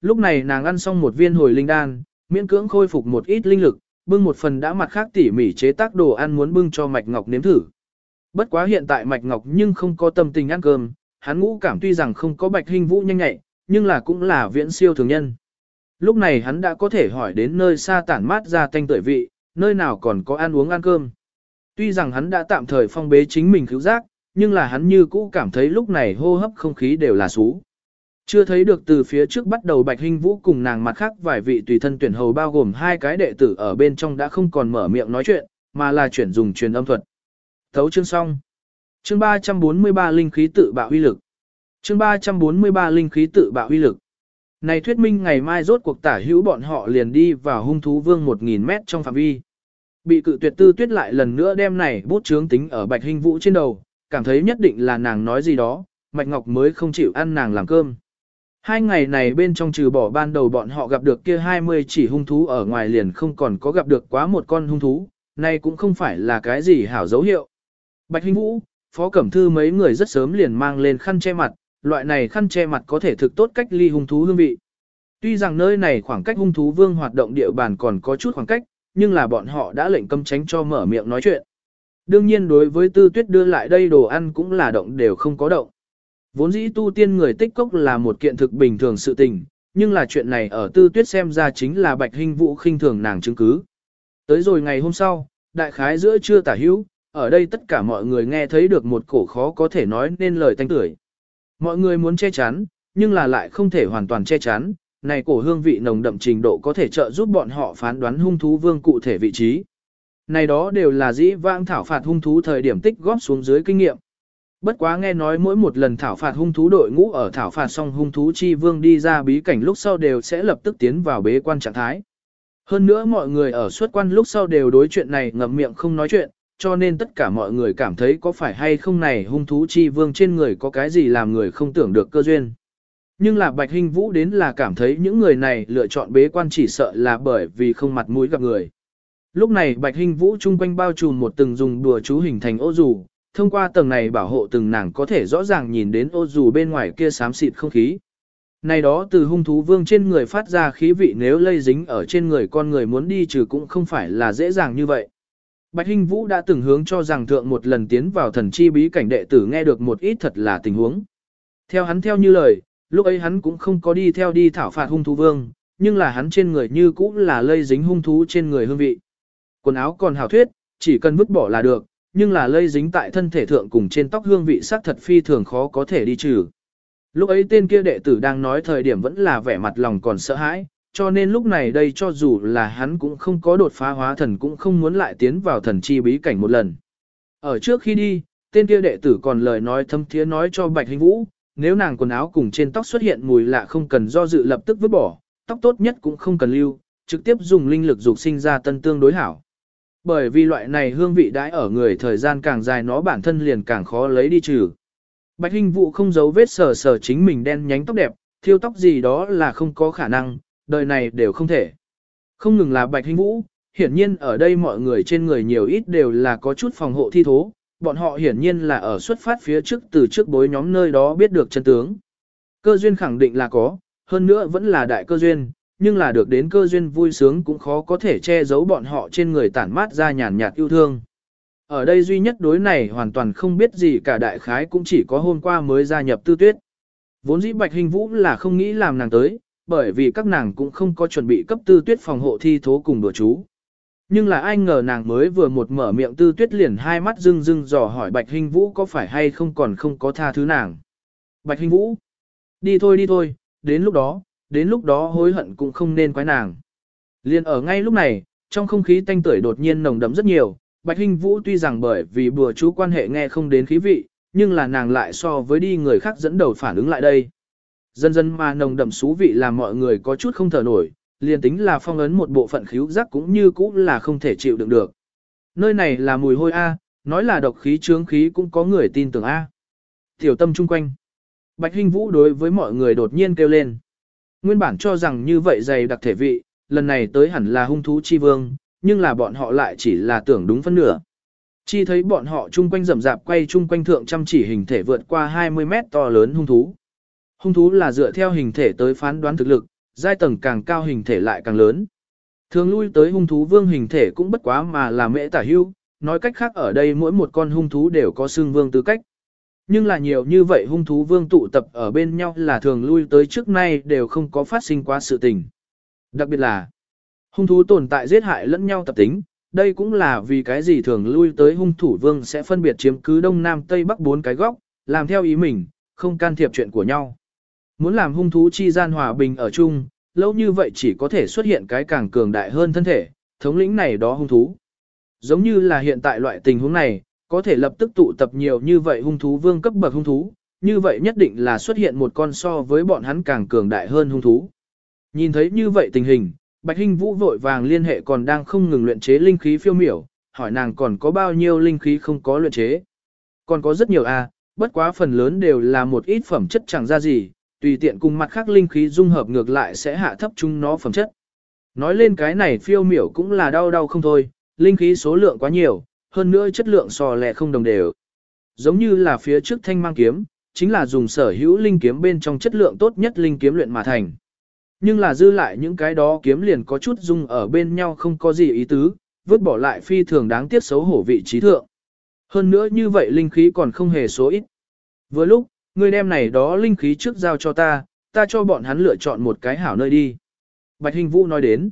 lúc này nàng ăn xong một viên hồi linh đan, miễn cưỡng khôi phục một ít linh lực, bưng một phần đã mặt khác tỉ mỉ chế tác đồ ăn muốn bưng cho Mạch Ngọc nếm thử. Bất quá hiện tại Mạch Ngọc nhưng không có tâm tình ăn cơm, hắn ngũ cảm tuy rằng không có Bạch Hình Vũ nhanh nhạy, nhưng là cũng là viễn siêu thường nhân. Lúc này hắn đã có thể hỏi đến nơi xa tản mát ra tanh tưởi vị, nơi nào còn có ăn uống ăn cơm. Tuy rằng hắn đã tạm thời phong bế chính mình cứu giác, nhưng là hắn như cũ cảm thấy lúc này hô hấp không khí đều là xú. Chưa thấy được từ phía trước bắt đầu Bạch Hinh Vũ cùng nàng mặt khác vài vị tùy thân tuyển hầu bao gồm hai cái đệ tử ở bên trong đã không còn mở miệng nói chuyện, mà là chuyển dùng truyền âm thuật. Thấu chương xong. Chương 343 linh khí tự bạo uy lực. Chương 343 linh khí tự bạo uy lực. Này thuyết minh ngày mai rốt cuộc tả hữu bọn họ liền đi vào hung thú vương 1000 mét trong phạm vi. Bị cự tuyệt tư tuyết lại lần nữa đem này bút chướng tính ở bạch hinh vũ trên đầu, cảm thấy nhất định là nàng nói gì đó, Mạch Ngọc mới không chịu ăn nàng làm cơm. Hai ngày này bên trong trừ bỏ ban đầu bọn họ gặp được kia 20 chỉ hung thú ở ngoài liền không còn có gặp được quá một con hung thú, nay cũng không phải là cái gì hảo dấu hiệu. Bạch Hinh Vũ, Phó Cẩm Thư mấy người rất sớm liền mang lên khăn che mặt, loại này khăn che mặt có thể thực tốt cách ly hung thú hương vị. Tuy rằng nơi này khoảng cách hung thú vương hoạt động địa bàn còn có chút khoảng cách, nhưng là bọn họ đã lệnh cấm tránh cho mở miệng nói chuyện. Đương nhiên đối với tư tuyết đưa lại đây đồ ăn cũng là động đều không có động. Vốn dĩ tu tiên người tích cốc là một kiện thực bình thường sự tình, nhưng là chuyện này ở tư tuyết xem ra chính là bạch hình vũ khinh thường nàng chứng cứ. Tới rồi ngày hôm sau, đại khái giữa trưa tả hữu, ở đây tất cả mọi người nghe thấy được một cổ khó có thể nói nên lời tanh tưởi. Mọi người muốn che chắn, nhưng là lại không thể hoàn toàn che chắn, này cổ hương vị nồng đậm trình độ có thể trợ giúp bọn họ phán đoán hung thú vương cụ thể vị trí. Này đó đều là dĩ vãng thảo phạt hung thú thời điểm tích góp xuống dưới kinh nghiệm. Bất quá nghe nói mỗi một lần thảo phạt hung thú đội ngũ ở thảo phạt xong hung thú chi vương đi ra bí cảnh lúc sau đều sẽ lập tức tiến vào bế quan trạng thái. Hơn nữa mọi người ở xuất quan lúc sau đều đối chuyện này ngậm miệng không nói chuyện, cho nên tất cả mọi người cảm thấy có phải hay không này hung thú chi vương trên người có cái gì làm người không tưởng được cơ duyên. Nhưng là Bạch Hinh Vũ đến là cảm thấy những người này lựa chọn bế quan chỉ sợ là bởi vì không mặt mũi gặp người. Lúc này Bạch Hinh Vũ chung quanh bao trùm một từng dùng đùa chú hình thành ô dù, thông qua tầng này bảo hộ từng nàng có thể rõ ràng nhìn đến ô dù bên ngoài kia xám xịt không khí. Này đó từ hung thú vương trên người phát ra khí vị nếu lây dính ở trên người con người muốn đi trừ cũng không phải là dễ dàng như vậy. Bạch Hinh Vũ đã từng hướng cho rằng thượng một lần tiến vào thần chi bí cảnh đệ tử nghe được một ít thật là tình huống. Theo hắn theo như lời, lúc ấy hắn cũng không có đi theo đi thảo phạt hung thú vương, nhưng là hắn trên người như cũng là lây dính hung thú trên người hương vị. Quần áo còn hảo thuyết, chỉ cần vứt bỏ là được, nhưng là lây dính tại thân thể thượng cùng trên tóc hương vị sắc thật phi thường khó có thể đi trừ. Lúc ấy tên kia đệ tử đang nói thời điểm vẫn là vẻ mặt lòng còn sợ hãi, cho nên lúc này đây cho dù là hắn cũng không có đột phá hóa thần cũng không muốn lại tiến vào thần chi bí cảnh một lần. Ở trước khi đi, tên kia đệ tử còn lời nói thâm thiế nói cho Bạch Hình Vũ, nếu nàng quần áo cùng trên tóc xuất hiện mùi lạ không cần do dự lập tức vứt bỏ, tóc tốt nhất cũng không cần lưu, trực tiếp dùng linh lực dục sinh ra tân tương đối hảo. Bởi vì loại này hương vị đãi ở người thời gian càng dài nó bản thân liền càng khó lấy đi trừ. Bạch Hinh Vũ không giấu vết sờ sờ chính mình đen nhánh tóc đẹp, thiêu tóc gì đó là không có khả năng, đời này đều không thể. Không ngừng là Bạch Hinh Vũ, hiển nhiên ở đây mọi người trên người nhiều ít đều là có chút phòng hộ thi thố, bọn họ hiển nhiên là ở xuất phát phía trước từ trước bối nhóm nơi đó biết được chân tướng. Cơ duyên khẳng định là có, hơn nữa vẫn là đại cơ duyên, nhưng là được đến cơ duyên vui sướng cũng khó có thể che giấu bọn họ trên người tản mát ra nhàn nhạt yêu thương. Ở đây duy nhất đối này hoàn toàn không biết gì cả đại khái cũng chỉ có hôm qua mới gia nhập tư tuyết. Vốn dĩ bạch hình vũ là không nghĩ làm nàng tới, bởi vì các nàng cũng không có chuẩn bị cấp tư tuyết phòng hộ thi thố cùng đùa chú. Nhưng là ai ngờ nàng mới vừa một mở miệng tư tuyết liền hai mắt rưng rưng dò hỏi bạch hình vũ có phải hay không còn không có tha thứ nàng. Bạch hình vũ, đi thôi đi thôi, đến lúc đó, đến lúc đó hối hận cũng không nên quái nàng. Liên ở ngay lúc này, trong không khí tanh tưởi đột nhiên nồng đậm rất nhiều, Bạch Hinh Vũ tuy rằng bởi vì bùa chú quan hệ nghe không đến khí vị, nhưng là nàng lại so với đi người khác dẫn đầu phản ứng lại đây. Dần dần mà nồng đậm xú vị làm mọi người có chút không thở nổi, liền tính là phong ấn một bộ phận khíu giác cũng như cũ là không thể chịu đựng được. Nơi này là mùi hôi A, nói là độc khí trướng khí cũng có người tin tưởng A. Tiểu tâm chung quanh. Bạch Hinh Vũ đối với mọi người đột nhiên kêu lên. Nguyên bản cho rằng như vậy dày đặc thể vị, lần này tới hẳn là hung thú chi vương, nhưng là bọn họ lại chỉ là tưởng đúng phân nửa. Chi thấy bọn họ chung quanh rầm rạp quay chung quanh thượng chăm chỉ hình thể vượt qua 20 mét to lớn hung thú. Hung thú là dựa theo hình thể tới phán đoán thực lực, giai tầng càng cao hình thể lại càng lớn. Thường lui tới hung thú vương hình thể cũng bất quá mà là mễ tả hưu, nói cách khác ở đây mỗi một con hung thú đều có xương vương tư cách. Nhưng là nhiều như vậy hung thú vương tụ tập ở bên nhau là thường lui tới trước nay đều không có phát sinh quá sự tình. Đặc biệt là, hung thú tồn tại giết hại lẫn nhau tập tính, đây cũng là vì cái gì thường lui tới hung thủ vương sẽ phân biệt chiếm cứ đông nam tây bắc bốn cái góc, làm theo ý mình, không can thiệp chuyện của nhau. Muốn làm hung thú chi gian hòa bình ở chung, lâu như vậy chỉ có thể xuất hiện cái càng cường đại hơn thân thể, thống lĩnh này đó hung thú. Giống như là hiện tại loại tình huống này, có thể lập tức tụ tập nhiều như vậy hung thú vương cấp bậc hung thú, như vậy nhất định là xuất hiện một con so với bọn hắn càng cường đại hơn hung thú. Nhìn thấy như vậy tình hình, Bạch Hinh Vũ vội vàng liên hệ còn đang không ngừng luyện chế linh khí phiêu miểu, hỏi nàng còn có bao nhiêu linh khí không có luyện chế. Còn có rất nhiều a, à, bất quá phần lớn đều là một ít phẩm chất chẳng ra gì, tùy tiện cùng mặt khác linh khí dung hợp ngược lại sẽ hạ thấp chúng nó phẩm chất. Nói lên cái này phiêu miểu cũng là đau đau không thôi, linh khí số lượng quá nhiều, hơn nữa chất lượng so lẹ không đồng đều. Giống như là phía trước thanh mang kiếm, chính là dùng sở hữu linh kiếm bên trong chất lượng tốt nhất linh kiếm luyện mà thành. Nhưng là dư lại những cái đó kiếm liền có chút dung ở bên nhau không có gì ý tứ, vứt bỏ lại phi thường đáng tiếc xấu hổ vị trí thượng. Hơn nữa như vậy linh khí còn không hề số ít. Vừa lúc, người đem này đó linh khí trước giao cho ta, ta cho bọn hắn lựa chọn một cái hảo nơi đi. Bạch Hình Vũ nói đến.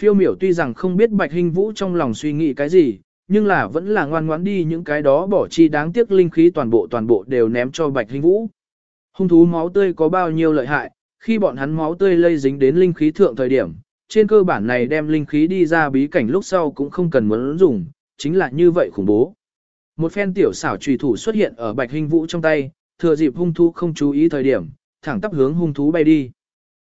Phiêu miểu tuy rằng không biết Bạch Hình Vũ trong lòng suy nghĩ cái gì, nhưng là vẫn là ngoan ngoãn đi những cái đó bỏ chi đáng tiếc linh khí toàn bộ toàn bộ đều ném cho Bạch Hinh Vũ. Hung thú máu tươi có bao nhiêu lợi hại, khi bọn hắn máu tươi lây dính đến linh khí thượng thời điểm, trên cơ bản này đem linh khí đi ra bí cảnh lúc sau cũng không cần muốn dùng, chính là như vậy khủng bố. Một phen tiểu xảo trùy thủ xuất hiện ở Bạch Hình Vũ trong tay, thừa dịp hung thú không chú ý thời điểm, thẳng tắp hướng hung thú bay đi.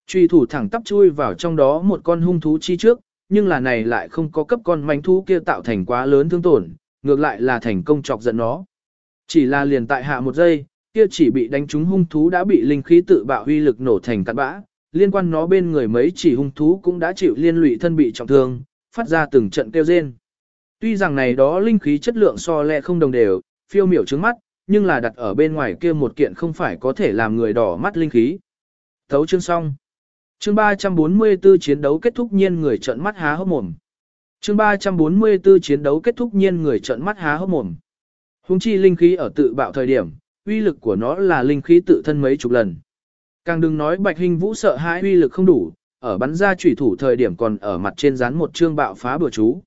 Truy thủ thẳng tắp chui vào trong đó một con hung thú chi trước, nhưng là này lại không có cấp con manh thú kia tạo thành quá lớn thương tổn, ngược lại là thành công chọc giận nó. Chỉ là liền tại hạ một giây, kia chỉ bị đánh trúng hung thú đã bị linh khí tự bạo huy lực nổ thành cát bã, liên quan nó bên người mấy chỉ hung thú cũng đã chịu liên lụy thân bị trọng thương, phát ra từng trận kêu rên. Tuy rằng này đó linh khí chất lượng so lẹ không đồng đều, phiêu miểu trứng mắt, nhưng là đặt ở bên ngoài kia một kiện không phải có thể làm người đỏ mắt linh khí. Thấu chương xong. Chương 344 chiến đấu kết thúc nhiên người trợn mắt há hốc mồm. Chương 344 chiến đấu kết thúc nhiên người trợn mắt há hốc mồm. Hùng chi linh khí ở tự bạo thời điểm, uy lực của nó là linh khí tự thân mấy chục lần. Càng đừng nói Bạch Hình Vũ sợ hãi uy lực không đủ, ở bắn ra chủy thủ thời điểm còn ở mặt trên dán một chương bạo phá bừa chú.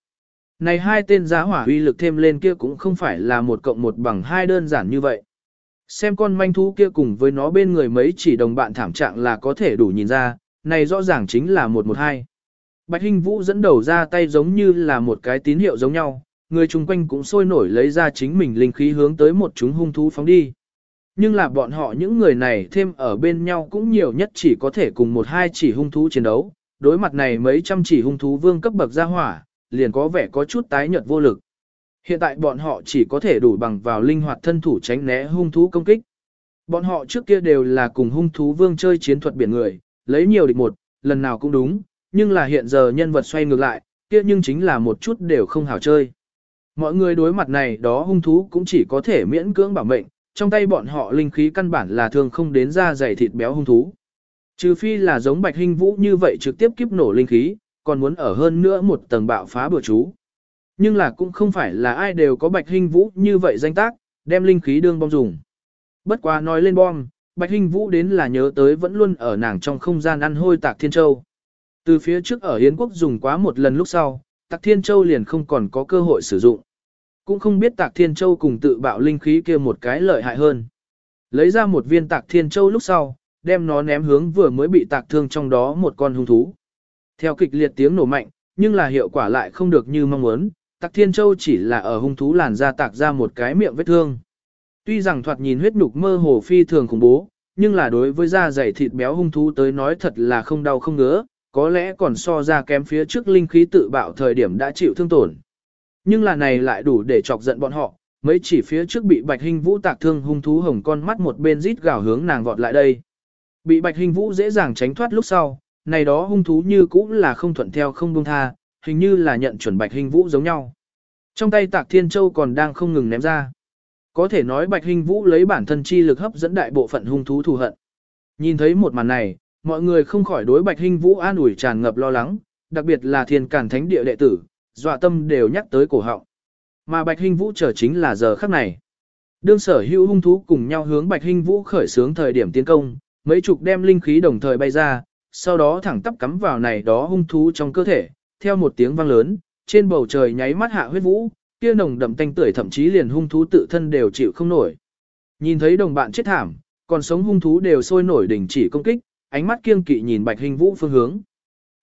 Này hai tên giá hỏa uy lực thêm lên kia cũng không phải là một cộng một bằng hai đơn giản như vậy. Xem con manh thú kia cùng với nó bên người mấy chỉ đồng bạn thảm trạng là có thể đủ nhìn ra, này rõ ràng chính là một một hai. Bạch Hinh Vũ dẫn đầu ra tay giống như là một cái tín hiệu giống nhau, người chung quanh cũng sôi nổi lấy ra chính mình linh khí hướng tới một chúng hung thú phóng đi. Nhưng là bọn họ những người này thêm ở bên nhau cũng nhiều nhất chỉ có thể cùng một hai chỉ hung thú chiến đấu, đối mặt này mấy trăm chỉ hung thú vương cấp bậc ra hỏa, liền có vẻ có chút tái nhợt vô lực. Hiện tại bọn họ chỉ có thể đủ bằng vào linh hoạt thân thủ tránh né hung thú công kích. Bọn họ trước kia đều là cùng hung thú vương chơi chiến thuật biển người, lấy nhiều địch một, lần nào cũng đúng, nhưng là hiện giờ nhân vật xoay ngược lại, kia nhưng chính là một chút đều không hảo chơi. Mọi người đối mặt này đó hung thú cũng chỉ có thể miễn cưỡng bảo mệnh, trong tay bọn họ linh khí căn bản là thường không đến ra dày thịt béo hung thú. Trừ phi là giống bạch hình vũ như vậy trực tiếp kiếp nổ linh khí, còn muốn ở hơn nữa một tầng bạo phá bừa chú. Nhưng là cũng không phải là ai đều có bạch hình vũ như vậy danh tác, đem linh khí đương bom dùng. Bất quá nói lên bom, bạch Hinh vũ đến là nhớ tới vẫn luôn ở nàng trong không gian ăn hôi tạc thiên châu. Từ phía trước ở Yến quốc dùng quá một lần lúc sau, tạc thiên châu liền không còn có cơ hội sử dụng. Cũng không biết tạc thiên châu cùng tự bạo linh khí kia một cái lợi hại hơn. Lấy ra một viên tạc thiên châu lúc sau, đem nó ném hướng vừa mới bị tạc thương trong đó một con hung thú. Theo kịch liệt tiếng nổ mạnh, nhưng là hiệu quả lại không được như mong muốn, Tạc Thiên Châu chỉ là ở hung thú làn ra tạc ra một cái miệng vết thương. Tuy rằng thoạt nhìn huyết nhục mơ hồ phi thường khủng bố, nhưng là đối với da dày thịt béo hung thú tới nói thật là không đau không ngứa, có lẽ còn so ra kém phía trước linh khí tự bạo thời điểm đã chịu thương tổn. Nhưng là này lại đủ để chọc giận bọn họ, mấy chỉ phía trước bị Bạch Hình Vũ tạc thương hung thú hồng con mắt một bên rít gào hướng nàng vọt lại đây. Bị Bạch Hình Vũ dễ dàng tránh thoát lúc sau, này đó hung thú như cũng là không thuận theo không buông tha, hình như là nhận chuẩn bạch hình vũ giống nhau. Trong tay tạc thiên châu còn đang không ngừng ném ra. Có thể nói bạch hình vũ lấy bản thân chi lực hấp dẫn đại bộ phận hung thú thù hận. Nhìn thấy một màn này, Mọi người không khỏi đối Bạch Hinh Vũ an ủi tràn ngập lo lắng, đặc biệt là thiên cản thánh địa đệ tử, dọa tâm đều nhắc tới cổ họng. Mà Bạch Hinh Vũ chờ chính là giờ khắc này. Đương sở hữu hung thú cùng nhau hướng Bạch Hinh Vũ khởi xướng thời điểm tiến công, mấy chục đem linh khí đồng thời bay ra, sau đó thẳng tắp cắm vào này đó hung thú trong cơ thể, theo một tiếng vang lớn, trên bầu trời nháy mắt hạ huyết vũ, kia nồng đậm tanh tưởi thậm chí liền hung thú tự thân đều chịu không nổi. Nhìn thấy đồng bạn chết thảm, còn sống hung thú đều sôi nổi đình chỉ công kích, ánh mắt kiêng kỵ nhìn Bạch Hình Vũ phương hướng.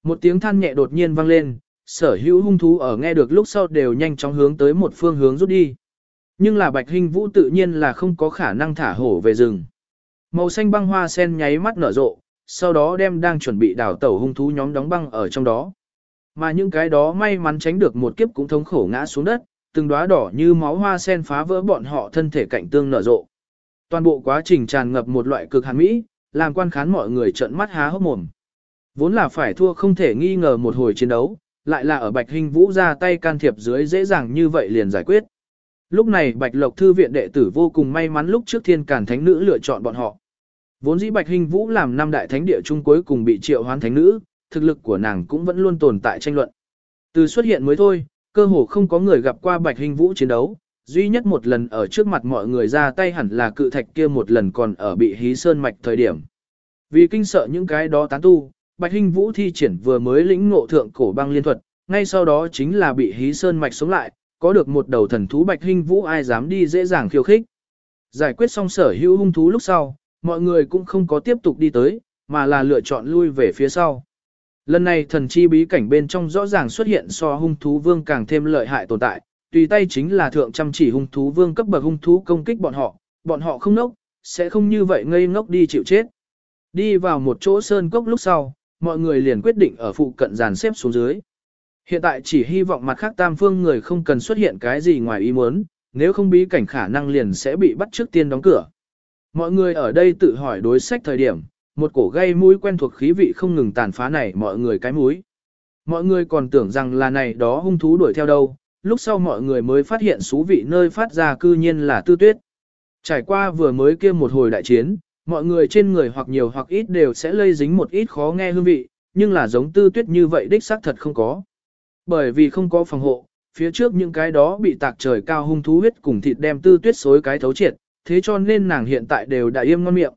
Một tiếng than nhẹ đột nhiên vang lên, sở hữu hung thú ở nghe được lúc sau đều nhanh chóng hướng tới một phương hướng rút đi. Nhưng là Bạch Hình Vũ tự nhiên là không có khả năng thả hổ về rừng. Màu xanh băng hoa sen nháy mắt nở rộ, sau đó đem đang chuẩn bị đào tẩu hung thú nhóm đóng băng ở trong đó. Mà những cái đó may mắn tránh được một kiếp cũng thống khổ ngã xuống đất, từng đóa đỏ như máu hoa sen phá vỡ bọn họ thân thể cạnh tương nở rộ. Toàn bộ quá trình tràn ngập một loại cực hàn mỹ, làm quan khán mọi người trợn mắt há hốc mồm. Vốn là phải thua không thể nghi ngờ một hồi chiến đấu, lại là ở Bạch Hình Vũ ra tay can thiệp dưới dễ dàng như vậy liền giải quyết. Lúc này Bạch Lộc Thư viện đệ tử vô cùng may mắn lúc trước thiên cản thánh nữ lựa chọn bọn họ. Vốn dĩ Bạch Hình Vũ làm năm đại thánh địa trung cuối cùng bị triệu hoán thánh nữ, thực lực của nàng cũng vẫn luôn tồn tại tranh luận. Từ xuất hiện mới thôi, cơ hồ không có người gặp qua Bạch Hình Vũ chiến đấu, duy nhất một lần ở trước mặt mọi người ra tay hẳn là cự thạch kia một lần còn ở bị hí sơn mạch thời điểm. Vì kinh sợ những cái đó tán tu, Bạch Hình Vũ thi triển vừa mới lĩnh ngộ thượng cổ băng liên thuật, ngay sau đó chính là bị hí sơn mạch sống lại, có được một đầu thần thú Bạch Hình Vũ ai dám đi dễ dàng khiêu khích. Giải quyết xong sở hữu hung thú lúc sau, mọi người cũng không có tiếp tục đi tới, mà là lựa chọn lui về phía sau. Lần này thần chi bí cảnh bên trong rõ ràng xuất hiện so hung thú vương càng thêm lợi hại tồn tại, tùy tay chính là thượng chăm chỉ hung thú vương cấp bậc hung thú công kích bọn họ, bọn họ không nốc, sẽ không như vậy ngây ngốc đi chịu chết. Đi vào một chỗ sơn cốc lúc sau, mọi người liền quyết định ở phụ cận dàn xếp xuống dưới. Hiện tại chỉ hy vọng mặt khác tam phương người không cần xuất hiện cái gì ngoài ý muốn, nếu không bí cảnh khả năng liền sẽ bị bắt trước tiên đóng cửa. Mọi người ở đây tự hỏi đối sách thời điểm, một cổ gây mũi quen thuộc khí vị không ngừng tàn phá này mọi người cái mũi. Mọi người còn tưởng rằng là này đó hung thú đuổi theo đâu, lúc sau mọi người mới phát hiện xú vị nơi phát ra cư nhiên là tư tuyết. Trải qua vừa mới kia một hồi đại chiến, mọi người trên người hoặc nhiều hoặc ít đều sẽ lây dính một ít khó nghe hương vị, nhưng là giống tư tuyết như vậy đích xác thật không có. Bởi vì không có phòng hộ, phía trước những cái đó bị tạc trời cao hung thú huyết cùng thịt đem tư tuyết xối cái thấu triệt, thế cho nên nàng hiện tại đều đã im ngon miệng.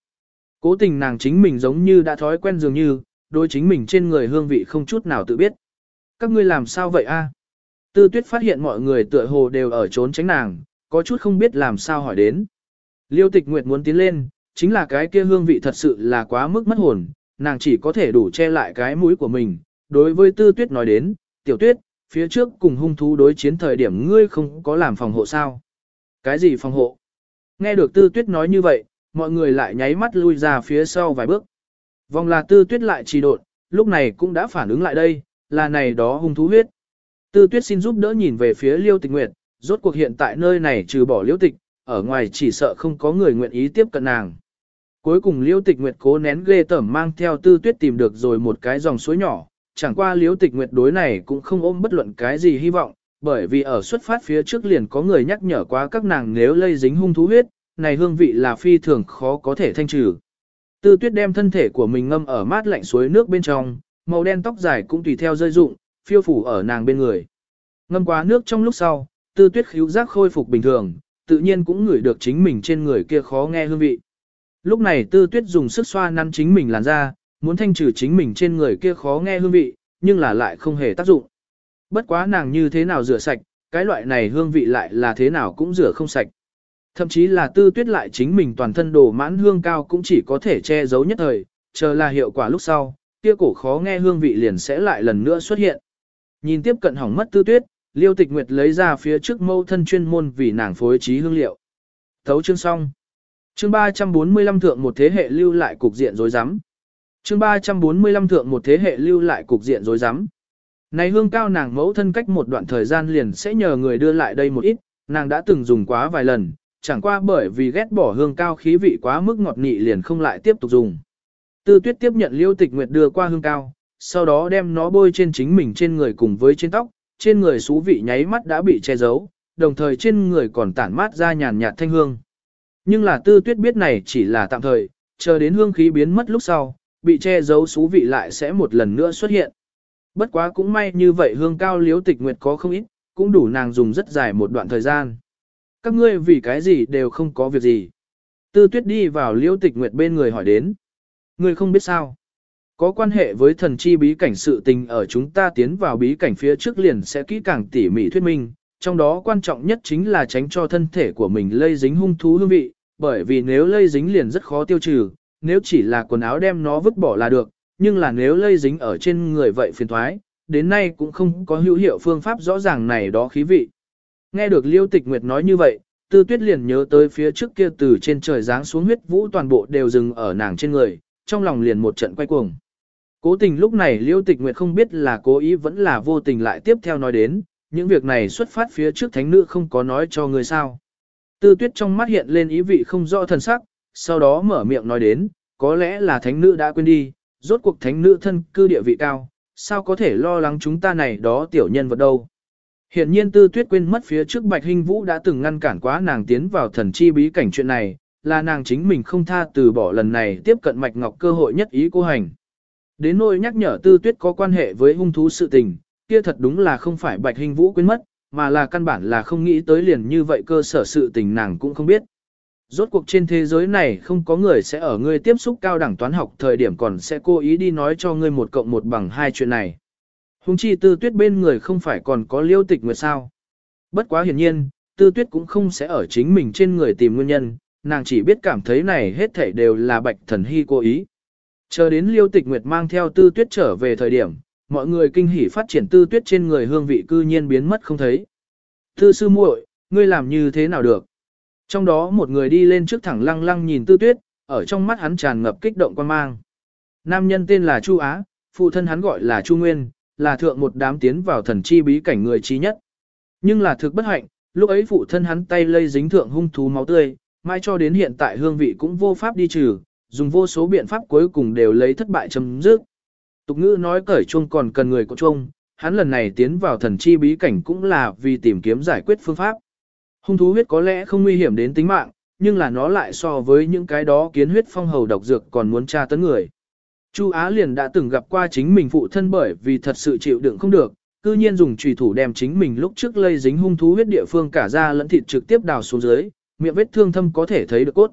Cố tình nàng chính mình giống như đã thói quen dường như, đối chính mình trên người hương vị không chút nào tự biết. Các ngươi làm sao vậy a? Tư tuyết phát hiện mọi người tựa hồ đều ở trốn tránh nàng, có chút không biết làm sao hỏi đến. Liêu tịch nguyệt muốn tiến lên, chính là cái kia hương vị thật sự là quá mức mất hồn, nàng chỉ có thể đủ che lại cái mũi của mình. Đối với tư tuyết nói đến, tiểu tuyết, phía trước cùng hung thú đối chiến thời điểm ngươi không có làm phòng hộ sao. Cái gì phòng hộ? Nghe được tư tuyết nói như vậy, mọi người lại nháy mắt lui ra phía sau vài bước. Vòng là tư tuyết lại trì độn, lúc này cũng đã phản ứng lại đây, là này đó hung thú huyết. Tư tuyết xin giúp đỡ nhìn về phía liêu tịch nguyệt, rốt cuộc hiện tại nơi này trừ bỏ liêu tịch, ở ngoài chỉ sợ không có người nguyện ý tiếp cận nàng. Cuối cùng liêu tịch nguyệt cố nén ghê tởm mang theo tư tuyết tìm được rồi một cái dòng suối nhỏ, chẳng qua liêu tịch nguyệt đối này cũng không ôm bất luận cái gì hy vọng, bởi vì ở xuất phát phía trước liền có người nhắc nhở quá các nàng nếu lây dính hung thú huyết, này hương vị là phi thường khó có thể thanh trừ. Tư tuyết đem thân thể của mình ngâm ở mát lạnh suối nước bên trong, màu đen tóc dài cũng tùy theo rơi rụng, phiêu phủ ở nàng bên người. Ngâm quá nước trong lúc sau, tư tuyết khíu giác khôi phục bình thường, tự nhiên cũng ngửi được chính mình trên người kia khó nghe hương vị. Lúc này tư tuyết dùng sức xoa năn chính mình làn ra, muốn thanh trừ chính mình trên người kia khó nghe hương vị, nhưng là lại không hề tác dụng. Bất quá nàng như thế nào rửa sạch, cái loại này hương vị lại là thế nào cũng rửa không sạch. Thậm chí là tư tuyết lại chính mình toàn thân đồ mãn hương cao cũng chỉ có thể che giấu nhất thời, chờ là hiệu quả lúc sau, kia cổ khó nghe hương vị liền sẽ lại lần nữa xuất hiện. Nhìn tiếp cận hỏng mất tư tuyết, liêu tịch nguyệt lấy ra phía trước mâu thân chuyên môn vì nàng phối trí hương liệu. Thấu chương xong. Chương 345 thượng một thế hệ lưu lại cục diện rối rắm. Chương 345 thượng một thế hệ lưu lại cục diện rối rắm. Này hương cao nàng mẫu thân cách một đoạn thời gian liền sẽ nhờ người đưa lại đây một ít, nàng đã từng dùng quá vài lần, chẳng qua bởi vì ghét bỏ hương cao khí vị quá mức ngọt nị liền không lại tiếp tục dùng. Tư tuyết tiếp nhận liêu tịch nguyệt đưa qua hương cao, sau đó đem nó bôi trên chính mình trên người cùng với trên tóc, trên người xú vị nháy mắt đã bị che giấu, đồng thời trên người còn tản mát ra nhàn nhạt thanh hương. Nhưng là tư tuyết biết này chỉ là tạm thời, chờ đến hương khí biến mất lúc sau, bị che giấu xú vị lại sẽ một lần nữa xuất hiện. Bất quá cũng may như vậy hương cao liếu tịch nguyệt có không ít, cũng đủ nàng dùng rất dài một đoạn thời gian. Các ngươi vì cái gì đều không có việc gì. Tư tuyết đi vào liễu tịch nguyệt bên người hỏi đến. Ngươi không biết sao. Có quan hệ với thần chi bí cảnh sự tình ở chúng ta tiến vào bí cảnh phía trước liền sẽ kỹ càng tỉ mỉ thuyết minh, trong đó quan trọng nhất chính là tránh cho thân thể của mình lây dính hung thú hương vị, bởi vì nếu lây dính liền rất khó tiêu trừ, nếu chỉ là quần áo đem nó vứt bỏ là được, nhưng là nếu lây dính ở trên người vậy phiền thoái, đến nay cũng không có hữu hiệu phương pháp rõ ràng này đó khí vị. Nghe được Liêu Tịch Nguyệt nói như vậy, Tư Tuyết liền nhớ tới phía trước kia từ trên trời giáng xuống huyết vũ toàn bộ đều dừng ở nàng trên người, trong lòng liền một trận quay cuồng. Cố tình lúc này Liêu Tịch Nguyệt không biết là cố ý vẫn là vô tình lại tiếp theo nói đến, những việc này xuất phát phía trước thánh nữ không có nói cho người sao. Tư Tuyết trong mắt hiện lên ý vị không rõ thần sắc, sau đó mở miệng nói đến, có lẽ là thánh nữ đã quên đi, rốt cuộc thánh nữ thân cư địa vị cao, sao có thể lo lắng chúng ta này đó tiểu nhân vật đâu. Hiện nhiên tư tuyết quên mất phía trước Bạch Hinh Vũ đã từng ngăn cản quá nàng tiến vào thần chi bí cảnh chuyện này, là nàng chính mình không tha từ bỏ lần này tiếp cận Mạch Ngọc cơ hội nhất ý cô hành. Đến nỗi nhắc nhở tư tuyết có quan hệ với hung thú sự tình, kia thật đúng là không phải Bạch Hinh Vũ quên mất, mà là căn bản là không nghĩ tới liền như vậy cơ sở sự tình nàng cũng không biết. Rốt cuộc trên thế giới này không có người sẽ ở ngươi tiếp xúc cao đẳng toán học thời điểm còn sẽ cố ý đi nói cho ngươi một cộng một bằng hai chuyện này. Hùng chi tư tuyết bên người không phải còn có liêu tịch nguyệt sao. Bất quá hiển nhiên, tư tuyết cũng không sẽ ở chính mình trên người tìm nguyên nhân, nàng chỉ biết cảm thấy này hết thảy đều là bạch thần hy cố ý. Chờ đến liêu tịch nguyệt mang theo tư tuyết trở về thời điểm, mọi người kinh hỉ phát triển tư tuyết trên người hương vị cư nhiên biến mất không thấy. Tư sư muội, ngươi làm như thế nào được? Trong đó một người đi lên trước thẳng lăng lăng nhìn tư tuyết, ở trong mắt hắn tràn ngập kích động quan mang. Nam nhân tên là Chu Á, phụ thân hắn gọi là Chu Nguyên, là thượng một đám tiến vào thần chi bí cảnh người trí nhất. Nhưng là thực bất hạnh, lúc ấy phụ thân hắn tay lây dính thượng hung thú máu tươi, mai cho đến hiện tại hương vị cũng vô pháp đi trừ, dùng vô số biện pháp cuối cùng đều lấy thất bại chấm dứt. Tục ngữ nói cởi chuông còn cần người có chuông, hắn lần này tiến vào thần chi bí cảnh cũng là vì tìm kiếm giải quyết phương pháp. Hung thú huyết có lẽ không nguy hiểm đến tính mạng, nhưng là nó lại so với những cái đó kiến huyết phong hầu độc dược còn muốn tra tấn người. Chu Á liền đã từng gặp qua chính mình phụ thân bởi vì thật sự chịu đựng không được, cư nhiên dùng chùy thủ đem chính mình lúc trước lây dính hung thú huyết địa phương cả da lẫn thịt trực tiếp đào xuống dưới, miệng vết thương thâm có thể thấy được cốt.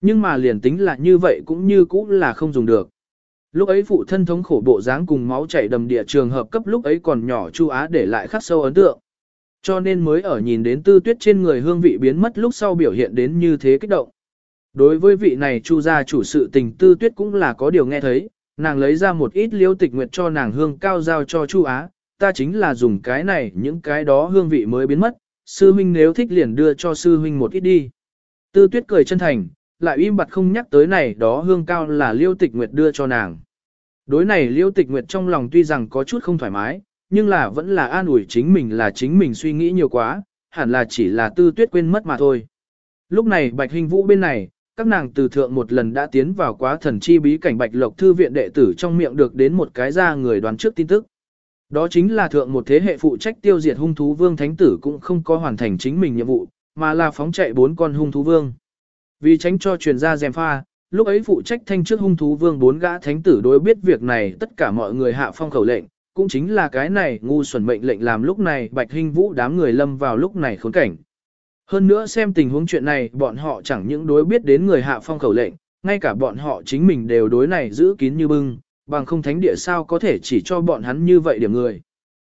Nhưng mà liền tính là như vậy cũng như cũ là không dùng được. Lúc ấy phụ thân thống khổ bộ dáng cùng máu chảy đầm địa trường hợp cấp lúc ấy còn nhỏ Chu Á để lại khắc sâu ấn tượng. Cho nên mới ở nhìn đến tư tuyết trên người hương vị biến mất lúc sau biểu hiện đến như thế kích động. Đối với vị này chu gia chủ sự tình tư tuyết cũng là có điều nghe thấy, nàng lấy ra một ít liêu tịch nguyệt cho nàng hương cao giao cho chu Á, ta chính là dùng cái này những cái đó hương vị mới biến mất, sư huynh nếu thích liền đưa cho sư huynh một ít đi. Tư tuyết cười chân thành, lại im bặt không nhắc tới này đó hương cao là liêu tịch nguyệt đưa cho nàng. Đối này liêu tịch nguyệt trong lòng tuy rằng có chút không thoải mái, nhưng là vẫn là an ủi chính mình là chính mình suy nghĩ nhiều quá, hẳn là chỉ là tư tuyết quên mất mà thôi. Lúc này Bạch Hình Vũ bên này, các nàng từ thượng một lần đã tiến vào quá thần chi bí cảnh Bạch Lộc Thư viện đệ tử trong miệng được đến một cái ra người đoán trước tin tức. Đó chính là thượng một thế hệ phụ trách tiêu diệt hung thú vương thánh tử cũng không có hoàn thành chính mình nhiệm vụ, mà là phóng chạy bốn con hung thú vương. Vì tránh cho truyền ra dèm pha, lúc ấy phụ trách thanh trước hung thú vương bốn gã thánh tử đối biết việc này tất cả mọi người hạ phong khẩu lệnh, cũng chính là cái này ngu xuẩn mệnh lệnh làm lúc này Bạch Hinh Vũ đám người lâm vào lúc này khốn cảnh. Hơn nữa xem tình huống chuyện này bọn họ chẳng những đối biết đến người hạ phong khẩu lệnh, ngay cả bọn họ chính mình đều đối này giữ kín như bưng, bằng không thánh địa sao có thể chỉ cho bọn hắn như vậy điểm người.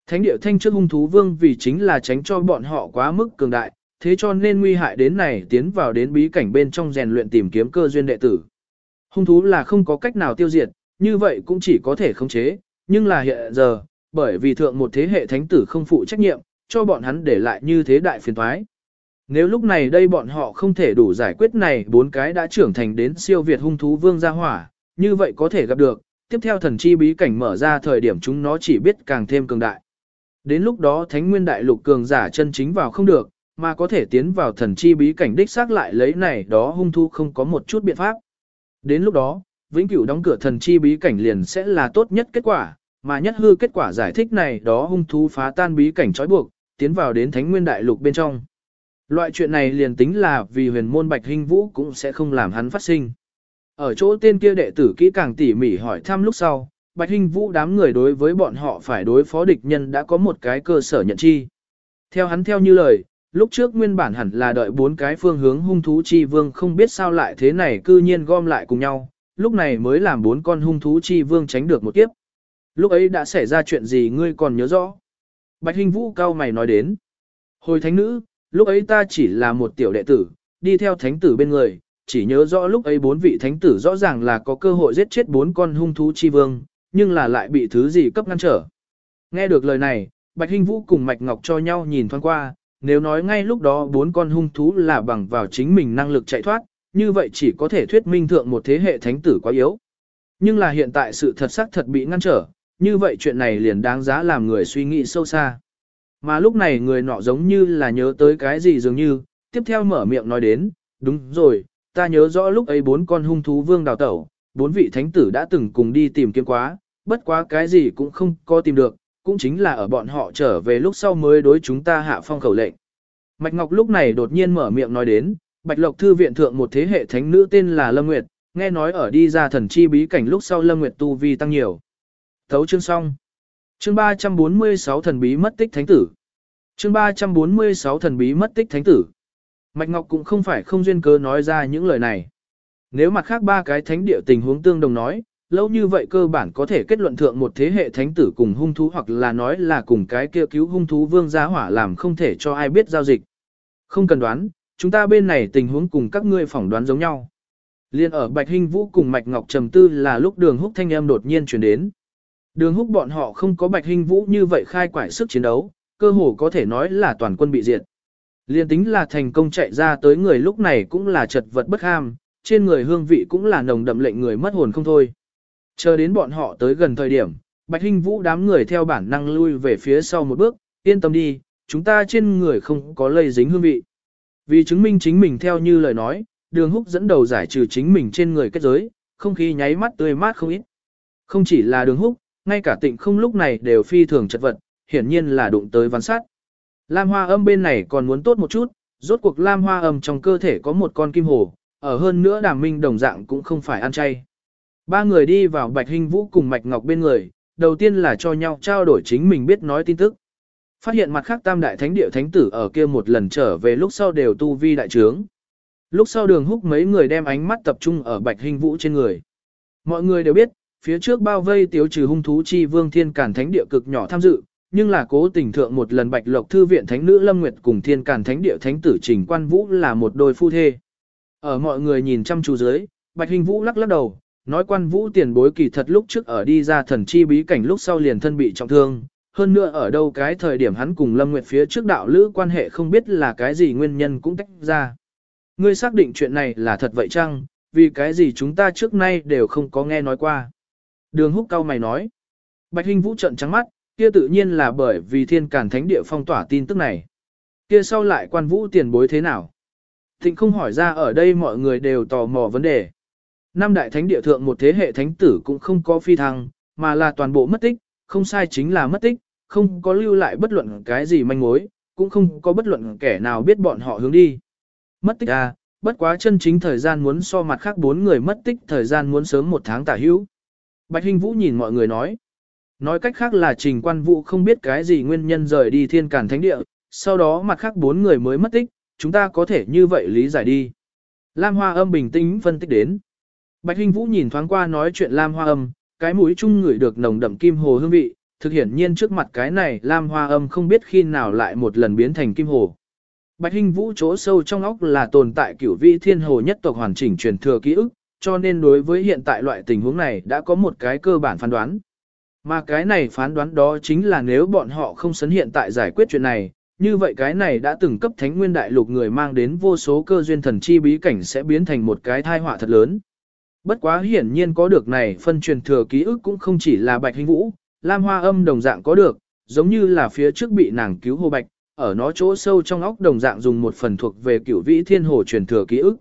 Thánh địa thanh trước hung thú vương vì chính là tránh cho bọn họ quá mức cường đại, thế cho nên nguy hại đến này tiến vào đến bí cảnh bên trong rèn luyện tìm kiếm cơ duyên đệ tử. Hung thú là không có cách nào tiêu diệt, như vậy cũng chỉ có thể khống chế, nhưng là hiện giờ, bởi vì thượng một thế hệ thánh tử không phụ trách nhiệm, cho bọn hắn để lại như thế đại phiền thoái. Nếu lúc này đây bọn họ không thể đủ giải quyết này bốn cái đã trưởng thành đến siêu việt hung thú vương gia hỏa, như vậy có thể gặp được, tiếp theo thần chi bí cảnh mở ra thời điểm chúng nó chỉ biết càng thêm cường đại. Đến lúc đó thánh nguyên đại lục cường giả chân chính vào không được, mà có thể tiến vào thần chi bí cảnh đích xác lại lấy này đó hung thú không có một chút biện pháp. Đến lúc đó, vĩnh cửu đóng cửa thần chi bí cảnh liền sẽ là tốt nhất kết quả, mà nhất hư kết quả giải thích này đó hung thú phá tan bí cảnh trói buộc, tiến vào đến thánh nguyên đại lục bên trong. Loại chuyện này liền tính là vì huyền môn bạch hình vũ cũng sẽ không làm hắn phát sinh. Ở chỗ tên kia đệ tử kỹ càng tỉ mỉ hỏi thăm lúc sau, Bạch Hinh Vũ đám người đối với bọn họ phải đối phó địch nhân đã có một cái cơ sở nhận chi. Theo hắn theo như lời, lúc trước nguyên bản hẳn là đợi bốn cái phương hướng hung thú chi vương không biết sao lại thế này cư nhiên gom lại cùng nhau, lúc này mới làm bốn con hung thú chi vương tránh được một kiếp. Lúc ấy đã xảy ra chuyện gì ngươi còn nhớ rõ? Bạch Hinh Vũ cao mày nói đến. Hồi thánh nữ, lúc ấy ta chỉ là một tiểu đệ tử, đi theo thánh tử bên người, chỉ nhớ rõ lúc ấy bốn vị thánh tử rõ ràng là có cơ hội giết chết bốn con hung thú chi vương, nhưng là lại bị thứ gì cấp ngăn trở. Nghe được lời này, Bạch Hinh Vũ cùng Mạch Ngọc cho nhau nhìn thoáng qua, nếu nói ngay lúc đó bốn con hung thú là bằng vào chính mình năng lực chạy thoát, như vậy chỉ có thể thuyết minh thượng một thế hệ thánh tử quá yếu. Nhưng là hiện tại sự thật sắc thật bị ngăn trở, như vậy chuyện này liền đáng giá làm người suy nghĩ sâu xa. Mà lúc này người nọ giống như là nhớ tới cái gì dường như, tiếp theo mở miệng nói đến, đúng rồi, ta nhớ rõ lúc ấy bốn con hung thú vương đào tẩu, bốn vị thánh tử đã từng cùng đi tìm kiếm quá, bất quá cái gì cũng không có tìm được, cũng chính là ở bọn họ trở về lúc sau mới đối chúng ta hạ phong khẩu lệnh. Mạch Ngọc lúc này đột nhiên mở miệng nói đến, Bạch Lộc Thư viện thượng một thế hệ thánh nữ tên là Lâm Nguyệt, nghe nói ở đi ra thần chi bí cảnh lúc sau Lâm Nguyệt tu vi tăng nhiều. Thấu chương xong. Chương 346 thần bí mất tích thánh tử. Chương 346 thần bí mất tích thánh tử. Mạch Ngọc cũng không phải không duyên cớ nói ra những lời này. Nếu mặt khác ba cái thánh địa tình huống tương đồng nói, lâu như vậy cơ bản có thể kết luận thượng một thế hệ thánh tử cùng hung thú hoặc là nói là cùng cái kia cứu hung thú vương gia hỏa làm không thể cho ai biết giao dịch. Không cần đoán, chúng ta bên này tình huống cùng các ngươi phỏng đoán giống nhau. Liên ở Bạch Hinh Vũ cùng Mạch Ngọc trầm tư là lúc đường húc thanh em đột nhiên chuyển đến. Đường húc bọn họ không có Bạch hình Vũ như vậy khai quải sức chiến đấu, cơ hồ có thể nói là toàn quân bị diệt. Liên tính là thành công chạy ra tới người lúc này cũng là chật vật bất ham, trên người hương vị cũng là nồng đậm lệnh người mất hồn không thôi. Chờ đến bọn họ tới gần thời điểm, Bạch hình Vũ đám người theo bản năng lui về phía sau một bước, yên tâm đi, chúng ta trên người không có lây dính hương vị. Vì chứng minh chính mình theo như lời nói, đường húc dẫn đầu giải trừ chính mình trên người kết giới, không khí nháy mắt tươi mát không ít. Không chỉ là đường húc, ngay cả tịnh không lúc này đều phi thường chật vật, hiển nhiên là đụng tới văn sát. Lam hoa âm bên này còn muốn tốt một chút, rốt cuộc lam hoa âm trong cơ thể có một con kim hồ, ở hơn nữa đàm minh đồng dạng cũng không phải ăn chay. Ba người đi vào Bạch Hinh Vũ cùng Mạch Ngọc bên người, đầu tiên là cho nhau trao đổi chính mình biết nói tin tức. Phát hiện mặt khác tam đại thánh địa thánh tử ở kia một lần trở về lúc sau đều tu vi đại trướng. Lúc sau đường húc mấy người đem ánh mắt tập trung ở Bạch Hinh Vũ trên người. Mọi người đều biết, phía trước bao vây tiêu trừ hung thú chi vương thiên cản thánh địa cực nhỏ tham dự, nhưng là cố tình thượng một lần Bạch Lộc Thư viện Thánh Nữ Lâm Nguyệt cùng Thiên Càn Thánh Địa Thánh Tử Trình Quan Vũ là một đôi phu thê. Ở mọi người nhìn chăm chú dưới, Bạch Hình Vũ lắc lắc đầu, nói Quan Vũ tiền bối kỳ thật lúc trước ở đi ra thần chi bí cảnh lúc sau liền thân bị trọng thương, hơn nữa ở đâu cái thời điểm hắn cùng Lâm Nguyệt phía trước đạo lữ quan hệ không biết là cái gì nguyên nhân cũng tách ra. Ngươi xác định chuyện này là thật vậy chăng, vì cái gì chúng ta trước nay đều không có nghe nói qua. Đường húc cao mày nói. Bạch Hinh Vũ trận trắng mắt, kia tự nhiên là bởi vì thiên cản thánh địa phong tỏa tin tức này. Kia sau lại quan vũ tiền bối thế nào? Thịnh không hỏi ra ở đây mọi người đều tò mò vấn đề. Năm đại thánh địa thượng một thế hệ thánh tử cũng không có phi thăng, mà là toàn bộ mất tích, không sai chính là mất tích, không có lưu lại bất luận cái gì manh mối, cũng không có bất luận kẻ nào biết bọn họ hướng đi. Mất tích à, bất quá chân chính thời gian muốn so mặt khác bốn người mất tích thời gian muốn sớm một tháng tả hữu. Bạch Hinh Vũ nhìn mọi người nói. Nói cách khác là trình quan Vũ không biết cái gì nguyên nhân rời đi thiên cản thánh địa, sau đó mặt khác bốn người mới mất tích, chúng ta có thể như vậy lý giải đi. Lam Hoa âm bình tĩnh phân tích đến. Bạch Hinh Vũ nhìn thoáng qua nói chuyện Lam Hoa âm, cái mũi chung ngửi được nồng đậm kim hồ hương vị, thực hiển nhiên trước mặt cái này Lam Hoa âm không biết khi nào lại một lần biến thành kim hồ. Bạch Hinh Vũ chỗ sâu trong óc là tồn tại cửu vị thiên hồ nhất tộc hoàn chỉnh truyền thừa ký ức, cho nên đối với hiện tại loại tình huống này đã có một cái cơ bản phán đoán. Mà cái này phán đoán đó chính là nếu bọn họ không sấn hiện tại giải quyết chuyện này, như vậy cái này đã từng cấp thánh nguyên đại lục người mang đến vô số cơ duyên thần chi bí cảnh sẽ biến thành một cái thai họa thật lớn. Bất quá hiển nhiên có được này phân truyền thừa ký ức cũng không chỉ là bạch hình vũ, lam hoa âm đồng dạng có được, giống như là phía trước bị nàng cứu hồ bạch, ở nó chỗ sâu trong óc đồng dạng dùng một phần thuộc về cửu vĩ thiên hồ truyền thừa ký ức.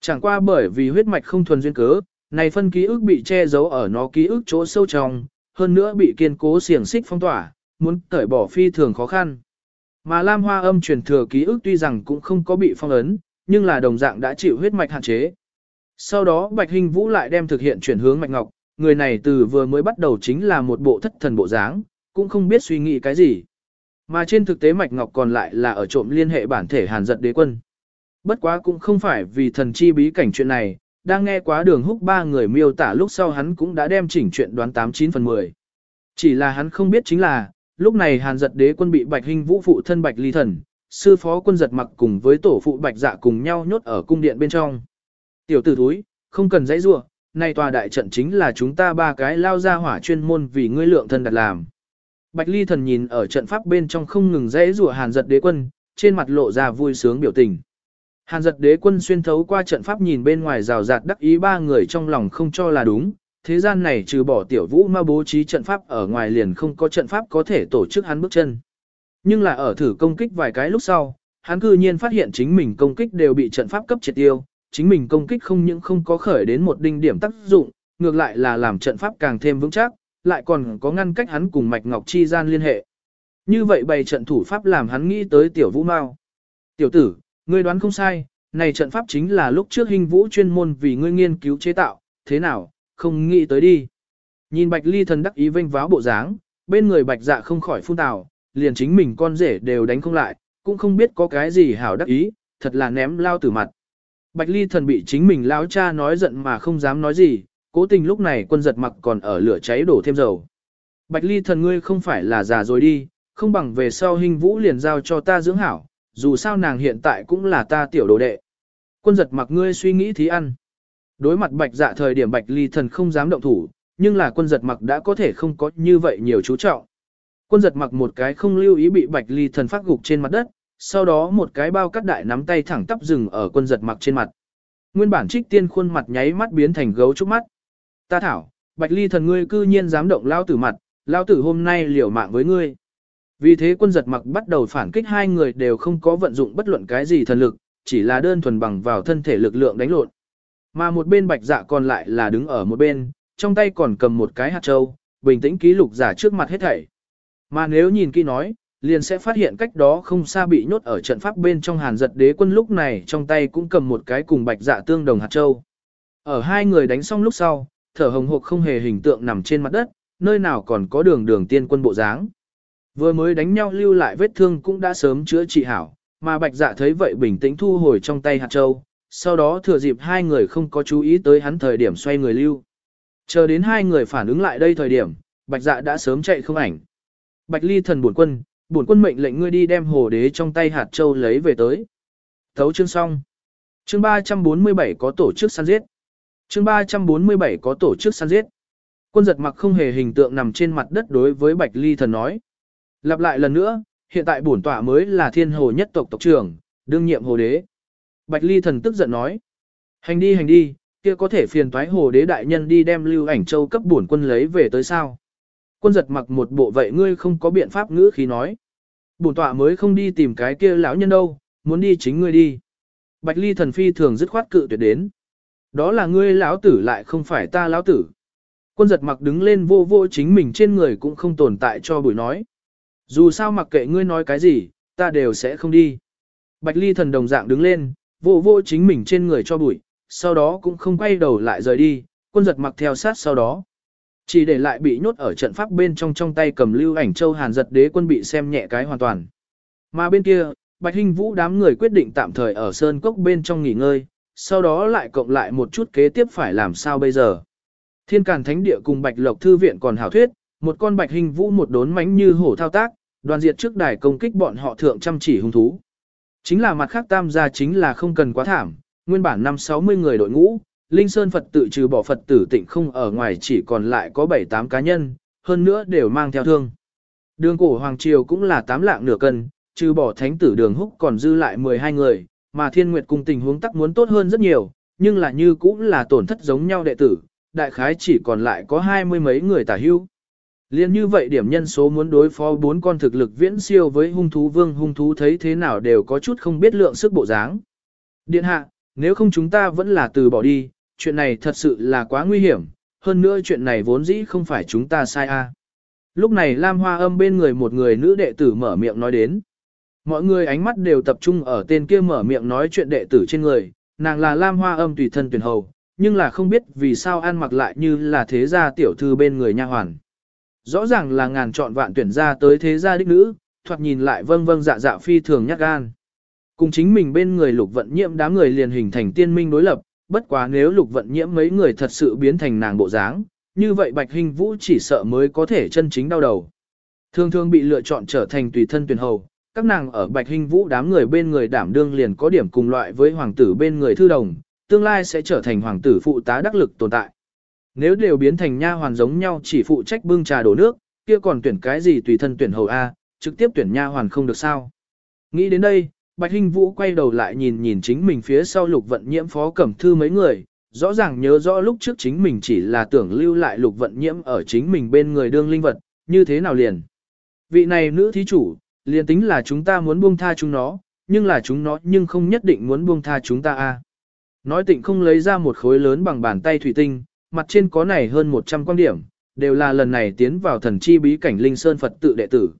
Chẳng qua bởi vì huyết mạch không thuần duyên cớ, này phân ký ức bị che giấu ở nó ký ức chỗ sâu trong, hơn nữa bị kiên cố xiềng xích phong tỏa, muốn cởi bỏ phi thường khó khăn. Mà Lam Hoa âm truyền thừa ký ức tuy rằng cũng không có bị phong ấn, nhưng là đồng dạng đã chịu huyết mạch hạn chế. Sau đó Bạch Hình Vũ lại đem thực hiện chuyển hướng Mạch Ngọc, người này từ vừa mới bắt đầu chính là một bộ thất thần bộ dáng, cũng không biết suy nghĩ cái gì. Mà trên thực tế Mạch Ngọc còn lại là ở trộm liên hệ bản thể Hàn giật đế quân. Bất quá cũng không phải vì thần chi bí cảnh chuyện này, đang nghe quá đường húc ba người miêu tả lúc sau hắn cũng đã đem chỉnh chuyện đoán 89 phần 10. Chỉ là hắn không biết chính là, lúc này Hàn giật đế quân bị Bạch Hình Vũ phụ thân Bạch Ly Thần, sư phó quân giật mặc cùng với tổ phụ Bạch Dạ cùng nhau nhốt ở cung điện bên trong. Tiểu tử thúi, không cần dãy rua, này tòa đại trận chính là chúng ta ba cái lao ra hỏa chuyên môn vì ngươi lượng thân đặt làm. Bạch Ly thần nhìn ở trận pháp bên trong không ngừng dãy rủa Hàn giật đế quân, trên mặt lộ ra vui sướng biểu tình. Hàn giật đế quân xuyên thấu qua trận pháp nhìn bên ngoài rào rạt đắc ý ba người trong lòng không cho là đúng, thế gian này trừ bỏ tiểu vũ ma bố trí trận pháp ở ngoài liền không có trận pháp có thể tổ chức hắn bước chân. Nhưng là ở thử công kích vài cái lúc sau, hắn cư nhiên phát hiện chính mình công kích đều bị trận pháp cấp triệt tiêu, chính mình công kích không những không có khởi đến một đinh điểm tác dụng, ngược lại là làm trận pháp càng thêm vững chắc, lại còn có ngăn cách hắn cùng Mạch Ngọc Chi gian liên hệ. Như vậy bày trận thủ pháp làm hắn nghĩ tới tiểu vũ mao. Tiểu tử, ngươi đoán không sai, này trận pháp chính là lúc trước hình vũ chuyên môn vì ngươi nghiên cứu chế tạo, thế nào, không nghĩ tới đi. Nhìn Bạch Ly thần đắc ý vênh váo bộ dáng, bên người Bạch dạ không khỏi phun tào, liền chính mình con rể đều đánh không lại, cũng không biết có cái gì hảo đắc ý, thật là ném lao tử mặt. Bạch Ly thần bị chính mình lão cha nói giận mà không dám nói gì, cố tình lúc này quân giật mặc còn ở lửa cháy đổ thêm dầu. Bạch Ly thần ngươi không phải là già rồi đi, không bằng về sau hình vũ liền giao cho ta dưỡng hảo, dù sao nàng hiện tại cũng là ta tiểu đồ đệ. Quân giật mặc ngươi suy nghĩ thí ăn. Đối mặt bạch dạ thời điểm bạch ly thần không dám động thủ, nhưng là quân giật mặc đã có thể không có như vậy nhiều chú trọng. Quân giật mặc một cái không lưu ý bị bạch ly thần phát gục trên mặt đất, sau đó một cái bao cắt đại nắm tay thẳng tắp rừng ở quân giật mặc trên mặt. Nguyên bản trích tiên khuôn mặt nháy mắt biến thành gấu trúc mắt. Ta thảo, bạch ly thần ngươi cư nhiên dám động lao tử mặt, lao tử hôm nay liều mạng với ngươi. Vì thế quân giật mặc bắt đầu phản kích hai người đều không có vận dụng bất luận cái gì thần lực, chỉ là đơn thuần bằng vào thân thể lực lượng đánh lộn. Mà một bên bạch dạ còn lại là đứng ở một bên, trong tay còn cầm một cái hạt trâu, bình tĩnh ký lục giả trước mặt hết thảy. Mà nếu nhìn kỹ nói, liền sẽ phát hiện cách đó không xa bị nhốt ở trận pháp bên trong hàn giật đế quân lúc này trong tay cũng cầm một cái cùng bạch dạ tương đồng hạt châu. Ở hai người đánh xong lúc sau, thở hồng hộc không hề hình tượng nằm trên mặt đất, nơi nào còn có đường đường tiên quân bộ dáng. Vừa mới đánh nhau lưu lại vết thương cũng đã sớm chữa trị hảo, mà bạch dạ thấy vậy bình tĩnh thu hồi trong tay hạt châu, sau đó thừa dịp hai người không có chú ý tới hắn thời điểm xoay người lưu. Chờ đến hai người phản ứng lại đây thời điểm, bạch dạ đã sớm chạy không ảnh. Bạch ly thần buồn quân, buồn quân mệnh lệnh ngươi đi đem hồ đế trong tay hạt châu lấy về tới. Thấu chương xong. Chương 347 có tổ chức săn giết. Chương 347 có tổ chức săn giết. Quân giật mặc không hề hình tượng nằm trên mặt đất đối với Bạch Ly thần nói. Lặp lại lần nữa, hiện tại bổn tọa mới là thiên hồ nhất tộc tộc trưởng, đương nhiệm hồ đế. Bạch Ly thần tức giận nói. Hành đi hành đi, kia có thể phiền toái hồ đế đại nhân đi đem lưu ảnh châu cấp bổn quân lấy về tới sao. Quân giật mặc một bộ vậy ngươi không có biện pháp ngữ khí nói. Bổn tọa mới không đi tìm cái kia lão nhân đâu, muốn đi chính ngươi đi. Bạch ly thần phi thường dứt khoát cự tuyệt đến. Đó là ngươi lão tử lại không phải ta lão tử. Quân giật mặc đứng lên vô vô chính mình trên người cũng không tồn tại cho buổi nói. Dù sao mặc kệ ngươi nói cái gì, ta đều sẽ không đi. Bạch ly thần đồng dạng đứng lên, vô vô chính mình trên người cho bụi, sau đó cũng không quay đầu lại rời đi, quân giật mặc theo sát sau đó. Chỉ để lại bị nhốt ở trận pháp bên trong trong tay cầm lưu ảnh châu hàn giật đế quân bị xem nhẹ cái hoàn toàn. Mà bên kia, Bạch Hinh Vũ đám người quyết định tạm thời ở sơn cốc bên trong nghỉ ngơi, sau đó lại cộng lại một chút kế tiếp phải làm sao bây giờ. Thiên Càn Thánh Địa cùng Bạch Lộc Thư Viện còn hảo thuyết, một con Bạch Hinh Vũ một đốn mánh như hổ thao tác, đoàn diệt trước đài công kích bọn họ thượng chăm chỉ hung thú. Chính là mặt khác tam gia chính là không cần quá thảm, nguyên bản năm 60 người đội ngũ, Linh Sơn Phật tự trừ bỏ Phật tử tịnh không ở ngoài chỉ còn lại có 7-8 cá nhân, hơn nữa đều mang theo thương. Đường cổ Hoàng Triều cũng là 8 lạng nửa cân, trừ bỏ thánh tử đường húc còn dư lại 12 người, mà thiên nguyệt cung tình huống tắc muốn tốt hơn rất nhiều, nhưng là như cũng là tổn thất giống nhau đệ tử, đại khái chỉ còn lại có hai mươi mấy người tả hưu. Liên như vậy điểm nhân số muốn đối phó bốn con thực lực viễn siêu với hung thú vương hung thú thấy thế nào đều có chút không biết lượng sức bộ dáng. Điện hạ, nếu không chúng ta vẫn là từ bỏ đi, chuyện này thật sự là quá nguy hiểm, hơn nữa chuyện này vốn dĩ không phải chúng ta sai a. Lúc này Lam Hoa âm bên người một người nữ đệ tử mở miệng nói đến. Mọi người ánh mắt đều tập trung ở tên kia mở miệng nói chuyện đệ tử trên người, nàng là Lam Hoa âm tùy thân tuyển hầu, nhưng là không biết vì sao ăn mặc lại như là thế gia tiểu thư bên người nha hoàn. Rõ ràng là ngàn chọn vạn tuyển ra tới thế gia đích nữ, thoạt nhìn lại vâng vâng dạ dạ phi thường nhát gan. Cùng chính mình bên người lục vận nhiễm đám người liền hình thành tiên minh đối lập, bất quá nếu lục vận nhiễm mấy người thật sự biến thành nàng bộ dáng, như vậy bạch hình vũ chỉ sợ mới có thể chân chính đau đầu. Thường thường bị lựa chọn trở thành tùy thân tuyển hầu, các nàng ở bạch hình vũ đám người bên người đảm đương liền có điểm cùng loại với hoàng tử bên người thư đồng, tương lai sẽ trở thành hoàng tử phụ tá đắc lực tồn tại. Nếu đều biến thành nha hoàn giống nhau chỉ phụ trách bưng trà đổ nước, kia còn tuyển cái gì tùy thân tuyển hầu A, trực tiếp tuyển nha hoàn không được sao. Nghĩ đến đây, Bạch Hinh Vũ quay đầu lại nhìn nhìn chính mình phía sau lục vận nhiễm phó cẩm thư mấy người, rõ ràng nhớ rõ lúc trước chính mình chỉ là tưởng lưu lại lục vận nhiễm ở chính mình bên người đương linh vật, như thế nào liền. Vị này nữ thí chủ, liền tính là chúng ta muốn buông tha chúng nó, nhưng là chúng nó nhưng không nhất định muốn buông tha chúng ta a. Nói tịnh không lấy ra một khối lớn bằng bàn tay thủy tinh, mặt trên có này hơn 100 quan điểm, đều là lần này tiến vào thần chi bí cảnh Linh Sơn Phật tự đệ tử.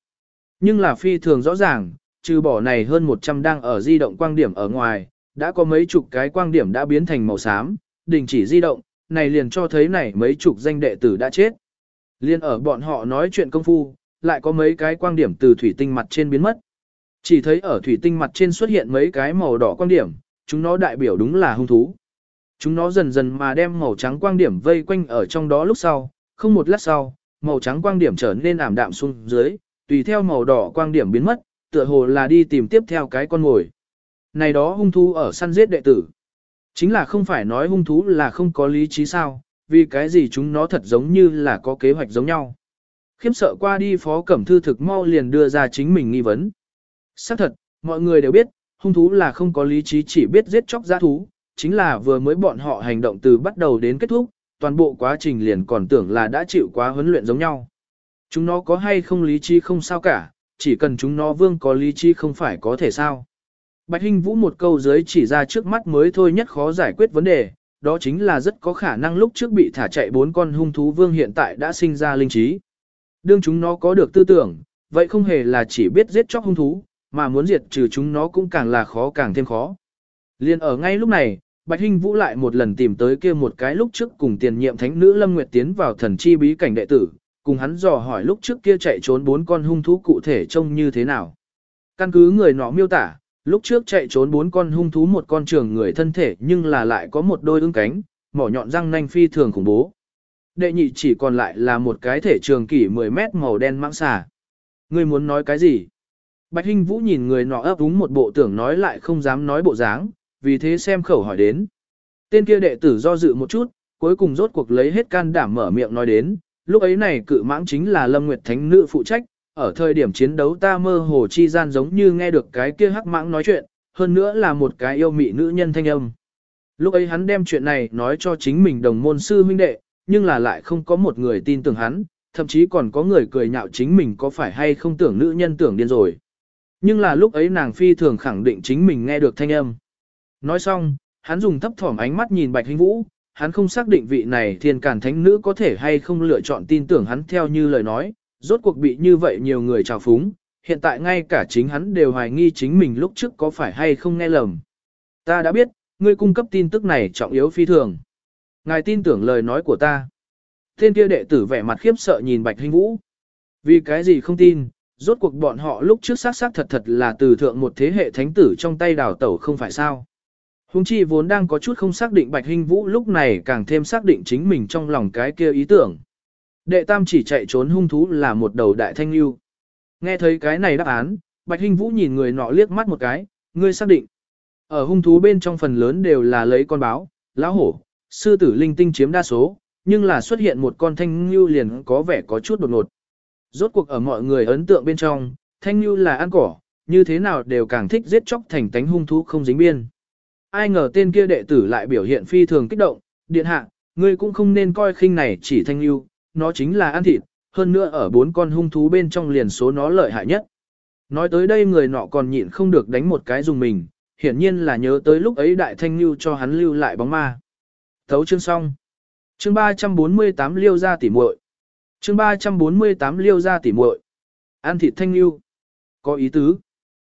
Nhưng là phi thường rõ ràng, trừ bỏ này hơn 100 đang ở di động quang điểm ở ngoài, đã có mấy chục cái quang điểm đã biến thành màu xám, đình chỉ di động, này liền cho thấy này mấy chục danh đệ tử đã chết. Liên ở bọn họ nói chuyện công phu, lại có mấy cái quang điểm từ thủy tinh mặt trên biến mất. Chỉ thấy ở thủy tinh mặt trên xuất hiện mấy cái màu đỏ quang điểm, chúng nó đại biểu đúng là hung thú. Chúng nó dần dần mà đem màu trắng quang điểm vây quanh ở trong đó lúc sau, không một lát sau, màu trắng quang điểm trở nên ảm đạm xuống dưới, tùy theo màu đỏ quang điểm biến mất, tựa hồ là đi tìm tiếp theo cái con mồi. Này đó hung thú ở săn giết đệ tử. Chính là không phải nói hung thú là không có lý trí sao, vì cái gì chúng nó thật giống như là có kế hoạch giống nhau. Khiếm sợ qua đi phó cẩm thư thực mau liền đưa ra chính mình nghi vấn. Xác thật, mọi người đều biết, hung thú là không có lý trí chỉ biết giết chóc giã thú, chính là vừa mới bọn họ hành động từ bắt đầu đến kết thúc, toàn bộ quá trình liền còn tưởng là đã chịu quá huấn luyện giống nhau. Chúng nó có hay không lý trí không sao cả, chỉ cần chúng nó vương có lý trí không phải có thể sao. Bạch Hinh Vũ một câu dưới chỉ ra trước mắt mới thôi nhất khó giải quyết vấn đề, đó chính là rất có khả năng lúc trước bị thả chạy bốn con hung thú vương hiện tại đã sinh ra linh trí. Đương chúng nó có được tư tưởng, vậy không hề là chỉ biết giết chóc hung thú, mà muốn diệt trừ chúng nó cũng càng là khó càng thêm khó. Liên ở ngay lúc này, Bạch Hinh Vũ lại một lần tìm tới kia một cái lúc trước cùng tiền nhiệm thánh nữ Lâm Nguyệt tiến vào thần chi bí cảnh đệ tử, cùng hắn dò hỏi lúc trước kia chạy trốn bốn con hung thú cụ thể trông như thế nào. Căn cứ người nọ miêu tả, lúc trước chạy trốn bốn con hung thú một con trường người thân thể nhưng là lại có một đôi ưng cánh, mỏ nhọn răng nanh phi thường khủng bố. Đệ nhị chỉ còn lại là một cái thể trường kỷ 10 mét màu đen mãng xà. Ngươi muốn nói cái gì? Bạch Hinh Vũ nhìn người nọ ấp úng một bộ tưởng nói lại không dám nói bộ dáng, vì thế xem khẩu hỏi đến. Tên kia đệ tử do dự một chút, cuối cùng rốt cuộc lấy hết can đảm mở miệng nói đến, lúc ấy này cự mãng chính là Lâm Nguyệt Thánh Nữ phụ trách, ở thời điểm chiến đấu ta mơ hồ chi gian giống như nghe được cái kia hắc mãng nói chuyện, hơn nữa là một cái yêu mị nữ nhân thanh âm. Lúc ấy hắn đem chuyện này nói cho chính mình đồng môn sư huynh đệ, nhưng là lại không có một người tin tưởng hắn, thậm chí còn có người cười nhạo chính mình có phải hay không tưởng nữ nhân tưởng điên rồi. Nhưng là lúc ấy nàng phi thường khẳng định chính mình nghe được thanh âm. Nói xong, hắn dùng thấp thỏm ánh mắt nhìn Bạch Hinh Vũ, hắn không xác định vị này thiên cản thánh nữ có thể hay không lựa chọn tin tưởng hắn theo như lời nói, rốt cuộc bị như vậy nhiều người trào phúng, hiện tại ngay cả chính hắn đều hoài nghi chính mình lúc trước có phải hay không nghe lầm. Ta đã biết, ngươi cung cấp tin tức này trọng yếu phi thường. Ngài tin tưởng lời nói của ta. Thiên kia đệ tử vẻ mặt khiếp sợ nhìn Bạch Hinh Vũ. Vì cái gì không tin, rốt cuộc bọn họ lúc trước xác xác thật thật là từ thượng một thế hệ thánh tử trong tay đào tẩu không phải sao. Hùng chi vốn đang có chút không xác định Bạch Hinh Vũ lúc này càng thêm xác định chính mình trong lòng cái kia ý tưởng. Đệ tam chỉ chạy trốn hung thú là một đầu đại thanh lưu. Nghe thấy cái này đáp án, Bạch Hinh Vũ nhìn người nọ liếc mắt một cái, ngươi xác định. Ở hung thú bên trong phần lớn đều là lấy con báo, lão hổ, sư tử linh tinh chiếm đa số, nhưng là xuất hiện một con thanh lưu liền có vẻ có chút đột ngột. Rốt cuộc ở mọi người ấn tượng bên trong, thanh lưu là ăn cỏ, như thế nào đều càng thích giết chóc thành tánh hung thú không dính biên. Ai ngờ tên kia đệ tử lại biểu hiện phi thường kích động, điện hạ, ngươi cũng không nên coi khinh này chỉ thanh lưu, nó chính là ăn thịt, hơn nữa ở bốn con hung thú bên trong liền số nó lợi hại nhất. Nói tới đây người nọ còn nhịn không được đánh một cái dùng mình, hiển nhiên là nhớ tới lúc ấy đại thanh lưu cho hắn lưu lại bóng ma. Thấu chương xong. Chương 348 liêu ra tỉ muội. Chương 348 liêu ra tỉ muội. Ăn thịt thanh lưu. Có ý tứ.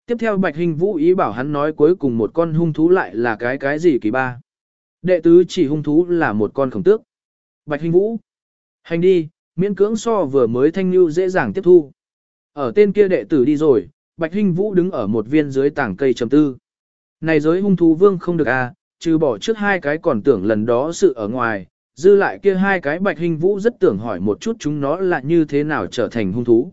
Tiếp theo Bạch Hình Vũ ý bảo hắn nói cuối cùng một con hung thú lại là cái cái gì kỳ ba. Đệ tứ chỉ hung thú là một con khổng tước. Bạch Hình Vũ. Hành đi, miễn cưỡng so vừa mới thanh lưu dễ dàng tiếp thu. Ở tên kia đệ tử đi rồi, Bạch Hình Vũ đứng ở một viên dưới tảng cây trầm tư. Này giới hung thú vương không được à, trừ bỏ trước hai cái còn tưởng lần đó sự ở ngoài, dư lại kia hai cái Bạch Hình Vũ rất tưởng hỏi một chút chúng nó là như thế nào trở thành hung thú.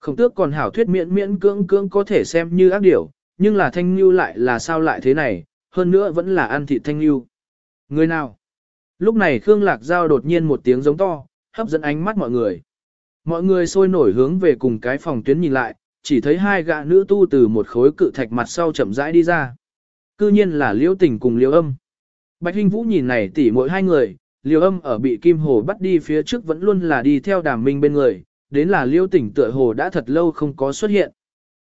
Khổng tước còn hảo thuyết miễn miễn cưỡng cưỡng có thể xem như ác điểu, nhưng là thanh lưu lại là sao lại thế này, hơn nữa vẫn là ăn thịt thanh lưu. Người nào? Lúc này Khương Lạc Giao đột nhiên một tiếng giống to, hấp dẫn ánh mắt mọi người. Mọi người sôi nổi hướng về cùng cái phòng tuyến nhìn lại, chỉ thấy hai gã nữ tu từ một khối cự thạch mặt sau chậm rãi đi ra. Cư nhiên là Liễu Tình cùng Liễu Âm. Bạch Hinh Vũ nhìn này tỉ mỗi hai người, Liễu Âm ở bị Kim Hồ bắt đi phía trước vẫn luôn là đi theo Đàm Minh bên người, đến là liêu tỉnh tựa hồ đã thật lâu không có xuất hiện.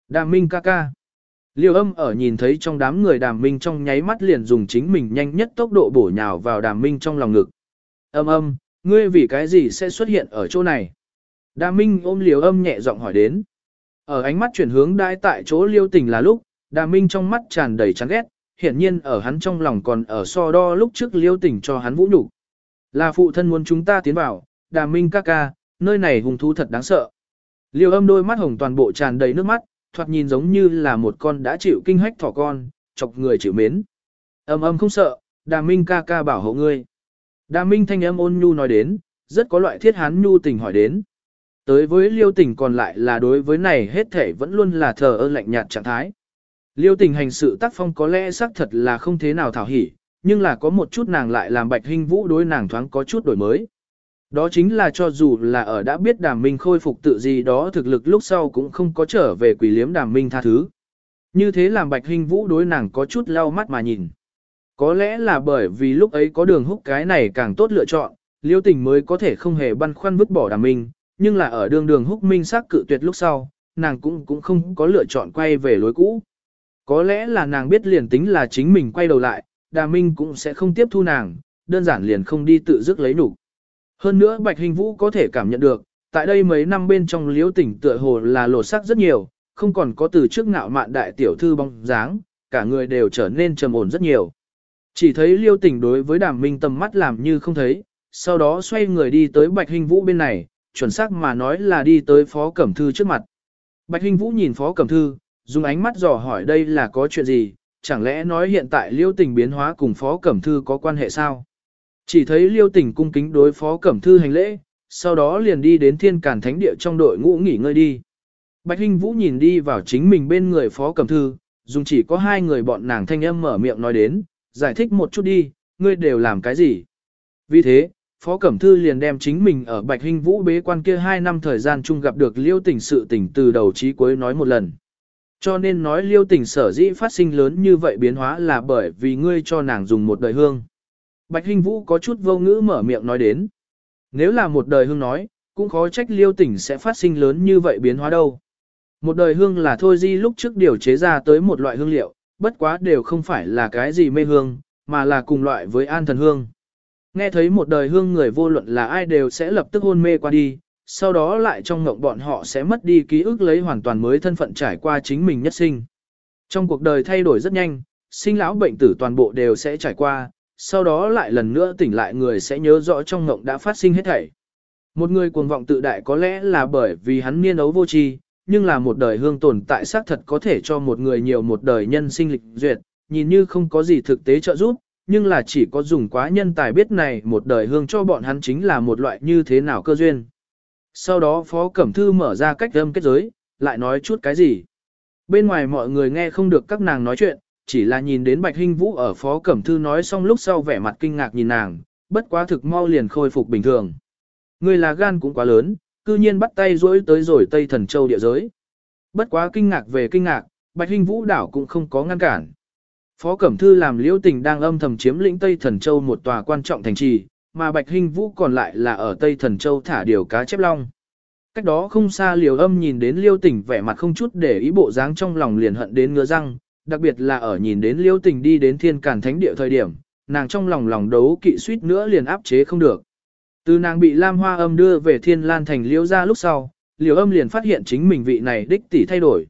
Đàm Minh ca ca. Liêu âm ở nhìn thấy trong đám người đàm minh trong nháy mắt liền dùng chính mình nhanh nhất tốc độ bổ nhào vào đàm minh trong lòng ngực. Âm âm, ngươi vì cái gì sẽ xuất hiện ở chỗ này? Đàm minh ôm liêu âm nhẹ giọng hỏi đến. Ở ánh mắt chuyển hướng đai tại chỗ liêu tỉnh là lúc, đàm minh trong mắt tràn đầy chán ghét, hiển nhiên ở hắn trong lòng còn ở so đo lúc trước liêu tỉnh cho hắn vũ nhục Là phụ thân muốn chúng ta tiến vào, đàm minh ca ca, nơi này hùng thú thật đáng sợ. Liêu âm đôi mắt hồng toàn bộ tràn đầy nước mắt, thoạt nhìn giống như là một con đã chịu kinh hách thỏ con, chọc người chịu mến. Âm âm không sợ, đà minh ca ca bảo hộ ngươi. Đà minh thanh âm ôn nhu nói đến, rất có loại thiết hán nhu tình hỏi đến. Tới với liêu tình còn lại là đối với này hết thể vẫn luôn là thờ ơ lạnh nhạt trạng thái. Liêu tình hành sự tác phong có lẽ xác thật là không thế nào thảo hỉ, nhưng là có một chút nàng lại làm bạch hình vũ đối nàng thoáng có chút đổi mới. Đó chính là cho dù là ở đã biết đàm minh khôi phục tự gì đó thực lực lúc sau cũng không có trở về quỷ liếm đàm minh tha thứ. Như thế làm bạch hình vũ đối nàng có chút lau mắt mà nhìn. Có lẽ là bởi vì lúc ấy có đường húc cái này càng tốt lựa chọn, liêu tình mới có thể không hề băn khoăn vứt bỏ đàm minh, nhưng là ở đường đường húc minh xác cự tuyệt lúc sau, nàng cũng cũng không có lựa chọn quay về lối cũ. Có lẽ là nàng biết liền tính là chính mình quay đầu lại, đàm minh cũng sẽ không tiếp thu nàng, đơn giản liền không đi tự dứt lấy đủ. Hơn nữa Bạch Hình Vũ có thể cảm nhận được, tại đây mấy năm bên trong liễu tỉnh tựa hồ là lột sắc rất nhiều, không còn có từ trước ngạo mạn đại tiểu thư bóng dáng, cả người đều trở nên trầm ổn rất nhiều. Chỉ thấy liêu tỉnh đối với đàm minh tầm mắt làm như không thấy, sau đó xoay người đi tới Bạch Hình Vũ bên này, chuẩn xác mà nói là đi tới Phó Cẩm Thư trước mặt. Bạch Hình Vũ nhìn Phó Cẩm Thư, dùng ánh mắt dò hỏi đây là có chuyện gì, chẳng lẽ nói hiện tại liêu tình biến hóa cùng Phó Cẩm Thư có quan hệ sao? Chỉ thấy liêu tình cung kính đối phó cẩm thư hành lễ, sau đó liền đi đến thiên cản thánh địa trong đội ngũ nghỉ ngơi đi. Bạch Hinh Vũ nhìn đi vào chính mình bên người phó cẩm thư, dùng chỉ có hai người bọn nàng thanh âm mở miệng nói đến, giải thích một chút đi, ngươi đều làm cái gì. Vì thế, Phó Cẩm Thư liền đem chính mình ở Bạch Hinh Vũ bế quan kia hai năm thời gian chung gặp được liêu tình sự tình từ đầu chí cuối nói một lần. Cho nên nói liêu tình sở dĩ phát sinh lớn như vậy biến hóa là bởi vì ngươi cho nàng dùng một đời hương. Bạch Hinh Vũ có chút vô ngữ mở miệng nói đến. Nếu là một đời hương nói, cũng khó trách liêu tỉnh sẽ phát sinh lớn như vậy biến hóa đâu. Một đời hương là thôi di lúc trước điều chế ra tới một loại hương liệu, bất quá đều không phải là cái gì mê hương, mà là cùng loại với an thần hương. Nghe thấy một đời hương người vô luận là ai đều sẽ lập tức hôn mê qua đi, sau đó lại trong ngộng bọn họ sẽ mất đi ký ức lấy hoàn toàn mới thân phận trải qua chính mình nhất sinh. Trong cuộc đời thay đổi rất nhanh, sinh lão bệnh tử toàn bộ đều sẽ trải qua, sau đó lại lần nữa tỉnh lại người sẽ nhớ rõ trong ngộng đã phát sinh hết thảy. Một người cuồng vọng tự đại có lẽ là bởi vì hắn niên ấu vô tri, nhưng là một đời hương tồn tại xác thật có thể cho một người nhiều một đời nhân sinh lịch duyệt, nhìn như không có gì thực tế trợ giúp, nhưng là chỉ có dùng quá nhân tài biết này một đời hương cho bọn hắn chính là một loại như thế nào cơ duyên. Sau đó Phó Cẩm Thư mở ra cách âm kết giới, lại nói chút cái gì. Bên ngoài mọi người nghe không được các nàng nói chuyện, chỉ là nhìn đến Bạch Hinh Vũ ở Phó Cẩm Thư nói xong lúc sau vẻ mặt kinh ngạc nhìn nàng, bất quá thực mau liền khôi phục bình thường. Người là gan cũng quá lớn, cư nhiên bắt tay rỗi tới rồi Tây Thần Châu địa giới. Bất quá kinh ngạc về kinh ngạc, Bạch Hinh Vũ đảo cũng không có ngăn cản. Phó Cẩm Thư làm liễu tình đang âm thầm chiếm lĩnh Tây Thần Châu một tòa quan trọng thành trì, mà Bạch Hinh Vũ còn lại là ở Tây Thần Châu thả điều cá chép long. Cách đó không xa liều âm nhìn đến liêu tỉnh vẻ mặt không chút để ý bộ dáng trong lòng liền hận đến ngứa răng, đặc biệt là ở nhìn đến liêu tình đi đến thiên cản thánh địa thời điểm, nàng trong lòng lòng đấu kỵ suýt nữa liền áp chế không được. Từ nàng bị Lam Hoa âm đưa về thiên lan thành liêu ra lúc sau, liêu âm liền phát hiện chính mình vị này đích tỷ thay đổi.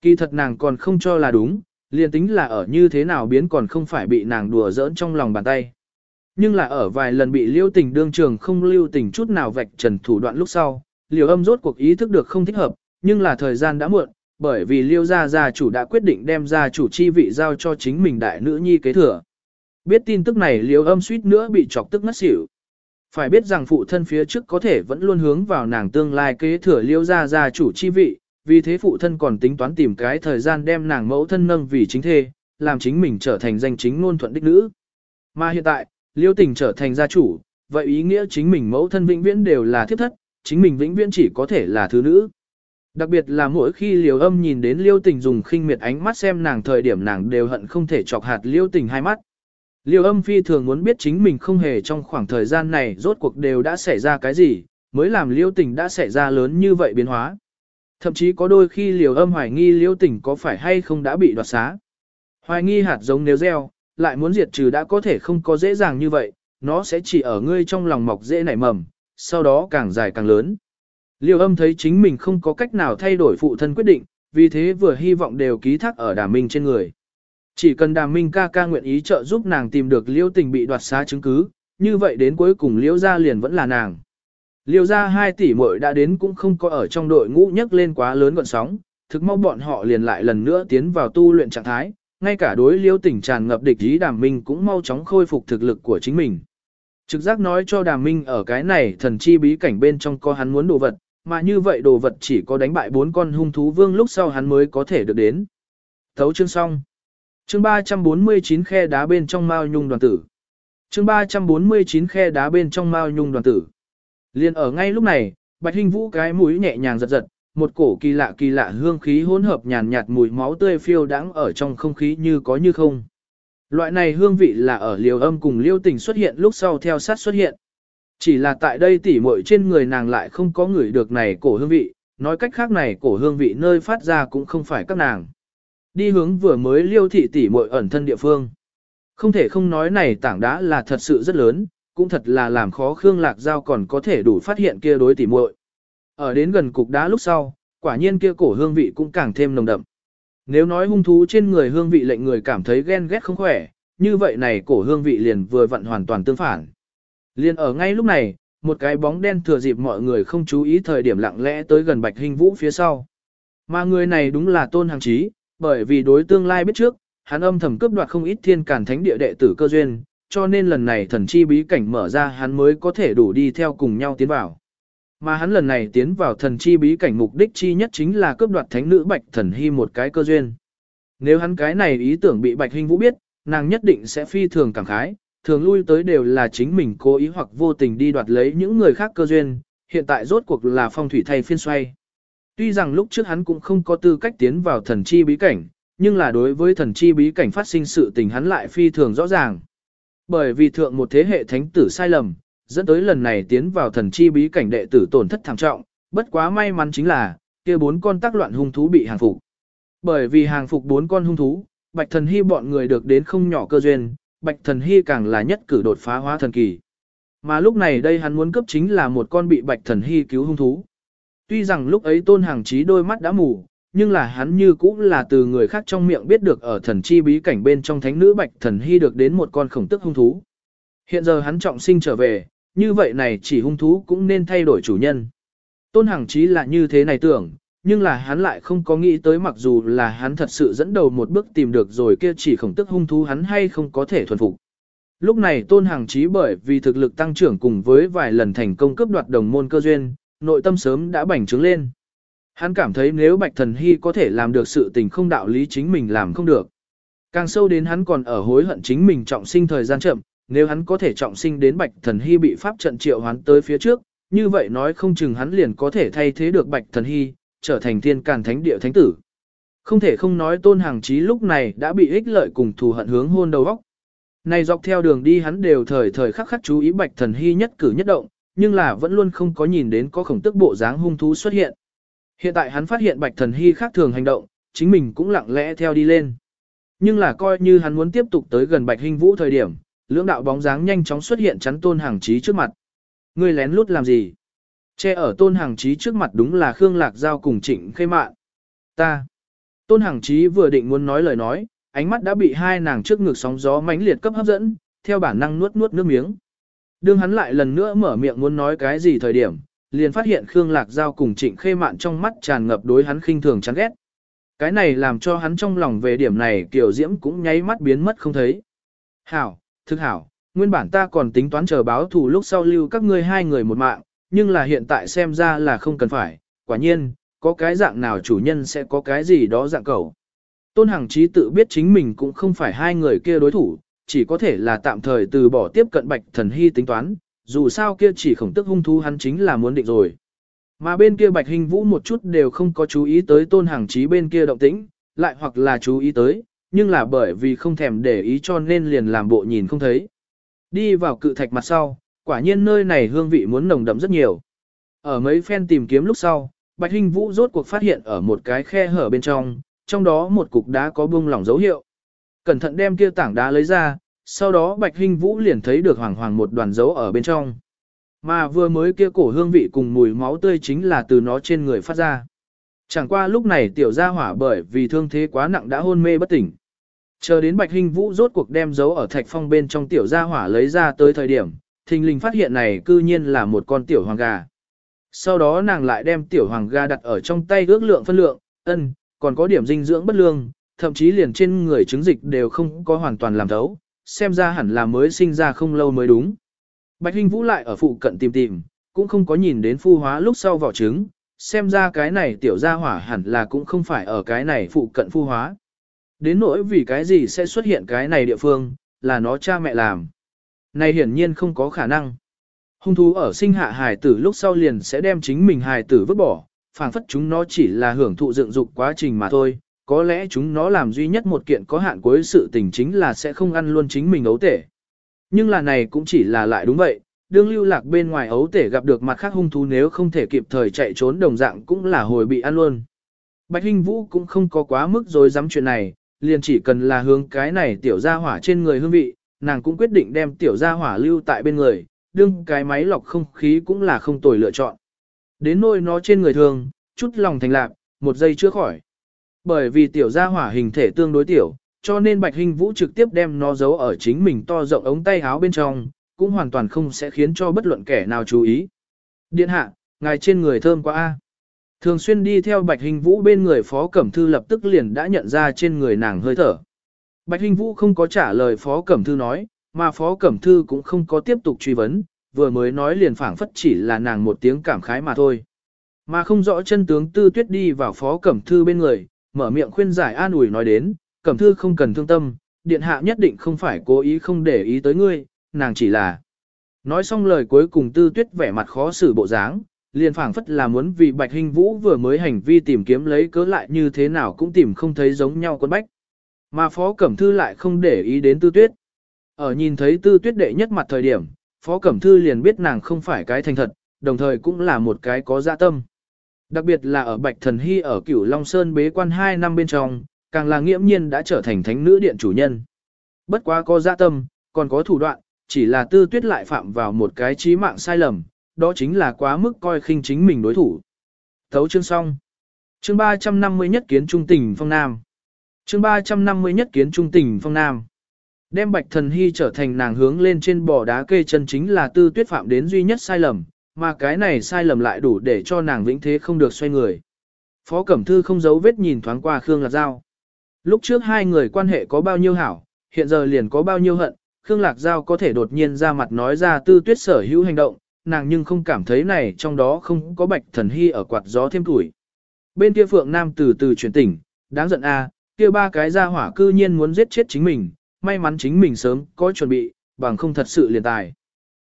Kỳ thật nàng còn không cho là đúng, liền tính là ở như thế nào biến còn không phải bị nàng đùa giỡn trong lòng bàn tay. nhưng là ở vài lần bị liêu tình đương trường không lưu tình chút nào vạch trần thủ đoạn lúc sau, liêu âm rốt cuộc ý thức được không thích hợp, nhưng là thời gian đã muộn, bởi vì liêu gia gia chủ đã quyết định đem gia chủ chi vị giao cho chính mình đại nữ nhi kế thừa. Biết tin tức này liêu âm suýt nữa bị chọc tức ngất xỉu. Phải biết rằng phụ thân phía trước có thể vẫn luôn hướng vào nàng tương lai kế thừa liêu gia gia chủ chi vị, vì thế phụ thân còn tính toán tìm cái thời gian đem nàng mẫu thân nâng vì chính thê, làm chính mình trở thành danh chính ngôn thuận đích nữ. Mà hiện tại, liêu tình trở thành gia chủ, vậy ý nghĩa chính mình mẫu thân vĩnh viễn đều là thiếp thất, chính mình vĩnh viễn chỉ có thể là thứ nữ. Đặc biệt là mỗi khi liều âm nhìn đến liêu tình dùng khinh miệt ánh mắt xem nàng thời điểm nàng đều hận không thể chọc hạt liêu tình hai mắt. Liêu âm phi thường muốn biết chính mình không hề trong khoảng thời gian này rốt cuộc đều đã xảy ra cái gì, mới làm liêu tình đã xảy ra lớn như vậy biến hóa. Thậm chí có đôi khi liều âm hoài nghi liêu tình có phải hay không đã bị đoạt xá. Hoài nghi hạt giống nếu gieo, lại muốn diệt trừ đã có thể không có dễ dàng như vậy, nó sẽ chỉ ở ngươi trong lòng mọc dễ nảy mầm, sau đó càng dài càng lớn. Liêu âm thấy chính mình không có cách nào thay đổi phụ thân quyết định, vì thế vừa hy vọng đều ký thác ở đàm minh trên người. Chỉ cần đàm minh ca ca nguyện ý trợ giúp nàng tìm được liêu tình bị đoạt xá chứng cứ, như vậy đến cuối cùng liêu gia liền vẫn là nàng. Liêu gia hai tỷ muội đã đến cũng không có ở trong đội ngũ nhấc lên quá lớn gọn sóng, thực mau bọn họ liền lại lần nữa tiến vào tu luyện trạng thái, ngay cả đối liêu tình tràn ngập địch ý đàm minh cũng mau chóng khôi phục thực lực của chính mình. Trực giác nói cho đàm minh ở cái này thần chi bí cảnh bên trong có hắn muốn đồ vật, mà như vậy đồ vật chỉ có đánh bại bốn con hung thú vương lúc sau hắn mới có thể được đến. Thấu chương xong. Chương 349 khe đá bên trong Mao Nhung đoàn tử. Chương 349 khe đá bên trong Mao Nhung đoàn tử. Liên ở ngay lúc này, Bạch Hinh Vũ cái mũi nhẹ nhàng giật giật, một cổ kỳ lạ kỳ lạ hương khí hỗn hợp nhàn nhạt mùi máu tươi phiêu đãng ở trong không khí như có như không. Loại này hương vị là ở liều âm cùng liêu tình xuất hiện lúc sau theo sát xuất hiện. Chỉ là tại đây tỉ muội trên người nàng lại không có người được này cổ hương vị, nói cách khác này cổ hương vị nơi phát ra cũng không phải các nàng. Đi hướng vừa mới liêu thị tỉ muội ẩn thân địa phương. Không thể không nói này tảng đá là thật sự rất lớn, cũng thật là làm khó Khương Lạc Giao còn có thể đủ phát hiện kia đối tỉ muội. Ở đến gần cục đá lúc sau, quả nhiên kia cổ hương vị cũng càng thêm nồng đậm. Nếu nói hung thú trên người hương vị lệnh người cảm thấy ghen ghét không khỏe, như vậy này cổ hương vị liền vừa vặn hoàn toàn tương phản. Liền ở ngay lúc này, một cái bóng đen thừa dịp mọi người không chú ý thời điểm lặng lẽ tới gần Bạch Hình Vũ phía sau. Mà người này đúng là Tôn Hàng Chí, bởi vì đối tương lai biết trước, hắn âm thầm cướp đoạt không ít thiên cản thánh địa đệ tử cơ duyên, cho nên lần này thần chi bí cảnh mở ra hắn mới có thể đủ đi theo cùng nhau tiến vào. Mà hắn lần này tiến vào thần chi bí cảnh mục đích chi nhất chính là cướp đoạt thánh nữ Bạch Thần Hy một cái cơ duyên. Nếu hắn cái này ý tưởng bị Bạch Hình Vũ biết, nàng nhất định sẽ phi thường cảm khái, thường lui tới đều là chính mình cố ý hoặc vô tình đi đoạt lấy những người khác cơ duyên, hiện tại rốt cuộc là phong thủy thay phiên xoay. Tuy rằng lúc trước hắn cũng không có tư cách tiến vào thần chi bí cảnh, nhưng là đối với thần chi bí cảnh phát sinh sự tình hắn lại phi thường rõ ràng. Bởi vì thượng một thế hệ thánh tử sai lầm, dẫn tới lần này tiến vào thần chi bí cảnh đệ tử tổn thất thảm trọng, bất quá may mắn chính là, kia bốn con tác loạn hung thú bị hàng phục. Bởi vì hàng phục bốn con hung thú, bạch thần hy bọn người được đến không nhỏ cơ duyên, bạch thần hy càng là nhất cử đột phá hóa thần kỳ. Mà lúc này đây hắn muốn cấp chính là một con bị bạch thần hy cứu hung thú. Tuy rằng lúc ấy tôn hàng trí đôi mắt đã mù, nhưng là hắn như cũng là từ người khác trong miệng biết được ở thần chi bí cảnh bên trong thánh nữ bạch thần hy được đến một con khổng tức hung thú. Hiện giờ hắn trọng sinh trở về, như vậy này chỉ hung thú cũng nên thay đổi chủ nhân. Tôn Hằng Chí là như thế này tưởng, nhưng là hắn lại không có nghĩ tới mặc dù là hắn thật sự dẫn đầu một bước tìm được rồi kia chỉ khổng tức hung thú hắn hay không có thể thuần phục. Lúc này Tôn hàng Chí bởi vì thực lực tăng trưởng cùng với vài lần thành công cướp đoạt đồng môn cơ duyên, nội tâm sớm đã bành trướng lên. Hắn cảm thấy nếu Bạch Thần Hy có thể làm được sự tình không đạo lý chính mình làm không được. Càng sâu đến hắn còn ở hối hận chính mình trọng sinh thời gian chậm, nếu hắn có thể trọng sinh đến Bạch Thần Hy bị pháp trận triệu hắn tới phía trước, như vậy nói không chừng hắn liền có thể thay thế được Bạch Thần Hy, trở thành thiên càn thánh địa thánh tử. Không thể không nói tôn hàng chí lúc này đã bị ích lợi cùng thù hận hướng hôn đầu góc. Này dọc theo đường đi hắn đều thời thời khắc khắc chú ý Bạch Thần Hy nhất cử nhất động, nhưng là vẫn luôn không có nhìn đến có khổng tức bộ dáng hung thú xuất hiện. Hiện tại hắn phát hiện Bạch Thần Hy khác thường hành động, chính mình cũng lặng lẽ theo đi lên. Nhưng là coi như hắn muốn tiếp tục tới gần Bạch hình Vũ thời điểm, lưỡng đạo bóng dáng nhanh chóng xuất hiện chắn tôn hàng trí trước mặt. Ngươi lén lút làm gì? Che ở tôn hàng trí trước mặt đúng là Khương Lạc Giao cùng trịnh khê mạn. Ta. Tôn hàng trí vừa định muốn nói lời nói, ánh mắt đã bị hai nàng trước ngực sóng gió mãnh liệt cấp hấp dẫn, theo bản năng nuốt nuốt nước miếng. Đương hắn lại lần nữa mở miệng muốn nói cái gì thời điểm, liền phát hiện Khương Lạc Giao cùng Trịnh Khê Mạn trong mắt tràn ngập đối hắn khinh thường chán ghét. Cái này làm cho hắn trong lòng về điểm này kiểu diễm cũng nháy mắt biến mất không thấy. Hảo, thực hảo, nguyên bản ta còn tính toán chờ báo thù lúc sau lưu các ngươi hai người một mạng, nhưng là hiện tại xem ra là không cần phải, quả nhiên, có cái dạng nào chủ nhân sẽ có cái gì đó dạng cầu. Tôn Hằng Chí tự biết chính mình cũng không phải hai người kia đối thủ, chỉ có thể là tạm thời từ bỏ tiếp cận Bạch Thần Hy tính toán, dù sao kia chỉ khổng tức hung thú hắn chính là muốn định rồi. Mà bên kia Bạch Hình Vũ một chút đều không có chú ý tới Tôn Hằng Chí bên kia động tĩnh, lại hoặc là chú ý tới, nhưng là bởi vì không thèm để ý cho nên liền làm bộ nhìn không thấy. Đi vào cự thạch mặt sau, quả nhiên nơi này hương vị muốn nồng đậm rất nhiều. Ở mấy phen tìm kiếm lúc sau, Bạch Hinh Vũ rốt cuộc phát hiện ở một cái khe hở bên trong, trong đó một cục đá có bung lỏng dấu hiệu. Cẩn thận đem kia tảng đá lấy ra, sau đó Bạch Hinh Vũ liền thấy được hoàng hoàng một đoàn dấu ở bên trong. Mà vừa mới kia cổ hương vị cùng mùi máu tươi chính là từ nó trên người phát ra. Chẳng qua lúc này tiểu gia hỏa bởi vì thương thế quá nặng đã hôn mê bất tỉnh. Chờ đến Bạch Hinh Vũ rốt cuộc đem dấu ở thạch phong bên trong tiểu gia hỏa lấy ra tới thời điểm, thình lình phát hiện này cư nhiên là một con tiểu hoàng gà. Sau đó nàng lại đem tiểu hoàng gà đặt ở trong tay ước lượng phân lượng, ân, còn có điểm dinh dưỡng bất lương, thậm chí liền trên người trứng dịch đều không có hoàn toàn làm thấu, xem ra hẳn là mới sinh ra không lâu mới đúng. Bạch Hinh Vũ lại ở phụ cận tìm tìm, cũng không có nhìn đến phu hóa lúc sau vỏ trứng, xem ra cái này tiểu gia hỏa hẳn là cũng không phải ở cái này phụ cận phu hóa. Đến nỗi vì cái gì sẽ xuất hiện cái này địa phương, là nó cha mẹ làm. Này hiển nhiên không có khả năng. Hung thú ở sinh hạ hài tử lúc sau liền sẽ đem chính mình hài tử vứt bỏ, phảng phất chúng nó chỉ là hưởng thụ dựng dục quá trình mà thôi, có lẽ chúng nó làm duy nhất một kiện có hạn cuối sự tình chính là sẽ không ăn luôn chính mình ấu tể. Nhưng là này cũng chỉ là lại đúng vậy, đương lưu lạc bên ngoài ấu tể gặp được mặt khác hung thú nếu không thể kịp thời chạy trốn đồng dạng cũng là hồi bị ăn luôn. Bạch Hinh Vũ cũng không có quá mức rồi dám chuyện này, liền chỉ cần là hướng cái này tiểu ra hỏa trên người hương vị, nàng cũng quyết định đem tiểu gia hỏa lưu tại bên người, đương cái máy lọc không khí cũng là không tồi lựa chọn. Đến nôi nó trên người thường, chút lòng thành lạc, một giây chưa khỏi. Bởi vì tiểu gia hỏa hình thể tương đối tiểu, cho nên Bạch Hình Vũ trực tiếp đem nó giấu ở chính mình to rộng ống tay áo bên trong, cũng hoàn toàn không sẽ khiến cho bất luận kẻ nào chú ý. Điện hạ, ngài trên người thơm quá a. Thường xuyên đi theo Bạch Hình Vũ bên người Phó Cẩm Thư lập tức liền đã nhận ra trên người nàng hơi thở. Bạch Hình Vũ không có trả lời Phó Cẩm Thư nói, mà Phó Cẩm Thư cũng không có tiếp tục truy vấn, vừa mới nói liền phảng phất chỉ là nàng một tiếng cảm khái mà thôi. Mà không rõ chân tướng Tư Tuyết đi vào Phó Cẩm Thư bên người, mở miệng khuyên giải an ủi nói đến, Cẩm Thư không cần thương tâm, điện hạ nhất định không phải cố ý không để ý tới ngươi, nàng chỉ là. Nói xong lời cuối cùng Tư Tuyết vẻ mặt khó xử bộ dáng, liền phảng phất là muốn vì Bạch Hình Vũ vừa mới hành vi tìm kiếm lấy cớ lại như thế nào cũng tìm không thấy giống nhau con bách. Mà Phó Cẩm Thư lại không để ý đến Tư Tuyết. Ở nhìn thấy Tư Tuyết đệ nhất mặt thời điểm, Phó Cẩm Thư liền biết nàng không phải cái thành thật, đồng thời cũng là một cái có dạ tâm. Đặc biệt là ở Bạch Thần Hy ở Cửu Long Sơn bế quan 2 năm bên trong, càng là nghiễm nhiên đã trở thành thánh nữ điện chủ nhân. Bất quá có dạ tâm, còn có thủ đoạn, chỉ là Tư Tuyết lại phạm vào một cái trí mạng sai lầm, đó chính là quá mức coi khinh chính mình đối thủ. Thấu chương xong. Chương 350 nhất kiến trung tình phong nam. Chương 350 nhất kiến trung tình phong nam. Đem Bạch Thần Hy trở thành nàng hướng lên trên bò đá kê chân chính là tư tuyết phạm đến duy nhất sai lầm, mà cái này sai lầm lại đủ để cho nàng vĩnh thế không được xoay người. Phó Cẩm Thư không giấu vết nhìn thoáng qua Khương Lạc Giao. Lúc trước hai người quan hệ có bao nhiêu hảo, hiện giờ liền có bao nhiêu hận, Khương Lạc Giao có thể đột nhiên ra mặt nói ra tư tuyết sở hữu hành động, nàng nhưng không cảm thấy này trong đó không có bạch thần hy ở quạt gió thêm tuổi. Bên kia Phượng Nam từ từ chuyển tỉnh, đáng giận a, kia ba cái ra hỏa cư nhiên muốn giết chết chính mình, may mắn chính mình sớm có chuẩn bị, bằng không thật sự liền tài.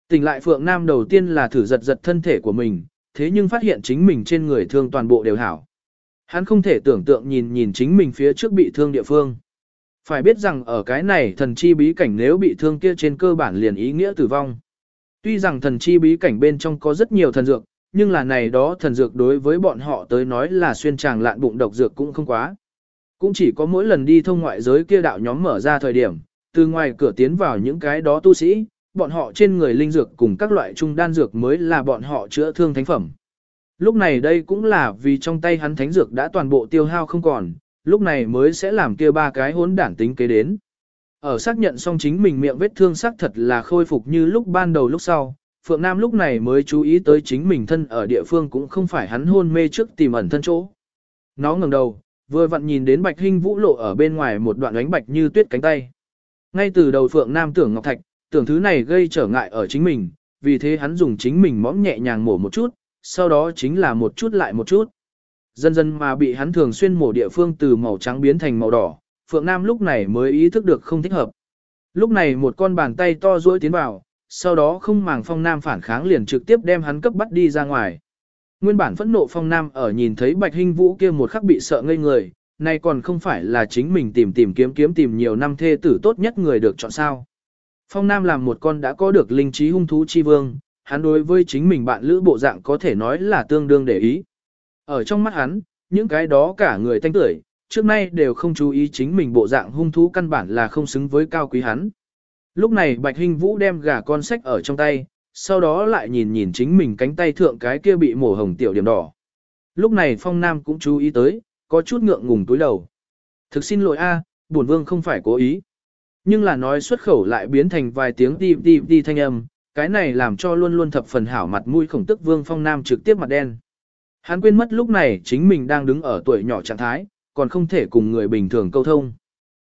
Tỉnh lại Phượng Nam đầu tiên là thử giật giật thân thể của mình, thế nhưng phát hiện chính mình trên người thương toàn bộ đều hảo. Hắn không thể tưởng tượng nhìn nhìn chính mình phía trước bị thương địa phương. Phải biết rằng ở cái này thần chi bí cảnh nếu bị thương kia trên cơ bản liền ý nghĩa tử vong. Tuy rằng thần chi bí cảnh bên trong có rất nhiều thần dược, nhưng là này đó thần dược đối với bọn họ tới nói là xuyên tràng lạn bụng độc dược cũng không quá. Cũng chỉ có mỗi lần đi thông ngoại giới kia đạo nhóm mở ra thời điểm, từ ngoài cửa tiến vào những cái đó tu sĩ, bọn họ trên người linh dược cùng các loại trung đan dược mới là bọn họ chữa thương thánh phẩm. Lúc này đây cũng là vì trong tay hắn thánh dược đã toàn bộ tiêu hao không còn, lúc này mới sẽ làm kia ba cái hỗn đản tính kế đến. Ở xác nhận xong chính mình miệng vết thương xác thật là khôi phục như lúc ban đầu lúc sau, Phượng Nam lúc này mới chú ý tới chính mình thân ở địa phương cũng không phải hắn hôn mê trước tìm ẩn thân chỗ. Nó ngẩng đầu, vừa vặn nhìn đến Bạch Hinh Vũ lộ ở bên ngoài một đoạn ánh bạch như tuyết cánh tay. Ngay từ đầu Phượng Nam tưởng Ngọc Thạch, tưởng thứ này gây trở ngại ở chính mình, vì thế hắn dùng chính mình mõm nhẹ nhàng mổ một chút, sau đó chính là một chút lại một chút. Dần dần mà bị hắn thường xuyên mổ địa phương từ màu trắng biến thành màu đỏ, Phượng Nam lúc này mới ý thức được không thích hợp. Lúc này một con bàn tay to duỗi tiến vào, sau đó không màng phong nam phản kháng liền trực tiếp đem hắn cấp bắt đi ra ngoài. Nguyên bản phẫn nộ phong nam ở nhìn thấy bạch hình vũ kia một khắc bị sợ ngây người, nay còn không phải là chính mình tìm tìm kiếm kiếm tìm nhiều năm thê tử tốt nhất người được chọn sao. Phong nam làm một con đã có được linh trí hung thú chi vương, hắn đối với chính mình bạn lữ bộ dạng có thể nói là tương đương để ý. Ở trong mắt hắn, những cái đó cả người thanh tuổi, trước nay đều không chú ý chính mình bộ dạng hung thú căn bản là không xứng với cao quý hắn. Lúc này Bạch Hinh Vũ đem gà con sách ở trong tay, sau đó lại nhìn nhìn chính mình cánh tay thượng cái kia bị mổ hồng tiểu điểm đỏ. Lúc này Phong Nam cũng chú ý tới, có chút ngượng ngùng túi đầu. Thực xin lỗi a, bổn vương không phải cố ý. Nhưng là nói xuất khẩu lại biến thành vài tiếng đi đi đi thanh âm, cái này làm cho luôn luôn thập phần hảo mặt mũi khổng tức vương Phong Nam trực tiếp mặt đen. Hắn quên mất lúc này chính mình đang đứng ở tuổi nhỏ trạng thái, còn không thể cùng người bình thường câu thông.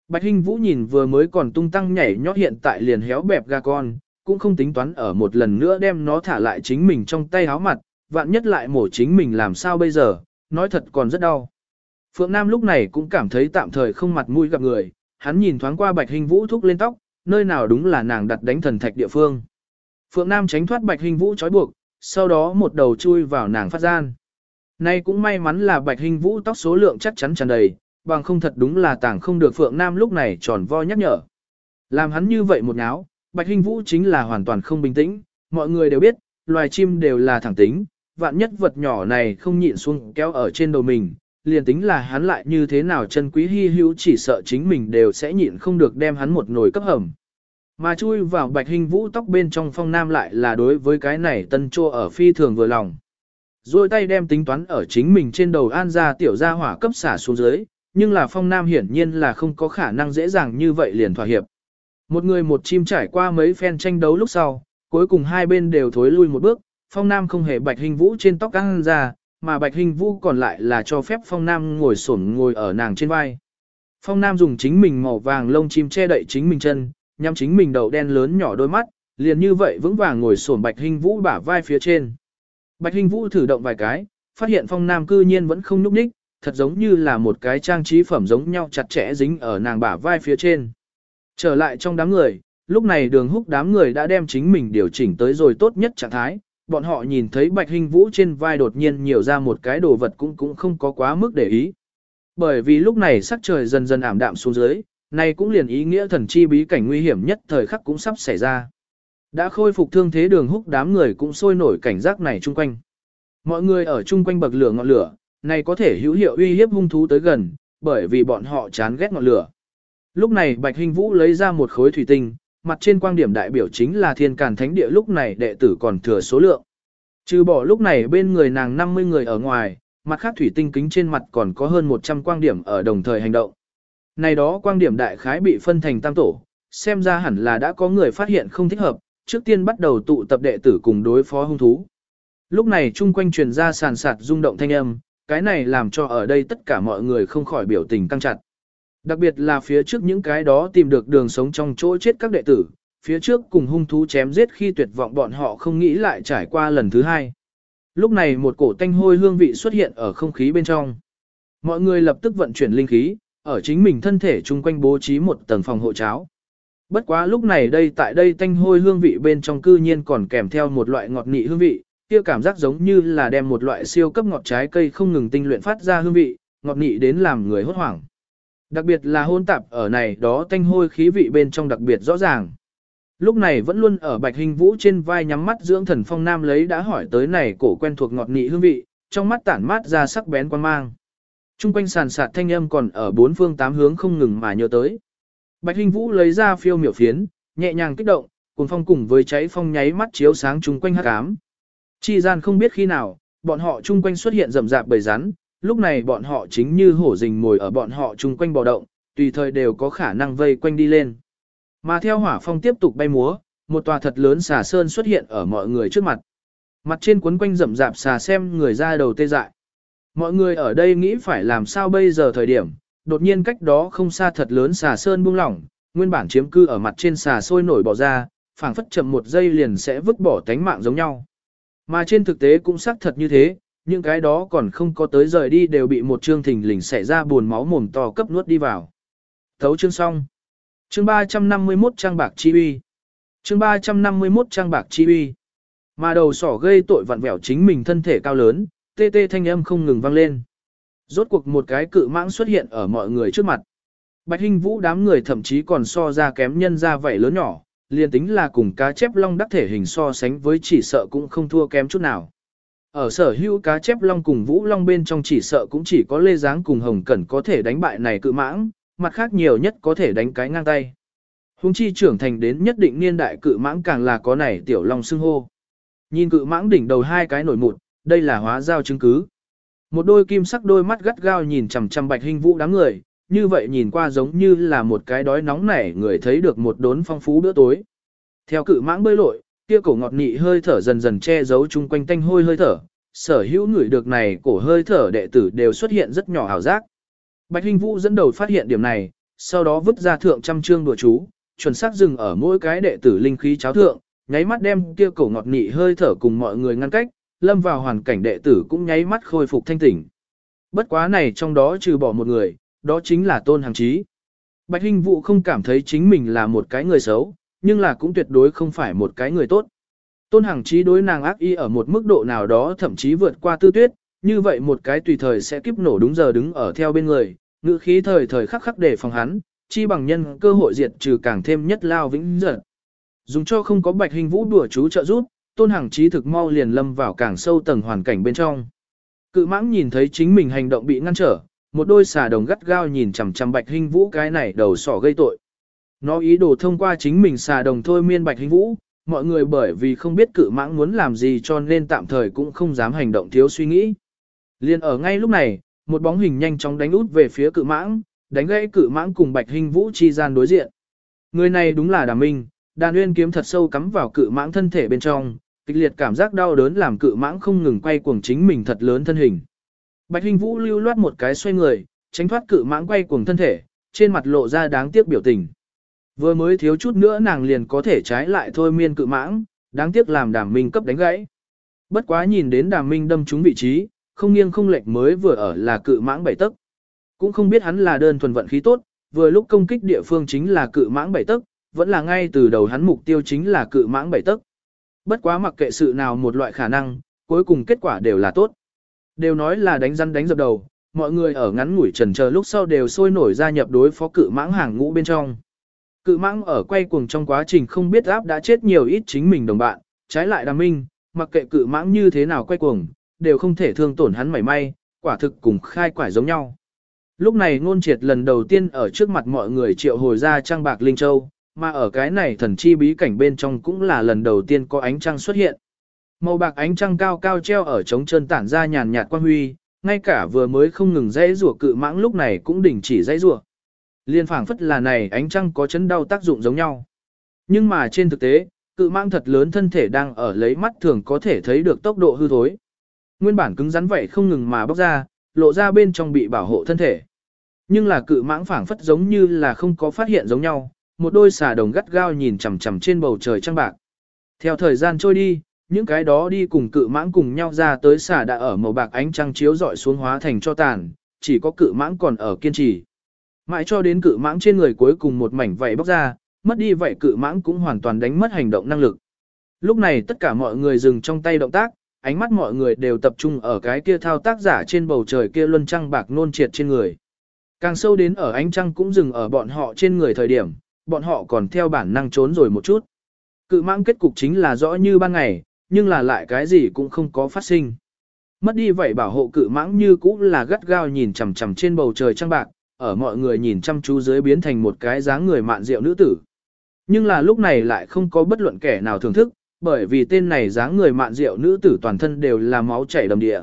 Bạch Hinh Vũ nhìn vừa mới còn tung tăng nhảy nhót hiện tại liền héo bẹp ga con, cũng không tính toán ở một lần nữa đem nó thả lại chính mình trong tay háo mặt, vạn nhất lại mổ chính mình làm sao bây giờ, nói thật còn rất đau. Phượng Nam lúc này cũng cảm thấy tạm thời không mặt mũi gặp người, hắn nhìn thoáng qua Bạch hình Vũ thúc lên tóc, nơi nào đúng là nàng đặt đánh thần thạch địa phương. Phượng Nam tránh thoát Bạch hình Vũ trói buộc, sau đó một đầu chui vào nàng phát gian. Nay cũng may mắn là Bạch hình Vũ tóc số lượng chắc chắn tràn đầy, bằng không thật đúng là tảng không được Phượng Nam lúc này tròn vo nhắc nhở. Làm hắn như vậy một náo, Bạch Hinh Vũ chính là hoàn toàn không bình tĩnh, mọi người đều biết, loài chim đều là thẳng tính, vạn nhất vật nhỏ này không nhịn xuống kéo ở trên đầu mình, liền tính là hắn lại như thế nào chân quý hy hữu chỉ sợ chính mình đều sẽ nhịn không được đem hắn một nồi cấp hầm. Mà chui vào Bạch Hinh Vũ tóc bên trong phong nam lại là đối với cái này tân trô ở phi thường vừa lòng. Rồi tay đem tính toán ở chính mình trên đầu an ra tiểu gia hỏa cấp xả xuống dưới, nhưng là phong nam hiển nhiên là không có khả năng dễ dàng như vậy liền thỏa hiệp. Một người một chim trải qua mấy phen tranh đấu lúc sau, cuối cùng hai bên đều thối lui một bước, phong nam không hề bạch hình vũ trên tóc căng ra, mà bạch hình vũ còn lại là cho phép phong nam ngồi xổm ngồi ở nàng trên vai. Phong nam dùng chính mình màu vàng lông chim che đậy chính mình chân, nhắm chính mình đầu đen lớn nhỏ đôi mắt, liền như vậy vững vàng ngồi xổm bạch hình vũ bả vai phía trên. Bạch hình vũ thử động vài cái, phát hiện phong nam cư nhiên vẫn không nhúc nhích, thật giống như là một cái trang trí phẩm giống nhau chặt chẽ dính ở nàng bả vai phía trên. Trở lại trong đám người, lúc này đường húc đám người đã đem chính mình điều chỉnh tới rồi tốt nhất trạng thái, bọn họ nhìn thấy bạch hình vũ trên vai đột nhiên nhiều ra một cái đồ vật cũng cũng không có quá mức để ý. Bởi vì lúc này sắc trời dần dần ảm đạm xuống dưới, này cũng liền ý nghĩa thần chi bí cảnh nguy hiểm nhất thời khắc cũng sắp xảy ra. Đã khôi phục thương thế đường húc đám người cũng sôi nổi cảnh giác này chung quanh. Mọi người ở chung quanh bậc lửa ngọn lửa, này có thể hữu hiệu uy hiếp hung thú tới gần, bởi vì bọn họ chán ghét ngọn lửa. Lúc này Bạch Hình Vũ lấy ra một khối thủy tinh, mặt trên quang điểm đại biểu chính là thiên càn thánh địa lúc này đệ tử còn thừa số lượng. Trừ bỏ lúc này bên người nàng 50 người ở ngoài, mặt khác thủy tinh kính trên mặt còn có hơn 100 quang điểm ở đồng thời hành động. Này đó quang điểm đại khái bị phân thành tam tổ, xem ra hẳn là đã có người phát hiện không thích hợp, trước tiên bắt đầu tụ tập đệ tử cùng đối phó hung thú. Lúc này chung quanh truyền ra sàn sạt rung động thanh âm, cái này làm cho ở đây tất cả mọi người không khỏi biểu tình căng chặt. Đặc biệt là phía trước những cái đó tìm được đường sống trong chỗ chết các đệ tử, phía trước cùng hung thú chém giết khi tuyệt vọng bọn họ không nghĩ lại trải qua lần thứ hai. Lúc này một cổ tanh hôi hương vị xuất hiện ở không khí bên trong. Mọi người lập tức vận chuyển linh khí, ở chính mình thân thể chung quanh bố trí một tầng phòng hộ cháo. Bất quá lúc này đây tại đây tanh hôi hương vị bên trong cư nhiên còn kèm theo một loại ngọt nị hương vị, kia cảm giác giống như là đem một loại siêu cấp ngọt trái cây không ngừng tinh luyện phát ra hương vị, ngọt nị đến làm người hốt hoảng. Đặc biệt là hôn tạp ở này đó tanh hôi khí vị bên trong đặc biệt rõ ràng. Lúc này vẫn luôn ở bạch hình vũ trên vai nhắm mắt dưỡng thần phong nam lấy đã hỏi tới này cổ quen thuộc ngọt nị hương vị, trong mắt tản mát ra sắc bén quan mang. Trung quanh sàn sạt thanh âm còn ở bốn phương tám hướng không ngừng mà nhớ tới. Bạch hình vũ lấy ra phiêu miểu phiến, nhẹ nhàng kích động, cùng phong cùng với cháy phong nháy mắt chiếu sáng chung quanh hắc ám. Chi gian không biết khi nào, bọn họ chung quanh xuất hiện rầm rạp bầy rắn, lúc này bọn họ chính như hổ rình ngồi ở bọn họ chung quanh bò động, tùy thời đều có khả năng vây quanh đi lên. Mà theo hỏa phong tiếp tục bay múa, một tòa thật lớn xà sơn xuất hiện ở mọi người trước mặt. Mặt trên quấn quanh rậm rạp xà xem người ra đầu tê dại. Mọi người ở đây nghĩ phải làm sao bây giờ thời điểm, đột nhiên cách đó không xa thật lớn xà sơn buông lỏng, nguyên bản chiếm cư ở mặt trên xà sôi nổi bỏ ra, phảng phất chậm một giây liền sẽ vứt bỏ tánh mạng giống nhau. Mà trên thực tế cũng xác thật như thế, những cái đó còn không có tới rời đi đều bị một chương thình lình xẻ ra buồn máu mồm to cấp nuốt đi vào. Thấu chương xong. Chương 351 trang bạc chi uy. Chương 351 trang bạc chi uy. Mà đầu sỏ gây tội vặn vẹo chính mình thân thể cao lớn, tê tê thanh âm không ngừng vang lên. Rốt cuộc một cái cự mãng xuất hiện ở mọi người trước mặt. Bạch Hinh Vũ đám người thậm chí còn so ra kém nhân ra vậy lớn nhỏ, liền tính là cùng cá chép long đắc thể hình so sánh với chỉ sợ cũng không thua kém chút nào. Ở sở hữu cá chép long cùng vũ long bên trong chỉ sợ cũng chỉ có lê giáng cùng hồng cẩn có thể đánh bại này cự mãng, mặt khác nhiều nhất có thể đánh cái ngang tay. Hùng chi trưởng thành đến nhất định niên đại cự mãng càng là có này tiểu long xưng hô. Nhìn cự mãng đỉnh đầu hai cái nổi mụn, đây là hóa giao chứng cứ. Một đôi kim sắc đôi mắt gắt gao nhìn chằm chằm bạch hình vũ đám người, như vậy nhìn qua giống như là một cái đói nóng nảy người thấy được một đốn phong phú bữa tối. Theo cự mãng bơi lội, kia cổ ngọt nị hơi thở dần dần che giấu chung quanh tanh hôi hơi thở, sở hữu người được này cổ hơi thở đệ tử đều xuất hiện rất nhỏ ảo giác. Bạch Hinh Vũ dẫn đầu phát hiện điểm này, sau đó vứt ra thượng trăm chương đùa chú, chuẩn xác dừng ở mỗi cái đệ tử linh khí cháo thượng, nháy mắt đem kia cổ ngọt nị hơi thở cùng mọi người ngăn cách, lâm vào hoàn cảnh đệ tử cũng nháy mắt khôi phục thanh tỉnh. Bất quá này trong đó trừ bỏ một người, đó chính là Tôn Hằng Chí. Bạch Hinh Vũ không cảm thấy chính mình là một cái người xấu, nhưng là cũng tuyệt đối không phải một cái người tốt. Tôn Hằng Chí đối nàng ác y ở một mức độ nào đó thậm chí vượt qua tư tuyết, như vậy một cái tùy thời sẽ kiếp nổ đúng giờ đứng ở theo bên người, ngữ khí thời thời khắc khắc để phòng hắn, chi bằng nhân cơ hội diệt trừ càng thêm nhất lao vĩnh giật. Dùng cho không có bạch hình vũ đùa chú trợ giúp, tôn Hằng trí thực mau liền lâm vào càng sâu tầng hoàn cảnh bên trong. Cự mãng nhìn thấy chính mình hành động bị ngăn trở, một đôi xà đồng gắt gao nhìn chằm chằm bạch hình vũ cái này đầu sỏ gây tội. Nó ý đồ thông qua chính mình xà đồng thôi miên bạch hình vũ, mọi người bởi vì không biết cự mãng muốn làm gì cho nên tạm thời cũng không dám hành động thiếu suy nghĩ. Liên ở ngay lúc này, một bóng hình nhanh chóng đánh út về phía cự mãng, đánh gãy cự mãng cùng bạch hình vũ chi gian đối diện. Người này đúng là đàm minh, đàn uyên kiếm thật sâu cắm vào cự mãng thân thể bên trong, kịch liệt cảm giác đau đớn làm cự mãng không ngừng quay cuồng chính mình thật lớn thân hình. Bạch hình vũ lưu loát một cái xoay người, tránh thoát cự mãng quay cuồng thân thể, trên mặt lộ ra đáng tiếc biểu tình. Vừa mới thiếu chút nữa nàng liền có thể trái lại thôi miên cự mãng, đáng tiếc làm đàm minh cấp đánh gãy. Bất quá nhìn đến đàm minh đâm trúng vị trí, không nghiêng không lệch mới vừa ở là cự mãng bảy tấc. Cũng không biết hắn là đơn thuần vận khí tốt, vừa lúc công kích địa phương chính là cự mãng bảy tấc, vẫn là ngay từ đầu hắn mục tiêu chính là cự mãng bảy tấc. Bất quá mặc kệ sự nào một loại khả năng, cuối cùng kết quả đều là tốt. Đều nói là đánh răn đánh dập đầu, mọi người ở ngắn ngủi trần chờ lúc sau đều sôi nổi gia nhập đối phó cự mãng hàng ngũ bên trong. Cự mãng ở quay cuồng trong quá trình không biết áp đã chết nhiều ít chính mình đồng bạn, trái lại đàm minh, mặc kệ cự mãng như thế nào quay cuồng, đều không thể thương tổn hắn mảy may, quả thực cùng khai quải giống nhau. Lúc này ngôn triệt lần đầu tiên ở trước mặt mọi người triệu hồi ra trang bạc Linh Châu, mà ở cái này thần chi bí cảnh bên trong cũng là lần đầu tiên có ánh trăng xuất hiện. Màu bạc ánh trăng cao cao treo ở trống chân tản ra nhàn nhạt quan huy, ngay cả vừa mới không ngừng dãy rủa cự mãng lúc này cũng đình chỉ dãy rủa. Liên phảng phất là này ánh trăng có chấn đau tác dụng giống nhau. Nhưng mà trên thực tế, cự mãng thật lớn thân thể đang ở lấy mắt thường có thể thấy được tốc độ hư thối. Nguyên bản cứng rắn vậy không ngừng mà bóc ra, lộ ra bên trong bị bảo hộ thân thể. Nhưng là cự mãng phảng phất giống như là không có phát hiện giống nhau, một đôi xà đồng gắt gao nhìn chằm chằm trên bầu trời trăng bạc. Theo thời gian trôi đi, những cái đó đi cùng cự mãng cùng nhau ra tới xà đã ở màu bạc ánh trăng chiếu dọi xuống hóa thành cho tàn, chỉ có cự mãng còn ở kiên trì. Mãi cho đến cự mãng trên người cuối cùng một mảnh vảy bóc ra, mất đi vậy cự mãng cũng hoàn toàn đánh mất hành động năng lực. Lúc này tất cả mọi người dừng trong tay động tác, ánh mắt mọi người đều tập trung ở cái kia thao tác giả trên bầu trời kia luân trăng bạc nôn triệt trên người. Càng sâu đến ở ánh trăng cũng dừng ở bọn họ trên người thời điểm, bọn họ còn theo bản năng trốn rồi một chút. Cự mãng kết cục chính là rõ như ban ngày, nhưng là lại cái gì cũng không có phát sinh. Mất đi vậy bảo hộ cự mãng như cũ là gắt gao nhìn chằm chằm trên bầu trời trăng bạc, ở mọi người nhìn chăm chú dưới biến thành một cái dáng người mạn rượu nữ tử. Nhưng là lúc này lại không có bất luận kẻ nào thưởng thức, bởi vì tên này dáng người mạn rượu nữ tử toàn thân đều là máu chảy đầm địa.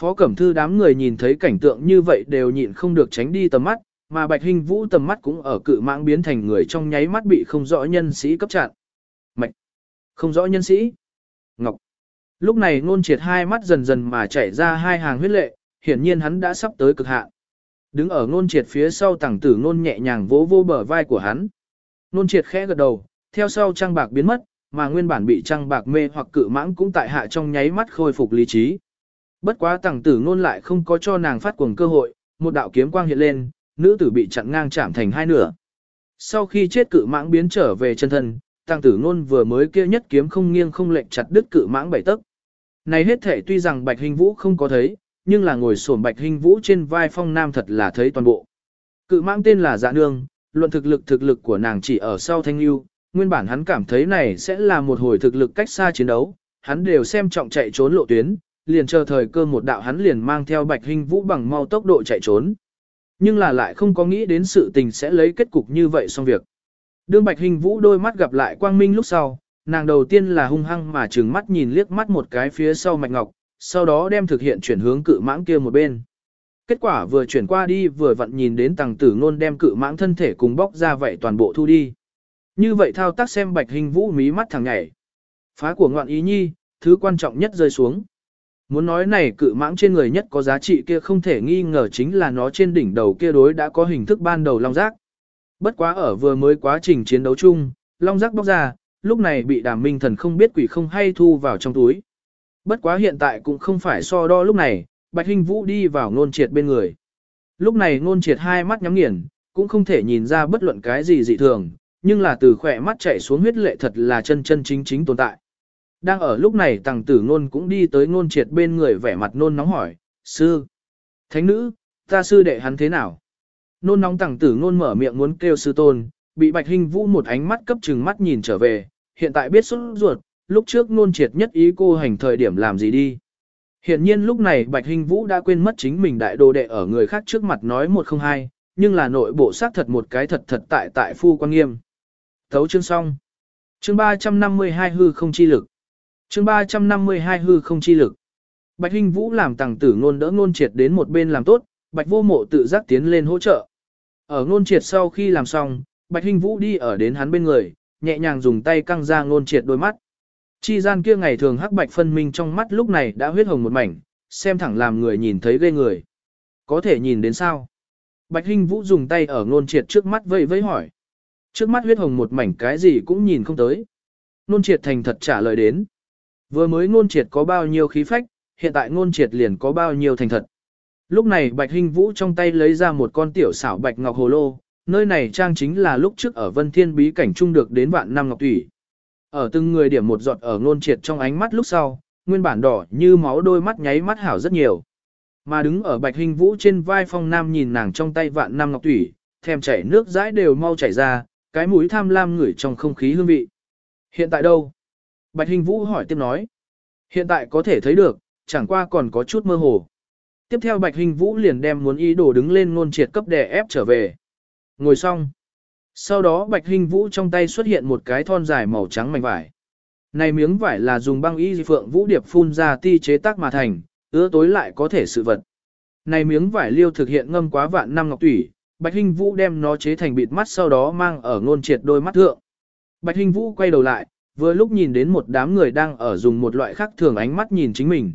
Phó Cẩm Thư đám người nhìn thấy cảnh tượng như vậy đều nhịn không được tránh đi tầm mắt, mà Bạch Hình Vũ tầm mắt cũng ở cự mạng biến thành người trong nháy mắt bị không rõ nhân sĩ cấp chặn. Mạch. Không rõ nhân sĩ. Ngọc. Lúc này ngôn triệt hai mắt dần dần mà chảy ra hai hàng huyết lệ, hiển nhiên hắn đã sắp tới cực hạn. Đứng ở ngôn triệt phía sau tàng tử ngôn nhẹ nhàng vỗ vô bờ vai của hắn. Ngôn triệt khẽ gật đầu, theo sau trang bạc biến mất, mà nguyên bản bị trang bạc mê hoặc cự mãng cũng tại hạ trong nháy mắt khôi phục lý trí. Bất quá tàng tử ngôn lại không có cho nàng phát cuồng cơ hội, một đạo kiếm quang hiện lên, nữ tử bị chặn ngang chạm thành hai nửa. Sau khi chết cự mãng biến trở về chân thân, tàng tử ngôn vừa mới kia nhất kiếm không nghiêng không lệch chặt đứt cự mãng bảy tấc. Này hết thể tuy rằng Bạch Hình Vũ không có thấy, nhưng là ngồi sổm Bạch Hình Vũ trên vai phong nam thật là thấy toàn bộ. Cự mãng tên là Dạ Nương, luận thực lực thực lực của nàng chỉ ở sau thanh lưu, nguyên bản hắn cảm thấy này sẽ là một hồi thực lực cách xa chiến đấu, hắn đều xem trọng chạy trốn lộ tuyến, liền chờ thời cơ một đạo hắn liền mang theo Bạch Hình Vũ bằng mau tốc độ chạy trốn. Nhưng là lại không có nghĩ đến sự tình sẽ lấy kết cục như vậy xong việc. Đương Bạch Hình Vũ đôi mắt gặp lại Quang Minh lúc sau, nàng đầu tiên là hung hăng mà trừng mắt nhìn liếc mắt một cái phía sau Mạch Ngọc, sau đó đem thực hiện chuyển hướng cự mãng kia một bên. Kết quả vừa chuyển qua đi vừa vặn nhìn đến tàng tử ngôn đem cự mãng thân thể cùng bóc ra vậy toàn bộ thu đi. Như vậy thao tác xem Bạch Hình Vũ mí mắt thằng nhảy. Phá của ngoạn ý nhi, thứ quan trọng nhất rơi xuống. Muốn nói này cự mãng trên người nhất có giá trị kia không thể nghi ngờ chính là nó trên đỉnh đầu kia đối đã có hình thức ban đầu long giác. Bất quá ở vừa mới quá trình chiến đấu chung, long giác bóc ra, lúc này bị đàm minh thần không biết quỷ không hay thu vào trong túi. Bất quá hiện tại cũng không phải so đo lúc này, Bạch Hinh Vũ đi vào ngôn triệt bên người. Lúc này ngôn triệt hai mắt nhắm nghiền, cũng không thể nhìn ra bất luận cái gì dị thường, nhưng là từ khỏe mắt chảy xuống huyết lệ thật là chân chân chính chính tồn tại. Đang ở lúc này tàng tử ngôn cũng đi tới ngôn triệt bên người vẻ mặt nôn nóng hỏi, sư, thánh nữ, ta sư đệ hắn thế nào? Nôn nóng tàng tử ngôn mở miệng muốn kêu sư tôn, bị bạch hình vũ một ánh mắt cấp chừng mắt nhìn trở về, hiện tại biết xuất ruột, lúc trước ngôn triệt nhất ý cô hành thời điểm làm gì đi. Hiện nhiên lúc này bạch hình vũ đã quên mất chính mình đại đồ đệ ở người khác trước mặt nói một không hai, nhưng là nội bộ xác thật một cái thật thật tại tại phu quan nghiêm. Thấu chương xong. Chương 352 hư không chi lực chương 352 hư không chi lực. Bạch Hình Vũ làm tàng tử ngôn đỡ ngôn triệt đến một bên làm tốt, Bạch vô mộ tự giác tiến lên hỗ trợ. Ở ngôn triệt sau khi làm xong, Bạch Hình Vũ đi ở đến hắn bên người, nhẹ nhàng dùng tay căng ra ngôn triệt đôi mắt. Chi gian kia ngày thường hắc bạch phân minh trong mắt lúc này đã huyết hồng một mảnh, xem thẳng làm người nhìn thấy ghê người. Có thể nhìn đến sao? Bạch Hinh Vũ dùng tay ở ngôn triệt trước mắt vẫy vẫy hỏi. Trước mắt huyết hồng một mảnh cái gì cũng nhìn không tới. Ngôn triệt thành thật trả lời đến. Vừa mới ngôn triệt có bao nhiêu khí phách, hiện tại ngôn triệt liền có bao nhiêu thành thật. Lúc này Bạch Hinh Vũ trong tay lấy ra một con tiểu xảo bạch ngọc hồ lô, nơi này trang chính là lúc trước ở Vân Thiên bí cảnh trung được đến vạn năm ngọc thủy. Ở từng người điểm một giọt ở ngôn triệt trong ánh mắt lúc sau, nguyên bản đỏ như máu đôi mắt nháy mắt hảo rất nhiều. Mà đứng ở Bạch hình Vũ trên vai Phong Nam nhìn nàng trong tay vạn năm ngọc thủy, thèm chảy nước dãi đều mau chảy ra, cái mũi tham lam ngửi trong không khí hương vị. Hiện tại đâu? Bạch Hình Vũ hỏi tiếp nói. Hiện tại có thể thấy được, chẳng qua còn có chút mơ hồ. Tiếp theo Bạch Hình Vũ liền đem muốn ý đồ đứng lên ngôn triệt cấp đè ép trở về. Ngồi xong. Sau đó Bạch Hình Vũ trong tay xuất hiện một cái thon dài màu trắng mảnh vải. Này miếng vải là dùng băng y phượng vũ điệp phun ra ti chế tác mà thành, ứa tối lại có thể sự vật. Này miếng vải liêu thực hiện ngâm quá vạn năm ngọc tủy, Bạch Hình Vũ đem nó chế thành bịt mắt sau đó mang ở ngôn triệt đôi mắt thượng. Bạch Hình Vũ quay đầu lại, Vừa lúc nhìn đến một đám người đang ở dùng một loại khác thường ánh mắt nhìn chính mình.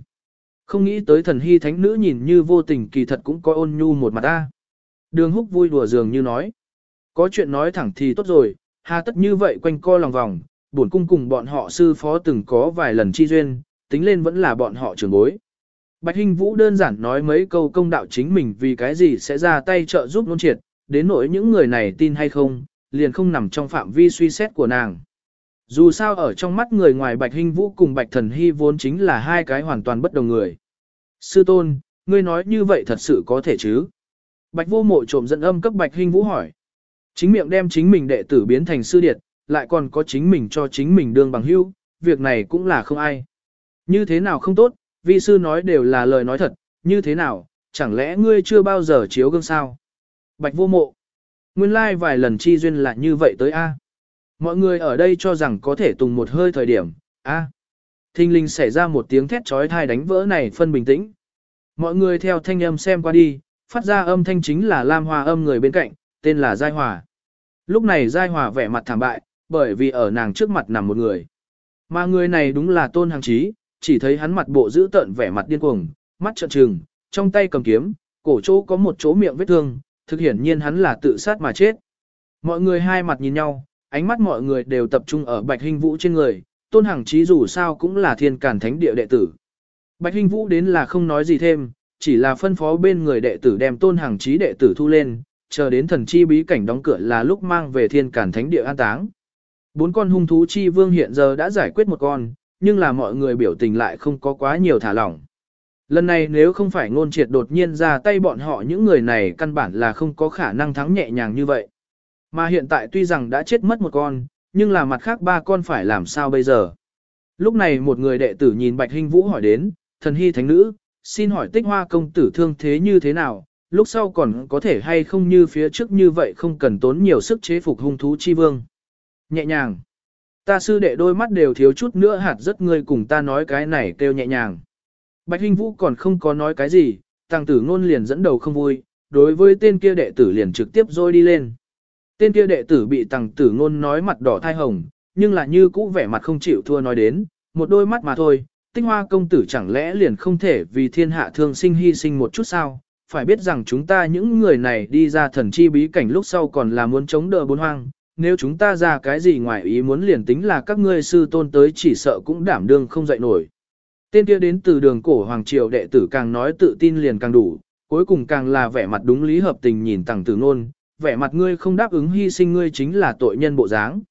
Không nghĩ tới thần hy thánh nữ nhìn như vô tình kỳ thật cũng có ôn nhu một mặt ta. Đường húc vui đùa dường như nói. Có chuyện nói thẳng thì tốt rồi, hà tất như vậy quanh co lòng vòng, buồn cung cùng bọn họ sư phó từng có vài lần chi duyên, tính lên vẫn là bọn họ trưởng bối. Bạch Hinh Vũ đơn giản nói mấy câu công đạo chính mình vì cái gì sẽ ra tay trợ giúp nôn triệt, đến nỗi những người này tin hay không, liền không nằm trong phạm vi suy xét của nàng. Dù sao ở trong mắt người ngoài Bạch Hinh Vũ cùng Bạch Thần Hy vốn chính là hai cái hoàn toàn bất đồng người. Sư tôn, ngươi nói như vậy thật sự có thể chứ? Bạch vô mộ trộm dẫn âm cấp Bạch Hinh Vũ hỏi. Chính miệng đem chính mình đệ tử biến thành sư điệt, lại còn có chính mình cho chính mình đương bằng hưu, việc này cũng là không ai. Như thế nào không tốt, vi sư nói đều là lời nói thật, như thế nào, chẳng lẽ ngươi chưa bao giờ chiếu gương sao? Bạch vô mộ. Nguyên lai like vài lần chi duyên là như vậy tới a. Mọi người ở đây cho rằng có thể tùng một hơi thời điểm, a à, Thinh linh xảy ra một tiếng thét trói thai đánh vỡ này phân bình tĩnh. Mọi người theo thanh âm xem qua đi, phát ra âm thanh chính là Lam Hoa âm người bên cạnh, tên là Giai Hòa. Lúc này Giai Hòa vẻ mặt thảm bại, bởi vì ở nàng trước mặt nằm một người. Mà người này đúng là Tôn Hàng Chí, chỉ thấy hắn mặt bộ giữ tợn vẻ mặt điên cuồng, mắt trợn trừng, trong tay cầm kiếm, cổ chỗ có một chỗ miệng vết thương, thực hiển nhiên hắn là tự sát mà chết. Mọi người hai mặt nhìn nhau, ánh mắt mọi người đều tập trung ở Bạch Hình Vũ trên người, Tôn Hằng Chí dù sao cũng là thiên cản thánh địa đệ tử. Bạch Hình Vũ đến là không nói gì thêm, chỉ là phân phó bên người đệ tử đem Tôn Hằng Chí đệ tử thu lên, chờ đến thần chi bí cảnh đóng cửa là lúc mang về thiên cản thánh địa an táng. Bốn con hung thú chi vương hiện giờ đã giải quyết một con, nhưng là mọi người biểu tình lại không có quá nhiều thả lỏng. Lần này nếu không phải ngôn triệt đột nhiên ra tay bọn họ những người này căn bản là không có khả năng thắng nhẹ nhàng như vậy. Mà hiện tại tuy rằng đã chết mất một con, nhưng là mặt khác ba con phải làm sao bây giờ. Lúc này một người đệ tử nhìn Bạch Hinh Vũ hỏi đến, thần hy thánh nữ, xin hỏi tích hoa công tử thương thế như thế nào, lúc sau còn có thể hay không như phía trước như vậy không cần tốn nhiều sức chế phục hung thú chi vương. Nhẹ nhàng. Ta sư đệ đôi mắt đều thiếu chút nữa hạt rất ngươi cùng ta nói cái này kêu nhẹ nhàng. Bạch Hinh Vũ còn không có nói cái gì, tàng tử ngôn liền dẫn đầu không vui, đối với tên kia đệ tử liền trực tiếp rôi đi lên. Tên kia đệ tử bị tàng tử ngôn nói mặt đỏ thai hồng, nhưng là như cũ vẻ mặt không chịu thua nói đến, một đôi mắt mà thôi, tinh hoa công tử chẳng lẽ liền không thể vì thiên hạ thương sinh hy sinh một chút sao, phải biết rằng chúng ta những người này đi ra thần chi bí cảnh lúc sau còn là muốn chống đỡ bốn hoang, nếu chúng ta ra cái gì ngoài ý muốn liền tính là các ngươi sư tôn tới chỉ sợ cũng đảm đương không dậy nổi. Tên kia đến từ đường cổ hoàng triều đệ tử càng nói tự tin liền càng đủ, cuối cùng càng là vẻ mặt đúng lý hợp tình nhìn tàng tử nôn, vẻ mặt ngươi không đáp ứng hy sinh ngươi chính là tội nhân bộ dáng.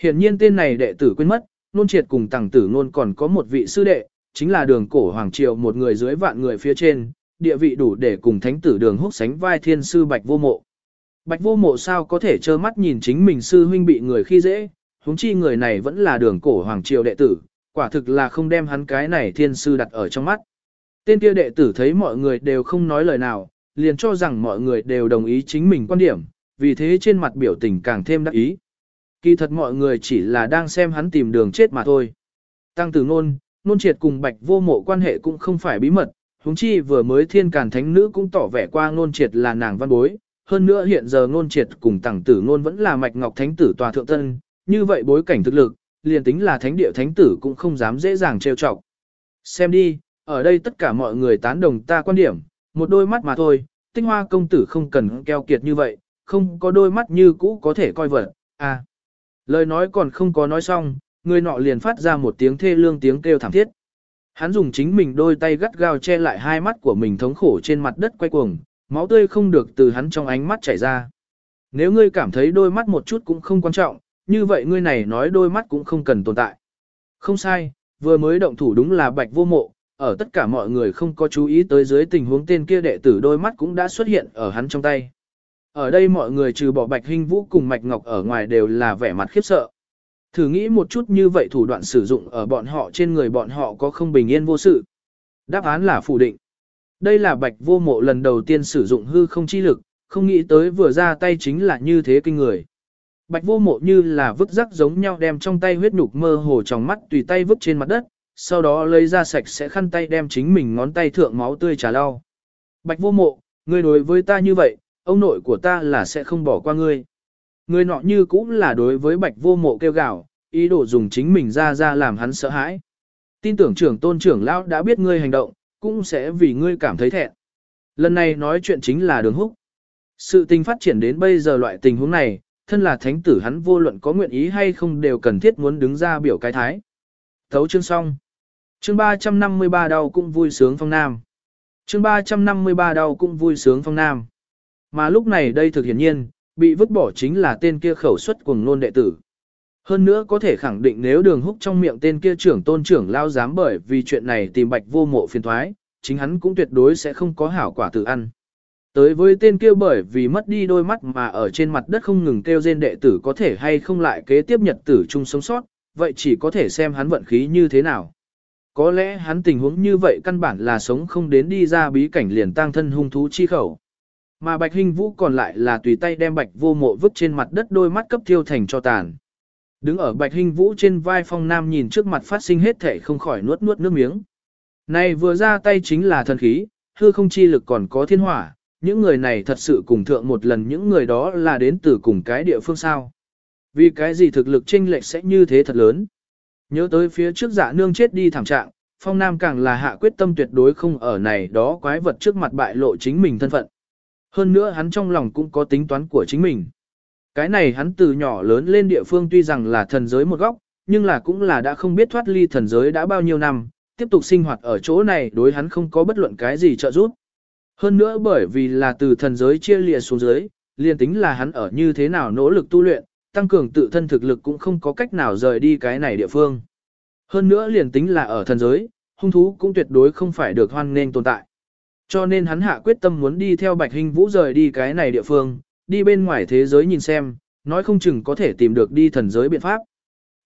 Hiện nhiên tên này đệ tử quên mất, nôn triệt cùng tàng tử nôn còn có một vị sư đệ, chính là đường cổ hoàng triều một người dưới vạn người phía trên, địa vị đủ để cùng thánh tử đường húc sánh vai thiên sư bạch vô mộ. Bạch vô mộ sao có thể trơ mắt nhìn chính mình sư huynh bị người khi dễ, huống chi người này vẫn là đường cổ hoàng triều đệ tử, quả thực là không đem hắn cái này thiên sư đặt ở trong mắt. Tên kia đệ tử thấy mọi người đều không nói lời nào, liền cho rằng mọi người đều đồng ý chính mình quan điểm, vì thế trên mặt biểu tình càng thêm đắc ý. Kỳ thật mọi người chỉ là đang xem hắn tìm đường chết mà thôi. Tăng tử ngôn, nôn triệt cùng bạch vô mộ quan hệ cũng không phải bí mật, huống chi vừa mới thiên càn thánh nữ cũng tỏ vẻ qua nôn triệt là nàng văn bối, hơn nữa hiện giờ ngôn triệt cùng tàng tử ngôn vẫn là mạch ngọc thánh tử tòa thượng tân, như vậy bối cảnh thực lực, liền tính là thánh địa thánh tử cũng không dám dễ dàng trêu chọc. Xem đi, ở đây tất cả mọi người tán đồng ta quan điểm, một đôi mắt mà thôi, tinh hoa công tử không cần keo kiệt như vậy, không có đôi mắt như cũ có thể coi vật, à. Lời nói còn không có nói xong, người nọ liền phát ra một tiếng thê lương tiếng kêu thảm thiết. Hắn dùng chính mình đôi tay gắt gao che lại hai mắt của mình thống khổ trên mặt đất quay cuồng, máu tươi không được từ hắn trong ánh mắt chảy ra. Nếu ngươi cảm thấy đôi mắt một chút cũng không quan trọng, như vậy ngươi này nói đôi mắt cũng không cần tồn tại. Không sai, vừa mới động thủ đúng là bạch vô mộ, ở tất cả mọi người không có chú ý tới dưới tình huống tên kia đệ tử đôi mắt cũng đã xuất hiện ở hắn trong tay. Ở đây mọi người trừ bỏ bạch hình vũ cùng mạch ngọc ở ngoài đều là vẻ mặt khiếp sợ. Thử nghĩ một chút như vậy thủ đoạn sử dụng ở bọn họ trên người bọn họ có không bình yên vô sự. Đáp án là phủ định. Đây là bạch vô mộ lần đầu tiên sử dụng hư không chi lực, không nghĩ tới vừa ra tay chính là như thế kinh người. Bạch vô mộ như là vứt rắc giống nhau đem trong tay huyết nhục mơ hồ trong mắt tùy tay vứt trên mặt đất, sau đó lấy ra sạch sẽ khăn tay đem chính mình ngón tay thượng máu tươi trà lau. Bạch vô mộ, ngươi đối với ta như vậy, ông nội của ta là sẽ không bỏ qua ngươi. Ngươi nọ như cũng là đối với bạch vô mộ kêu gào, ý đồ dùng chính mình ra ra làm hắn sợ hãi. Tin tưởng trưởng tôn trưởng lão đã biết ngươi hành động, cũng sẽ vì ngươi cảm thấy thẹn. Lần này nói chuyện chính là đường húc. Sự tình phát triển đến bây giờ loại tình huống này, thân là thánh tử hắn vô luận có nguyện ý hay không đều cần thiết muốn đứng ra biểu cái thái. Thấu chương xong. Chương 353 đau cũng vui sướng phong nam. Chương 353 đau cũng vui sướng phong nam. Mà lúc này đây thực hiển nhiên, bị vứt bỏ chính là tên kia khẩu xuất cùng nôn đệ tử. Hơn nữa có thể khẳng định nếu đường húc trong miệng tên kia trưởng tôn trưởng lao dám bởi vì chuyện này tìm bạch vô mộ phiền thoái, chính hắn cũng tuyệt đối sẽ không có hảo quả tự ăn. Tới với tên kia bởi vì mất đi đôi mắt mà ở trên mặt đất không ngừng kêu rên đệ tử có thể hay không lại kế tiếp nhật tử chung sống sót, vậy chỉ có thể xem hắn vận khí như thế nào. Có lẽ hắn tình huống như vậy căn bản là sống không đến đi ra bí cảnh liền tang thân hung thú chi khẩu. Mà Bạch Hình Vũ còn lại là tùy tay đem Bạch Vô Mộ vứt trên mặt đất đôi mắt cấp thiêu thành cho tàn. Đứng ở Bạch hình Vũ trên vai Phong Nam nhìn trước mặt phát sinh hết thể không khỏi nuốt nuốt nước miếng. Này vừa ra tay chính là thần khí, hư không chi lực còn có thiên hỏa, những người này thật sự cùng thượng một lần những người đó là đến từ cùng cái địa phương sao. Vì cái gì thực lực chênh lệch sẽ như thế thật lớn. Nhớ tới phía trước dạ nương chết đi thảm trạng, phong nam càng là hạ quyết tâm tuyệt đối không ở này đó quái vật trước mặt bại lộ chính mình thân phận. Hơn nữa hắn trong lòng cũng có tính toán của chính mình. Cái này hắn từ nhỏ lớn lên địa phương tuy rằng là thần giới một góc, nhưng là cũng là đã không biết thoát ly thần giới đã bao nhiêu năm, tiếp tục sinh hoạt ở chỗ này đối hắn không có bất luận cái gì trợ giúp. Hơn nữa bởi vì là từ thần giới chia lìa xuống dưới, liền tính là hắn ở như thế nào nỗ lực tu luyện, tăng cường tự thân thực lực cũng không có cách nào rời đi cái này địa phương. Hơn nữa liền tính là ở thần giới, hung thú cũng tuyệt đối không phải được hoan nên tồn tại. Cho nên hắn hạ quyết tâm muốn đi theo Bạch Hình Vũ rời đi cái này địa phương, đi bên ngoài thế giới nhìn xem, nói không chừng có thể tìm được đi thần giới biện pháp.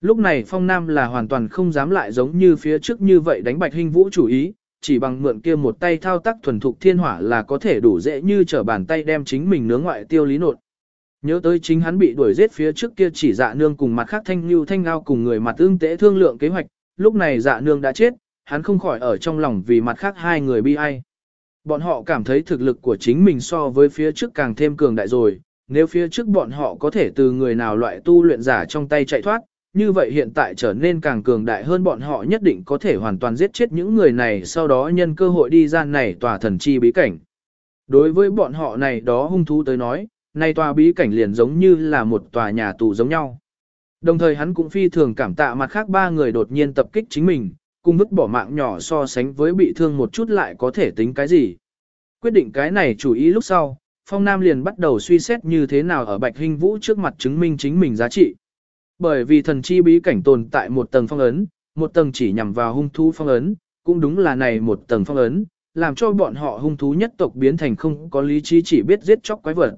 Lúc này Phong Nam là hoàn toàn không dám lại giống như phía trước như vậy đánh Bạch Hình Vũ chủ ý, chỉ bằng mượn kia một tay thao tác thuần thục thiên hỏa là có thể đủ dễ như trở bàn tay đem chính mình nướng ngoại tiêu lý nột. Nhớ tới chính hắn bị đuổi giết phía trước kia chỉ dạ nương cùng mặt khác thanh lưu thanh ngao cùng người mặt ương tế thương lượng kế hoạch, lúc này dạ nương đã chết, hắn không khỏi ở trong lòng vì mặt khác hai người bi ai. Bọn họ cảm thấy thực lực của chính mình so với phía trước càng thêm cường đại rồi, nếu phía trước bọn họ có thể từ người nào loại tu luyện giả trong tay chạy thoát, như vậy hiện tại trở nên càng cường đại hơn bọn họ nhất định có thể hoàn toàn giết chết những người này sau đó nhân cơ hội đi ra này tòa thần chi bí cảnh. Đối với bọn họ này đó hung thú tới nói, này tòa bí cảnh liền giống như là một tòa nhà tù giống nhau. Đồng thời hắn cũng phi thường cảm tạ mặt khác ba người đột nhiên tập kích chính mình, cùng vứt bỏ mạng nhỏ so sánh với bị thương một chút lại có thể tính cái gì. Quyết định cái này chủ ý lúc sau, Phong Nam liền bắt đầu suy xét như thế nào ở Bạch Hinh Vũ trước mặt chứng minh chính mình giá trị. Bởi vì thần chi bí cảnh tồn tại một tầng phong ấn, một tầng chỉ nhằm vào hung thú phong ấn, cũng đúng là này một tầng phong ấn, làm cho bọn họ hung thú nhất tộc biến thành không có lý trí chỉ biết giết chóc quái vật.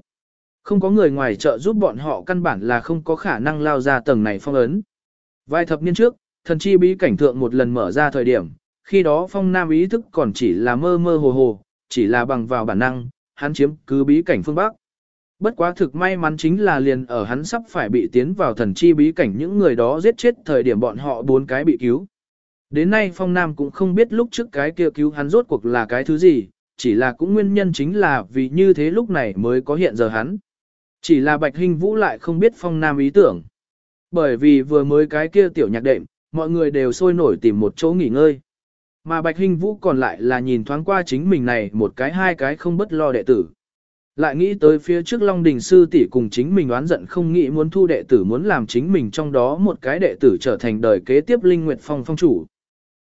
Không có người ngoài trợ giúp bọn họ căn bản là không có khả năng lao ra tầng này phong ấn. Vài thập niên trước, thần chi bí cảnh thượng một lần mở ra thời điểm, khi đó phong nam ý thức còn chỉ là mơ mơ hồ hồ, chỉ là bằng vào bản năng, hắn chiếm cứ bí cảnh phương Bắc. Bất quá thực may mắn chính là liền ở hắn sắp phải bị tiến vào thần chi bí cảnh những người đó giết chết thời điểm bọn họ bốn cái bị cứu. Đến nay Phong Nam cũng không biết lúc trước cái kia cứu hắn rốt cuộc là cái thứ gì, chỉ là cũng nguyên nhân chính là vì như thế lúc này mới có hiện giờ hắn. Chỉ là Bạch hình Vũ lại không biết Phong Nam ý tưởng. Bởi vì vừa mới cái kia tiểu nhạc đệm, mọi người đều sôi nổi tìm một chỗ nghỉ ngơi. Mà Bạch Hinh Vũ còn lại là nhìn thoáng qua chính mình này một cái hai cái không bất lo đệ tử. Lại nghĩ tới phía trước Long Đình Sư tỷ cùng chính mình oán giận không nghĩ muốn thu đệ tử muốn làm chính mình trong đó một cái đệ tử trở thành đời kế tiếp Linh Nguyệt Phong phong chủ.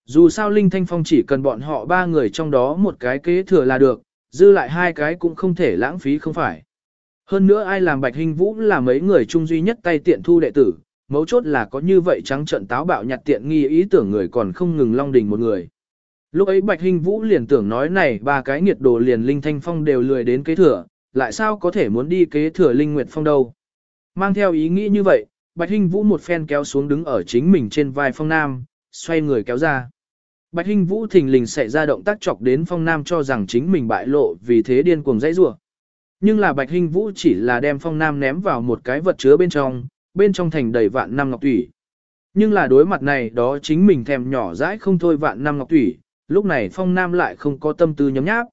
Dù sao Linh Thanh Phong chỉ cần bọn họ ba người trong đó một cái kế thừa là được, dư lại hai cái cũng không thể lãng phí không phải. Hơn nữa ai làm Bạch Hình Vũ là mấy người chung duy nhất tay tiện thu đệ tử, mấu chốt là có như vậy trắng trận táo bạo nhặt tiện nghi ý tưởng người còn không ngừng Long Đình một người. Lúc ấy Bạch Hình Vũ liền tưởng nói này ba cái nghiệt đồ liền Linh Thanh Phong đều lười đến kế thừa, lại sao có thể muốn đi kế thừa Linh Nguyệt Phong đâu. Mang theo ý nghĩ như vậy, Bạch Hinh Vũ một phen kéo xuống đứng ở chính mình trên vai Phong Nam, xoay người kéo ra. Bạch Hinh Vũ thình lình xảy ra động tác chọc đến Phong Nam cho rằng chính mình bại lộ vì thế điên cuồng dãy rủa. Nhưng là Bạch Hinh Vũ chỉ là đem Phong Nam ném vào một cái vật chứa bên trong, bên trong thành đầy vạn năm ngọc thủy. Nhưng là đối mặt này đó chính mình thèm nhỏ dãi không thôi vạn năm ngọc thủy, lúc này Phong Nam lại không có tâm tư nhấm nháp.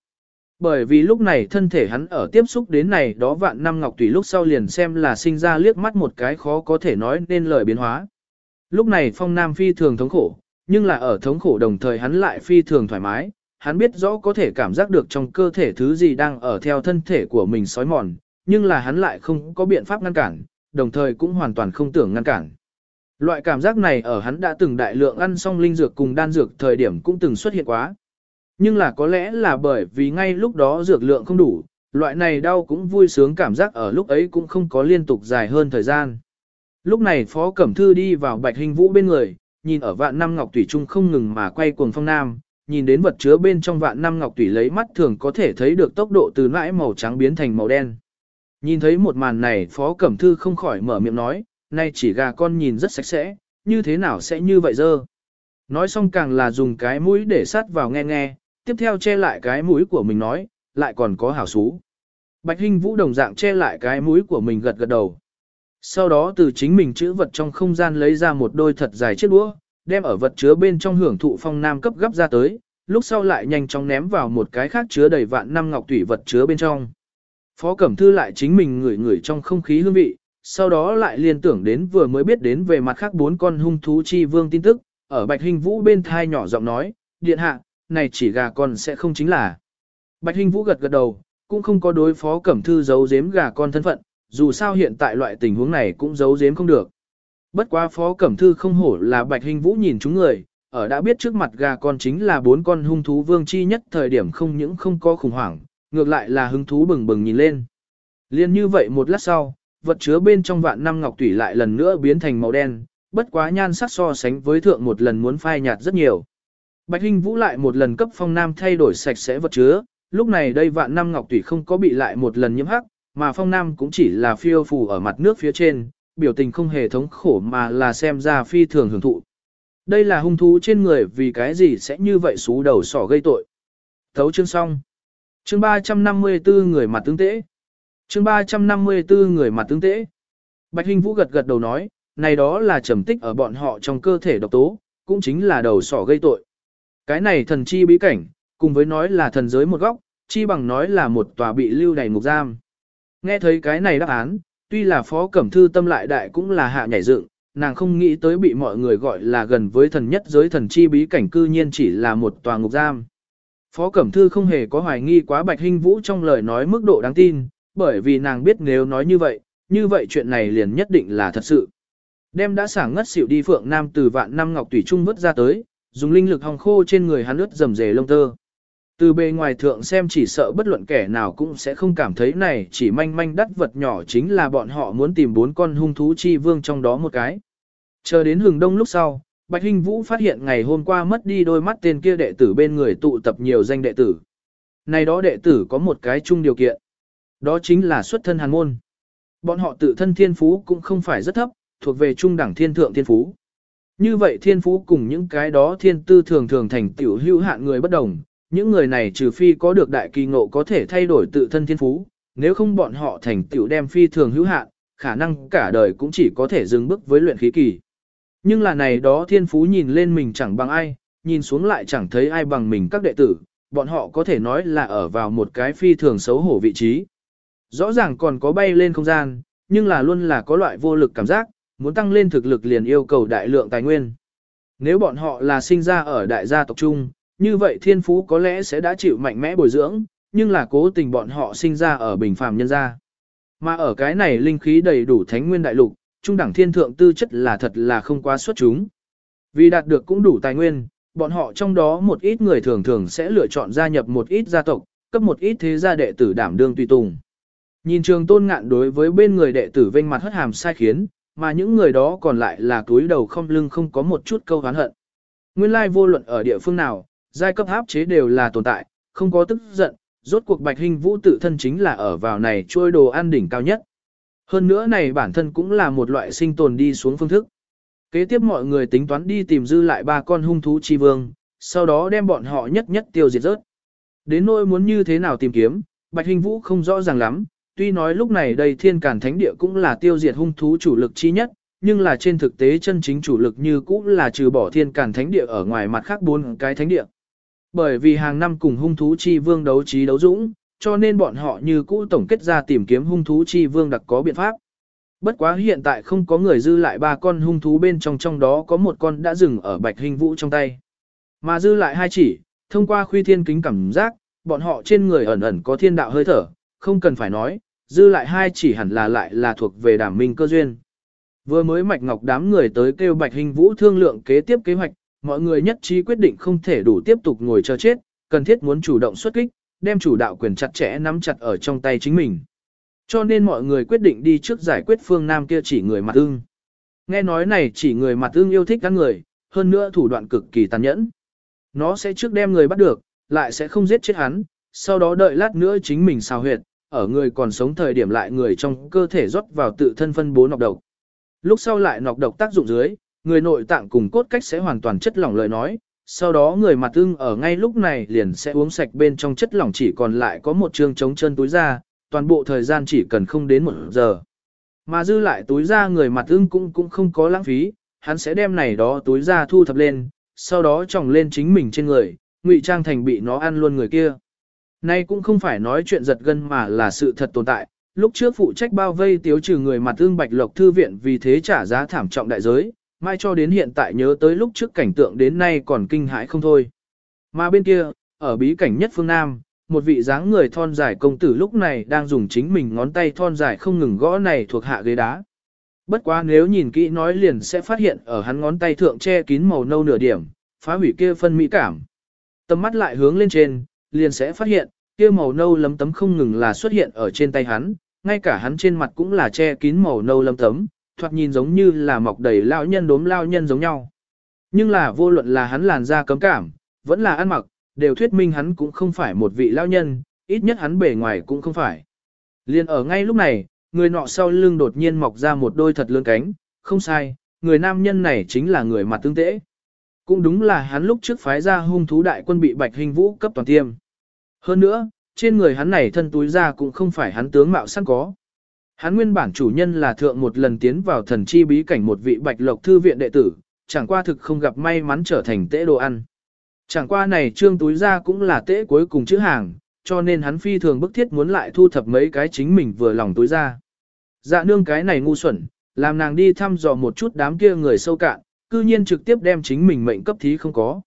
Bởi vì lúc này thân thể hắn ở tiếp xúc đến này đó vạn năm ngọc thủy lúc sau liền xem là sinh ra liếc mắt một cái khó có thể nói nên lời biến hóa. Lúc này phong nam phi thường thống khổ, nhưng là ở thống khổ đồng thời hắn lại phi thường thoải mái, hắn biết rõ có thể cảm giác được trong cơ thể thứ gì đang ở theo thân thể của mình sói mòn, nhưng là hắn lại không có biện pháp ngăn cản, đồng thời cũng hoàn toàn không tưởng ngăn cản. Loại cảm giác này ở hắn đã từng đại lượng ăn xong linh dược cùng đan dược thời điểm cũng từng xuất hiện quá. Nhưng là có lẽ là bởi vì ngay lúc đó dược lượng không đủ, loại này đau cũng vui sướng cảm giác ở lúc ấy cũng không có liên tục dài hơn thời gian. Lúc này Phó Cẩm Thư đi vào Bạch Hình Vũ bên người, nhìn ở vạn năm ngọc tủy trung không ngừng mà quay cuồng phong nam, nhìn đến vật chứa bên trong vạn năm ngọc tủy lấy mắt thường có thể thấy được tốc độ từ nãi màu trắng biến thành màu đen. Nhìn thấy một màn này Phó Cẩm Thư không khỏi mở miệng nói, nay chỉ gà con nhìn rất sạch sẽ, như thế nào sẽ như vậy dơ. Nói xong càng là dùng cái mũi để sát vào nghe nghe, tiếp theo che lại cái mũi của mình nói, lại còn có hảo xú. Bạch Hinh Vũ đồng dạng che lại cái mũi của mình gật gật đầu. Sau đó từ chính mình chữ vật trong không gian lấy ra một đôi thật dài chiếc đũa, đem ở vật chứa bên trong hưởng thụ phong nam cấp gấp ra tới, lúc sau lại nhanh chóng ném vào một cái khác chứa đầy vạn năm ngọc thủy vật chứa bên trong. Phó Cẩm Thư lại chính mình ngửi ngửi trong không khí hương vị, sau đó lại liên tưởng đến vừa mới biết đến về mặt khác bốn con hung thú chi vương tin tức, ở Bạch Hình Vũ bên thai nhỏ giọng nói, điện hạ, này chỉ gà con sẽ không chính là. Bạch Hình Vũ gật gật đầu, cũng không có đối phó Cẩm Thư giấu giếm gà con thân phận, dù sao hiện tại loại tình huống này cũng giấu giếm không được. Bất quá phó Cẩm Thư không hổ là Bạch Hình Vũ nhìn chúng người, ở đã biết trước mặt gà con chính là bốn con hung thú vương chi nhất thời điểm không những không có khủng hoảng, ngược lại là hứng thú bừng bừng nhìn lên. Liên như vậy một lát sau, vật chứa bên trong vạn năm ngọc tủy lại lần nữa biến thành màu đen, bất quá nhan sắc so sánh với thượng một lần muốn phai nhạt rất nhiều. Bạch Hinh Vũ lại một lần cấp phong nam thay đổi sạch sẽ vật chứa, lúc này đây vạn năm ngọc tủy không có bị lại một lần nhiễm hắc, mà phong nam cũng chỉ là phiêu phù ở mặt nước phía trên, biểu tình không hề thống khổ mà là xem ra phi thường hưởng thụ. Đây là hung thú trên người vì cái gì sẽ như vậy xú đầu sỏ gây tội. Thấu chương xong. Chương 354 người mặt tương tế. Chương 354 người mặt tương tế. Bạch Hình Vũ gật gật đầu nói, này đó là trầm tích ở bọn họ trong cơ thể độc tố, cũng chính là đầu sỏ gây tội. Cái này thần chi bí cảnh, cùng với nói là thần giới một góc, chi bằng nói là một tòa bị lưu đầy ngục giam. Nghe thấy cái này đáp án, tuy là phó cẩm thư tâm lại đại cũng là hạ nhảy dựng, nàng không nghĩ tới bị mọi người gọi là gần với thần nhất giới thần chi bí cảnh cư nhiên chỉ là một tòa ngục giam. Phó Cẩm Thư không hề có hoài nghi quá Bạch Hinh Vũ trong lời nói mức độ đáng tin, bởi vì nàng biết nếu nói như vậy, như vậy chuyện này liền nhất định là thật sự. Đem đã sảng ngất xỉu đi Phượng Nam từ vạn năm ngọc tùy trung vứt ra tới, dùng linh lực hòng khô trên người hắn ướt rầm rề lông tơ. Từ bề ngoài thượng xem chỉ sợ bất luận kẻ nào cũng sẽ không cảm thấy này chỉ manh manh đắt vật nhỏ chính là bọn họ muốn tìm bốn con hung thú chi vương trong đó một cái. Chờ đến hừng đông lúc sau, Bạch Hinh Vũ phát hiện ngày hôm qua mất đi đôi mắt tên kia đệ tử bên người tụ tập nhiều danh đệ tử. Này đó đệ tử có một cái chung điều kiện. Đó chính là xuất thân hàn môn. Bọn họ tự thân thiên phú cũng không phải rất thấp, thuộc về trung đẳng thiên thượng thiên phú. Như vậy thiên phú cùng những cái đó thiên tư thường thường thành tiểu hữu hạn người bất đồng, những người này trừ phi có được đại kỳ ngộ có thể thay đổi tự thân thiên phú, nếu không bọn họ thành tiểu đem phi thường hữu hạn, khả năng cả đời cũng chỉ có thể dừng bước với luyện khí kỳ. Nhưng là này đó thiên phú nhìn lên mình chẳng bằng ai, nhìn xuống lại chẳng thấy ai bằng mình các đệ tử, bọn họ có thể nói là ở vào một cái phi thường xấu hổ vị trí. Rõ ràng còn có bay lên không gian, nhưng là luôn là có loại vô lực cảm giác, muốn tăng lên thực lực liền yêu cầu đại lượng tài nguyên. Nếu bọn họ là sinh ra ở đại gia tộc trung, như vậy thiên phú có lẽ sẽ đã chịu mạnh mẽ bồi dưỡng, nhưng là cố tình bọn họ sinh ra ở bình phàm nhân gia. Mà ở cái này linh khí đầy đủ thánh nguyên đại lục, trung đẳng thiên thượng tư chất là thật là không quá xuất chúng. Vì đạt được cũng đủ tài nguyên, bọn họ trong đó một ít người thường thường sẽ lựa chọn gia nhập một ít gia tộc, cấp một ít thế gia đệ tử đảm đương tùy tùng. Nhìn trường tôn ngạn đối với bên người đệ tử vênh mặt hất hàm sai khiến, mà những người đó còn lại là túi đầu không lưng không có một chút câu hán hận. Nguyên lai vô luận ở địa phương nào, giai cấp áp chế đều là tồn tại, không có tức giận, rốt cuộc bạch hình vũ tự thân chính là ở vào này trôi đồ ăn đỉnh cao nhất. Hơn nữa này bản thân cũng là một loại sinh tồn đi xuống phương thức. Kế tiếp mọi người tính toán đi tìm dư lại ba con hung thú chi vương, sau đó đem bọn họ nhất nhất tiêu diệt rớt. Đến nỗi muốn như thế nào tìm kiếm, Bạch Hình Vũ không rõ ràng lắm, tuy nói lúc này đây thiên cản thánh địa cũng là tiêu diệt hung thú chủ lực chi nhất, nhưng là trên thực tế chân chính chủ lực như cũ là trừ bỏ thiên cản thánh địa ở ngoài mặt khác bốn cái thánh địa. Bởi vì hàng năm cùng hung thú chi vương đấu trí đấu dũng, cho nên bọn họ như cũ tổng kết ra tìm kiếm hung thú chi vương đặc có biện pháp. Bất quá hiện tại không có người dư lại ba con hung thú bên trong trong đó có một con đã dừng ở bạch hình vũ trong tay. Mà dư lại hai chỉ, thông qua khuy thiên kính cảm giác, bọn họ trên người ẩn ẩn có thiên đạo hơi thở, không cần phải nói, dư lại hai chỉ hẳn là lại là thuộc về đảm minh cơ duyên. Vừa mới mạch ngọc đám người tới kêu bạch hình vũ thương lượng kế tiếp kế hoạch, mọi người nhất trí quyết định không thể đủ tiếp tục ngồi chờ chết, cần thiết muốn chủ động xuất kích, đem chủ đạo quyền chặt chẽ nắm chặt ở trong tay chính mình. Cho nên mọi người quyết định đi trước giải quyết phương Nam kia chỉ người mặt ưng. Nghe nói này chỉ người mặt ưng yêu thích các người, hơn nữa thủ đoạn cực kỳ tàn nhẫn. Nó sẽ trước đem người bắt được, lại sẽ không giết chết hắn, sau đó đợi lát nữa chính mình xào huyệt, ở người còn sống thời điểm lại người trong cơ thể rót vào tự thân phân bố nọc độc. Lúc sau lại nọc độc tác dụng dưới, người nội tạng cùng cốt cách sẽ hoàn toàn chất lỏng lời nói, sau đó người mặt ưng ở ngay lúc này liền sẽ uống sạch bên trong chất lỏng chỉ còn lại có một chương trống chân túi ra, toàn bộ thời gian chỉ cần không đến một giờ. Mà dư lại túi ra người mặt ưng cũng cũng không có lãng phí, hắn sẽ đem này đó túi ra thu thập lên, sau đó tròng lên chính mình trên người, ngụy trang thành bị nó ăn luôn người kia. Nay cũng không phải nói chuyện giật gân mà là sự thật tồn tại, lúc trước phụ trách bao vây tiếu trừ người mặt tương bạch lộc thư viện vì thế trả giá thảm trọng đại giới, mai cho đến hiện tại nhớ tới lúc trước cảnh tượng đến nay còn kinh hãi không thôi. Mà bên kia, ở bí cảnh nhất phương Nam, một vị dáng người thon dài công tử lúc này đang dùng chính mình ngón tay thon dài không ngừng gõ này thuộc hạ ghế đá. Bất quá nếu nhìn kỹ nói liền sẽ phát hiện ở hắn ngón tay thượng che kín màu nâu nửa điểm, phá hủy kia phân mỹ cảm. Tầm mắt lại hướng lên trên, liền sẽ phát hiện, kia màu nâu lấm tấm không ngừng là xuất hiện ở trên tay hắn, ngay cả hắn trên mặt cũng là che kín màu nâu lấm tấm, thoạt nhìn giống như là mọc đầy lao nhân đốm lao nhân giống nhau. Nhưng là vô luận là hắn làn da cấm cảm, vẫn là ăn mặc, đều thuyết minh hắn cũng không phải một vị lao nhân, ít nhất hắn bề ngoài cũng không phải. Liên ở ngay lúc này, người nọ sau lưng đột nhiên mọc ra một đôi thật lớn cánh, không sai, người nam nhân này chính là người mặt tương tễ. Cũng đúng là hắn lúc trước phái ra hung thú đại quân bị bạch hình vũ cấp toàn tiêm. Hơn nữa, trên người hắn này thân túi ra cũng không phải hắn tướng mạo sẵn có. Hắn nguyên bản chủ nhân là thượng một lần tiến vào thần chi bí cảnh một vị bạch lộc thư viện đệ tử, chẳng qua thực không gặp may mắn trở thành tễ đồ ăn. Chẳng qua này trương túi ra cũng là tễ cuối cùng chữ hàng, cho nên hắn phi thường bức thiết muốn lại thu thập mấy cái chính mình vừa lòng túi ra. Dạ nương cái này ngu xuẩn, làm nàng đi thăm dò một chút đám kia người sâu cạn, cư nhiên trực tiếp đem chính mình mệnh cấp thí không có.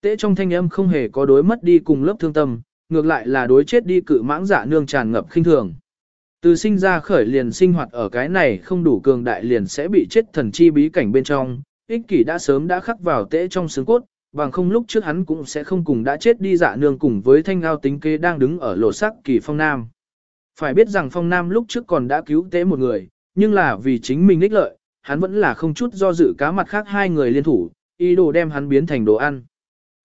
Tế trong thanh âm không hề có đối mất đi cùng lớp thương tâm, ngược lại là đối chết đi cự mãng dạ nương tràn ngập khinh thường. Từ sinh ra khởi liền sinh hoạt ở cái này không đủ cường đại liền sẽ bị chết thần chi bí cảnh bên trong, ích kỷ đã sớm đã khắc vào tễ trong xương cốt, bằng không lúc trước hắn cũng sẽ không cùng đã chết đi dạ nương cùng với thanh ngao tính kế đang đứng ở lộ sắc kỳ phong nam. Phải biết rằng phong nam lúc trước còn đã cứu tế một người, nhưng là vì chính mình ích lợi, hắn vẫn là không chút do dự cá mặt khác hai người liên thủ, ý đồ đem hắn biến thành đồ ăn.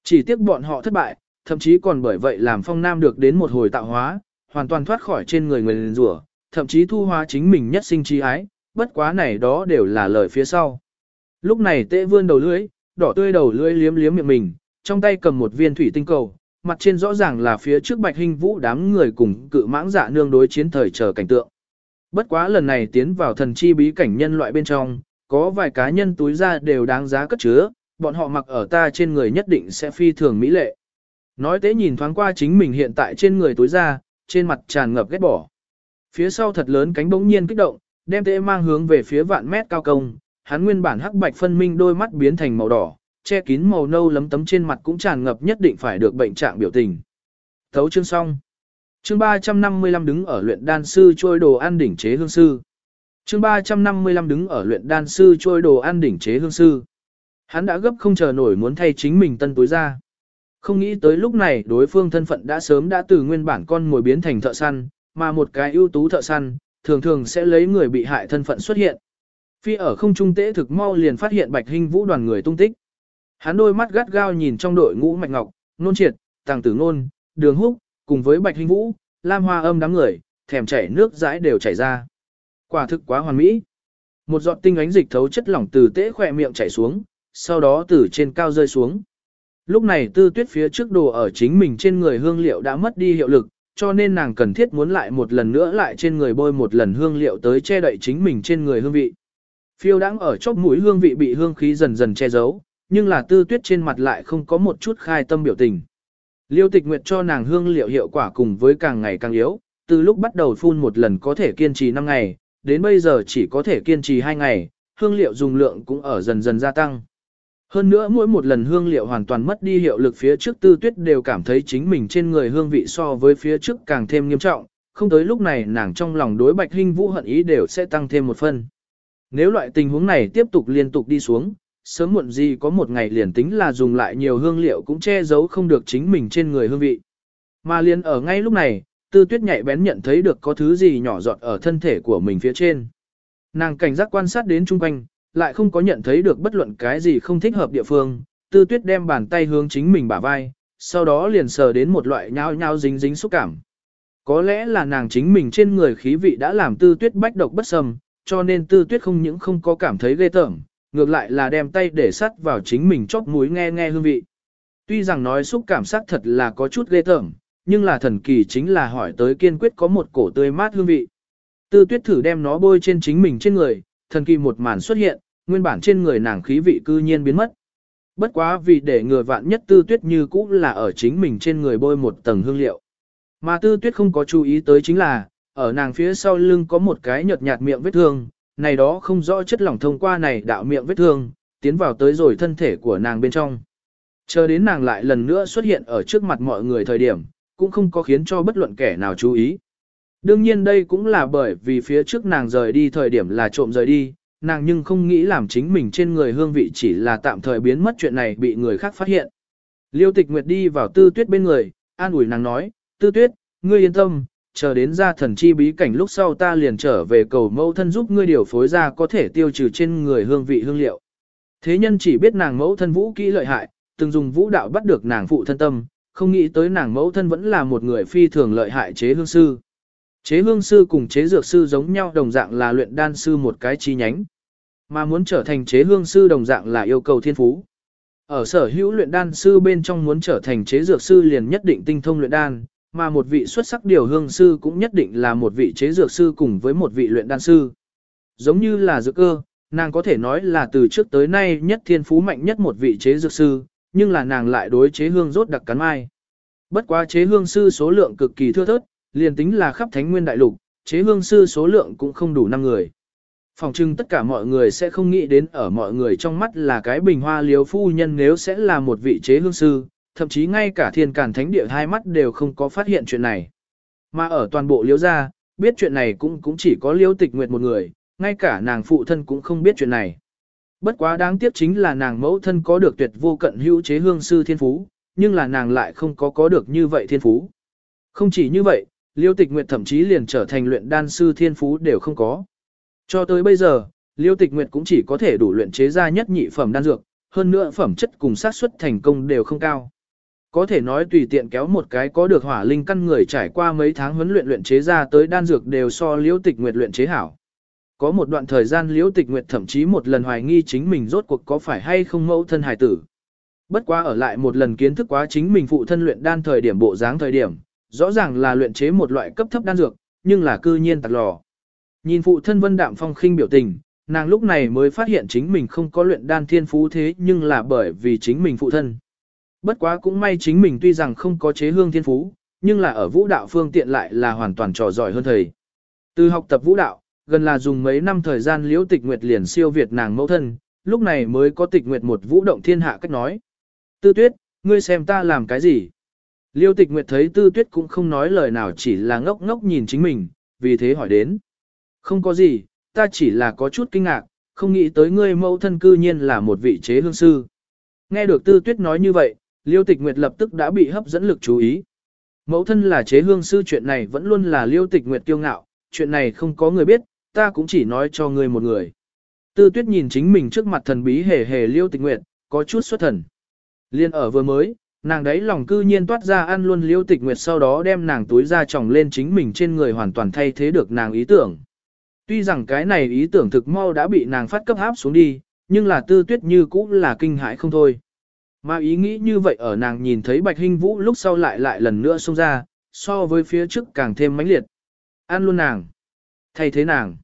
Chỉ tiếc bọn họ thất bại, thậm chí còn bởi vậy làm phong nam được đến một hồi tạo hóa, hoàn toàn thoát khỏi trên người người liền rủa, thậm chí thu hóa chính mình nhất sinh trí ái, bất quá này đó đều là lời phía sau. Lúc này tệ vươn đầu lưỡi, đỏ tươi đầu lưỡi liếm liếm miệng mình, trong tay cầm một viên thủy tinh cầu, mặt trên rõ ràng là phía trước bạch hình vũ đám người cùng cự mãng dạ nương đối chiến thời chờ cảnh tượng. Bất quá lần này tiến vào thần chi bí cảnh nhân loại bên trong, có vài cá nhân túi ra đều đáng giá cất chứa, bọn họ mặc ở ta trên người nhất định sẽ phi thường mỹ lệ. Nói tế nhìn thoáng qua chính mình hiện tại trên người túi ra, trên mặt tràn ngập ghét bỏ. Phía sau thật lớn cánh bỗng nhiên kích động, đem tệ mang hướng về phía vạn mét cao công, hắn nguyên bản hắc bạch phân minh đôi mắt biến thành màu đỏ, che kín màu nâu lấm tấm trên mặt cũng tràn ngập nhất định phải được bệnh trạng biểu tình. Thấu chương xong. Chương 355 đứng ở luyện đan sư trôi đồ ăn đỉnh chế hương sư. Chương 355 đứng ở luyện đan sư trôi đồ ăn đỉnh chế hương sư. Hắn đã gấp không chờ nổi muốn thay chính mình tân túi ra. Không nghĩ tới lúc này đối phương thân phận đã sớm đã từ nguyên bản con mồi biến thành thợ săn, mà một cái ưu tú thợ săn, thường thường sẽ lấy người bị hại thân phận xuất hiện. Phi ở không trung tế thực mau liền phát hiện bạch hình vũ đoàn người tung tích. Hắn đôi mắt gắt gao nhìn trong đội ngũ mạch ngọc, nôn triệt, tàng tử nôn, đường húc, cùng với bạch hình vũ, lam hoa âm đám người, thèm chảy nước dãi đều chảy ra. Quả thực quá hoàn mỹ. Một giọt tinh ánh dịch thấu chất lỏng từ tế khỏe miệng chảy xuống, sau đó từ trên cao rơi xuống. Lúc này tư tuyết phía trước đồ ở chính mình trên người hương liệu đã mất đi hiệu lực, cho nên nàng cần thiết muốn lại một lần nữa lại trên người bôi một lần hương liệu tới che đậy chính mình trên người hương vị. Phiêu đang ở chóp mũi hương vị bị hương khí dần dần che giấu, nhưng là tư tuyết trên mặt lại không có một chút khai tâm biểu tình. Liêu tịch nguyệt cho nàng hương liệu hiệu quả cùng với càng ngày càng yếu, từ lúc bắt đầu phun một lần có thể kiên trì 5 ngày, đến bây giờ chỉ có thể kiên trì 2 ngày, hương liệu dùng lượng cũng ở dần dần gia tăng. Hơn nữa mỗi một lần hương liệu hoàn toàn mất đi hiệu lực phía trước tư tuyết đều cảm thấy chính mình trên người hương vị so với phía trước càng thêm nghiêm trọng, không tới lúc này nàng trong lòng đối bạch hình vũ hận ý đều sẽ tăng thêm một phân. Nếu loại tình huống này tiếp tục liên tục đi xuống, sớm muộn gì có một ngày liền tính là dùng lại nhiều hương liệu cũng che giấu không được chính mình trên người hương vị. Mà liền ở ngay lúc này, tư tuyết nhạy bén nhận thấy được có thứ gì nhỏ giọt ở thân thể của mình phía trên. Nàng cảnh giác quan sát đến chung quanh, lại không có nhận thấy được bất luận cái gì không thích hợp địa phương, tư tuyết đem bàn tay hướng chính mình bả vai, sau đó liền sờ đến một loại nhao nhao dính dính xúc cảm. Có lẽ là nàng chính mình trên người khí vị đã làm tư tuyết bách độc bất sâm, cho nên tư tuyết không những không có cảm thấy ghê tởm, ngược lại là đem tay để sắt vào chính mình chóp mũi nghe nghe hương vị. Tuy rằng nói xúc cảm sắc thật là có chút ghê tởm, nhưng là thần kỳ chính là hỏi tới kiên quyết có một cổ tươi mát hương vị. Tư tuyết thử đem nó bôi trên chính mình trên người, thần kỳ một màn xuất hiện, nguyên bản trên người nàng khí vị cư nhiên biến mất. Bất quá vì để người vạn nhất tư tuyết như cũ là ở chính mình trên người bôi một tầng hương liệu. Mà tư tuyết không có chú ý tới chính là, ở nàng phía sau lưng có một cái nhợt nhạt miệng vết thương, này đó không rõ chất lỏng thông qua này đạo miệng vết thương, tiến vào tới rồi thân thể của nàng bên trong. Chờ đến nàng lại lần nữa xuất hiện ở trước mặt mọi người thời điểm, cũng không có khiến cho bất luận kẻ nào chú ý. Đương nhiên đây cũng là bởi vì phía trước nàng rời đi thời điểm là trộm rời đi, nàng nhưng không nghĩ làm chính mình trên người hương vị chỉ là tạm thời biến mất chuyện này bị người khác phát hiện. Liêu tịch nguyệt đi vào tư tuyết bên người, an ủi nàng nói, tư tuyết, ngươi yên tâm, chờ đến ra thần chi bí cảnh lúc sau ta liền trở về cầu mẫu thân giúp ngươi điều phối ra có thể tiêu trừ trên người hương vị hương liệu. Thế nhân chỉ biết nàng mẫu thân vũ kỹ lợi hại, từng dùng vũ đạo bắt được nàng phụ thân tâm, không nghĩ tới nàng mẫu thân vẫn là một người phi thường lợi hại chế hương sư. Chế hương sư cùng chế dược sư giống nhau đồng dạng là luyện đan sư một cái chi nhánh. Mà muốn trở thành chế hương sư đồng dạng là yêu cầu thiên phú. Ở sở hữu luyện đan sư bên trong muốn trở thành chế dược sư liền nhất định tinh thông luyện đan, mà một vị xuất sắc điều hương sư cũng nhất định là một vị chế dược sư cùng với một vị luyện đan sư. Giống như là dược cơ, nàng có thể nói là từ trước tới nay nhất thiên phú mạnh nhất một vị chế dược sư, nhưng là nàng lại đối chế hương rốt đặc cắn mai. Bất quá chế hương sư số lượng cực kỳ thưa thớt, liền tính là khắp thánh nguyên đại lục, chế hương sư số lượng cũng không đủ 5 người. Phòng trưng tất cả mọi người sẽ không nghĩ đến ở mọi người trong mắt là cái bình hoa liếu phu nhân nếu sẽ là một vị chế hương sư, thậm chí ngay cả thiên cản thánh địa hai mắt đều không có phát hiện chuyện này. Mà ở toàn bộ liếu gia, biết chuyện này cũng cũng chỉ có liếu tịch nguyệt một người, ngay cả nàng phụ thân cũng không biết chuyện này. Bất quá đáng tiếc chính là nàng mẫu thân có được tuyệt vô cận hữu chế hương sư thiên phú, nhưng là nàng lại không có có được như vậy thiên phú. Không chỉ như vậy, liêu tịch nguyệt thậm chí liền trở thành luyện đan sư thiên phú đều không có. Cho tới bây giờ, liêu tịch nguyệt cũng chỉ có thể đủ luyện chế ra nhất nhị phẩm đan dược, hơn nữa phẩm chất cùng xác suất thành công đều không cao. Có thể nói tùy tiện kéo một cái có được hỏa linh căn người trải qua mấy tháng huấn luyện luyện chế ra tới đan dược đều so liễu tịch nguyệt luyện chế hảo. Có một đoạn thời gian liễu tịch nguyệt thậm chí một lần hoài nghi chính mình rốt cuộc có phải hay không mẫu thân hài tử. Bất quá ở lại một lần kiến thức quá chính mình phụ thân luyện đan thời điểm bộ dáng thời điểm, rõ ràng là luyện chế một loại cấp thấp đan dược, nhưng là cư nhiên tạc lò. Nhìn phụ thân vân đạm phong khinh biểu tình, nàng lúc này mới phát hiện chính mình không có luyện đan thiên phú thế nhưng là bởi vì chính mình phụ thân. Bất quá cũng may chính mình tuy rằng không có chế hương thiên phú, nhưng là ở vũ đạo phương tiện lại là hoàn toàn trò giỏi hơn thầy. Từ học tập vũ đạo, gần là dùng mấy năm thời gian liễu tịch nguyệt liền siêu việt nàng mẫu thân, lúc này mới có tịch nguyệt một vũ động thiên hạ cách nói. Tư tuyết, ngươi xem ta làm cái gì? Liêu tịch nguyệt thấy tư tuyết cũng không nói lời nào chỉ là ngốc ngốc nhìn chính mình, vì thế hỏi đến. Không có gì, ta chỉ là có chút kinh ngạc, không nghĩ tới ngươi mẫu thân cư nhiên là một vị chế hương sư. Nghe được tư tuyết nói như vậy, Liêu Tịch Nguyệt lập tức đã bị hấp dẫn lực chú ý. Mẫu thân là chế hương sư chuyện này vẫn luôn là Liêu Tịch Nguyệt kiêu ngạo, chuyện này không có người biết, ta cũng chỉ nói cho ngươi một người. Tư Tuyết nhìn chính mình trước mặt thần bí hề hề Liêu Tịch Nguyệt, có chút xuất thần. Liên ở vừa mới, nàng đấy lòng cư nhiên toát ra ăn luôn Liêu Tịch Nguyệt sau đó đem nàng túi ra tròng lên chính mình trên người hoàn toàn thay thế được nàng ý tưởng. Tuy rằng cái này ý tưởng thực mau đã bị nàng phát cấp áp xuống đi, nhưng là Tư Tuyết như cũ là kinh hãi không thôi. Mà ý nghĩ như vậy ở nàng nhìn thấy Bạch Hinh Vũ lúc sau lại lại lần nữa xông ra, so với phía trước càng thêm mãnh liệt. Ăn luôn nàng. Thay thế nàng.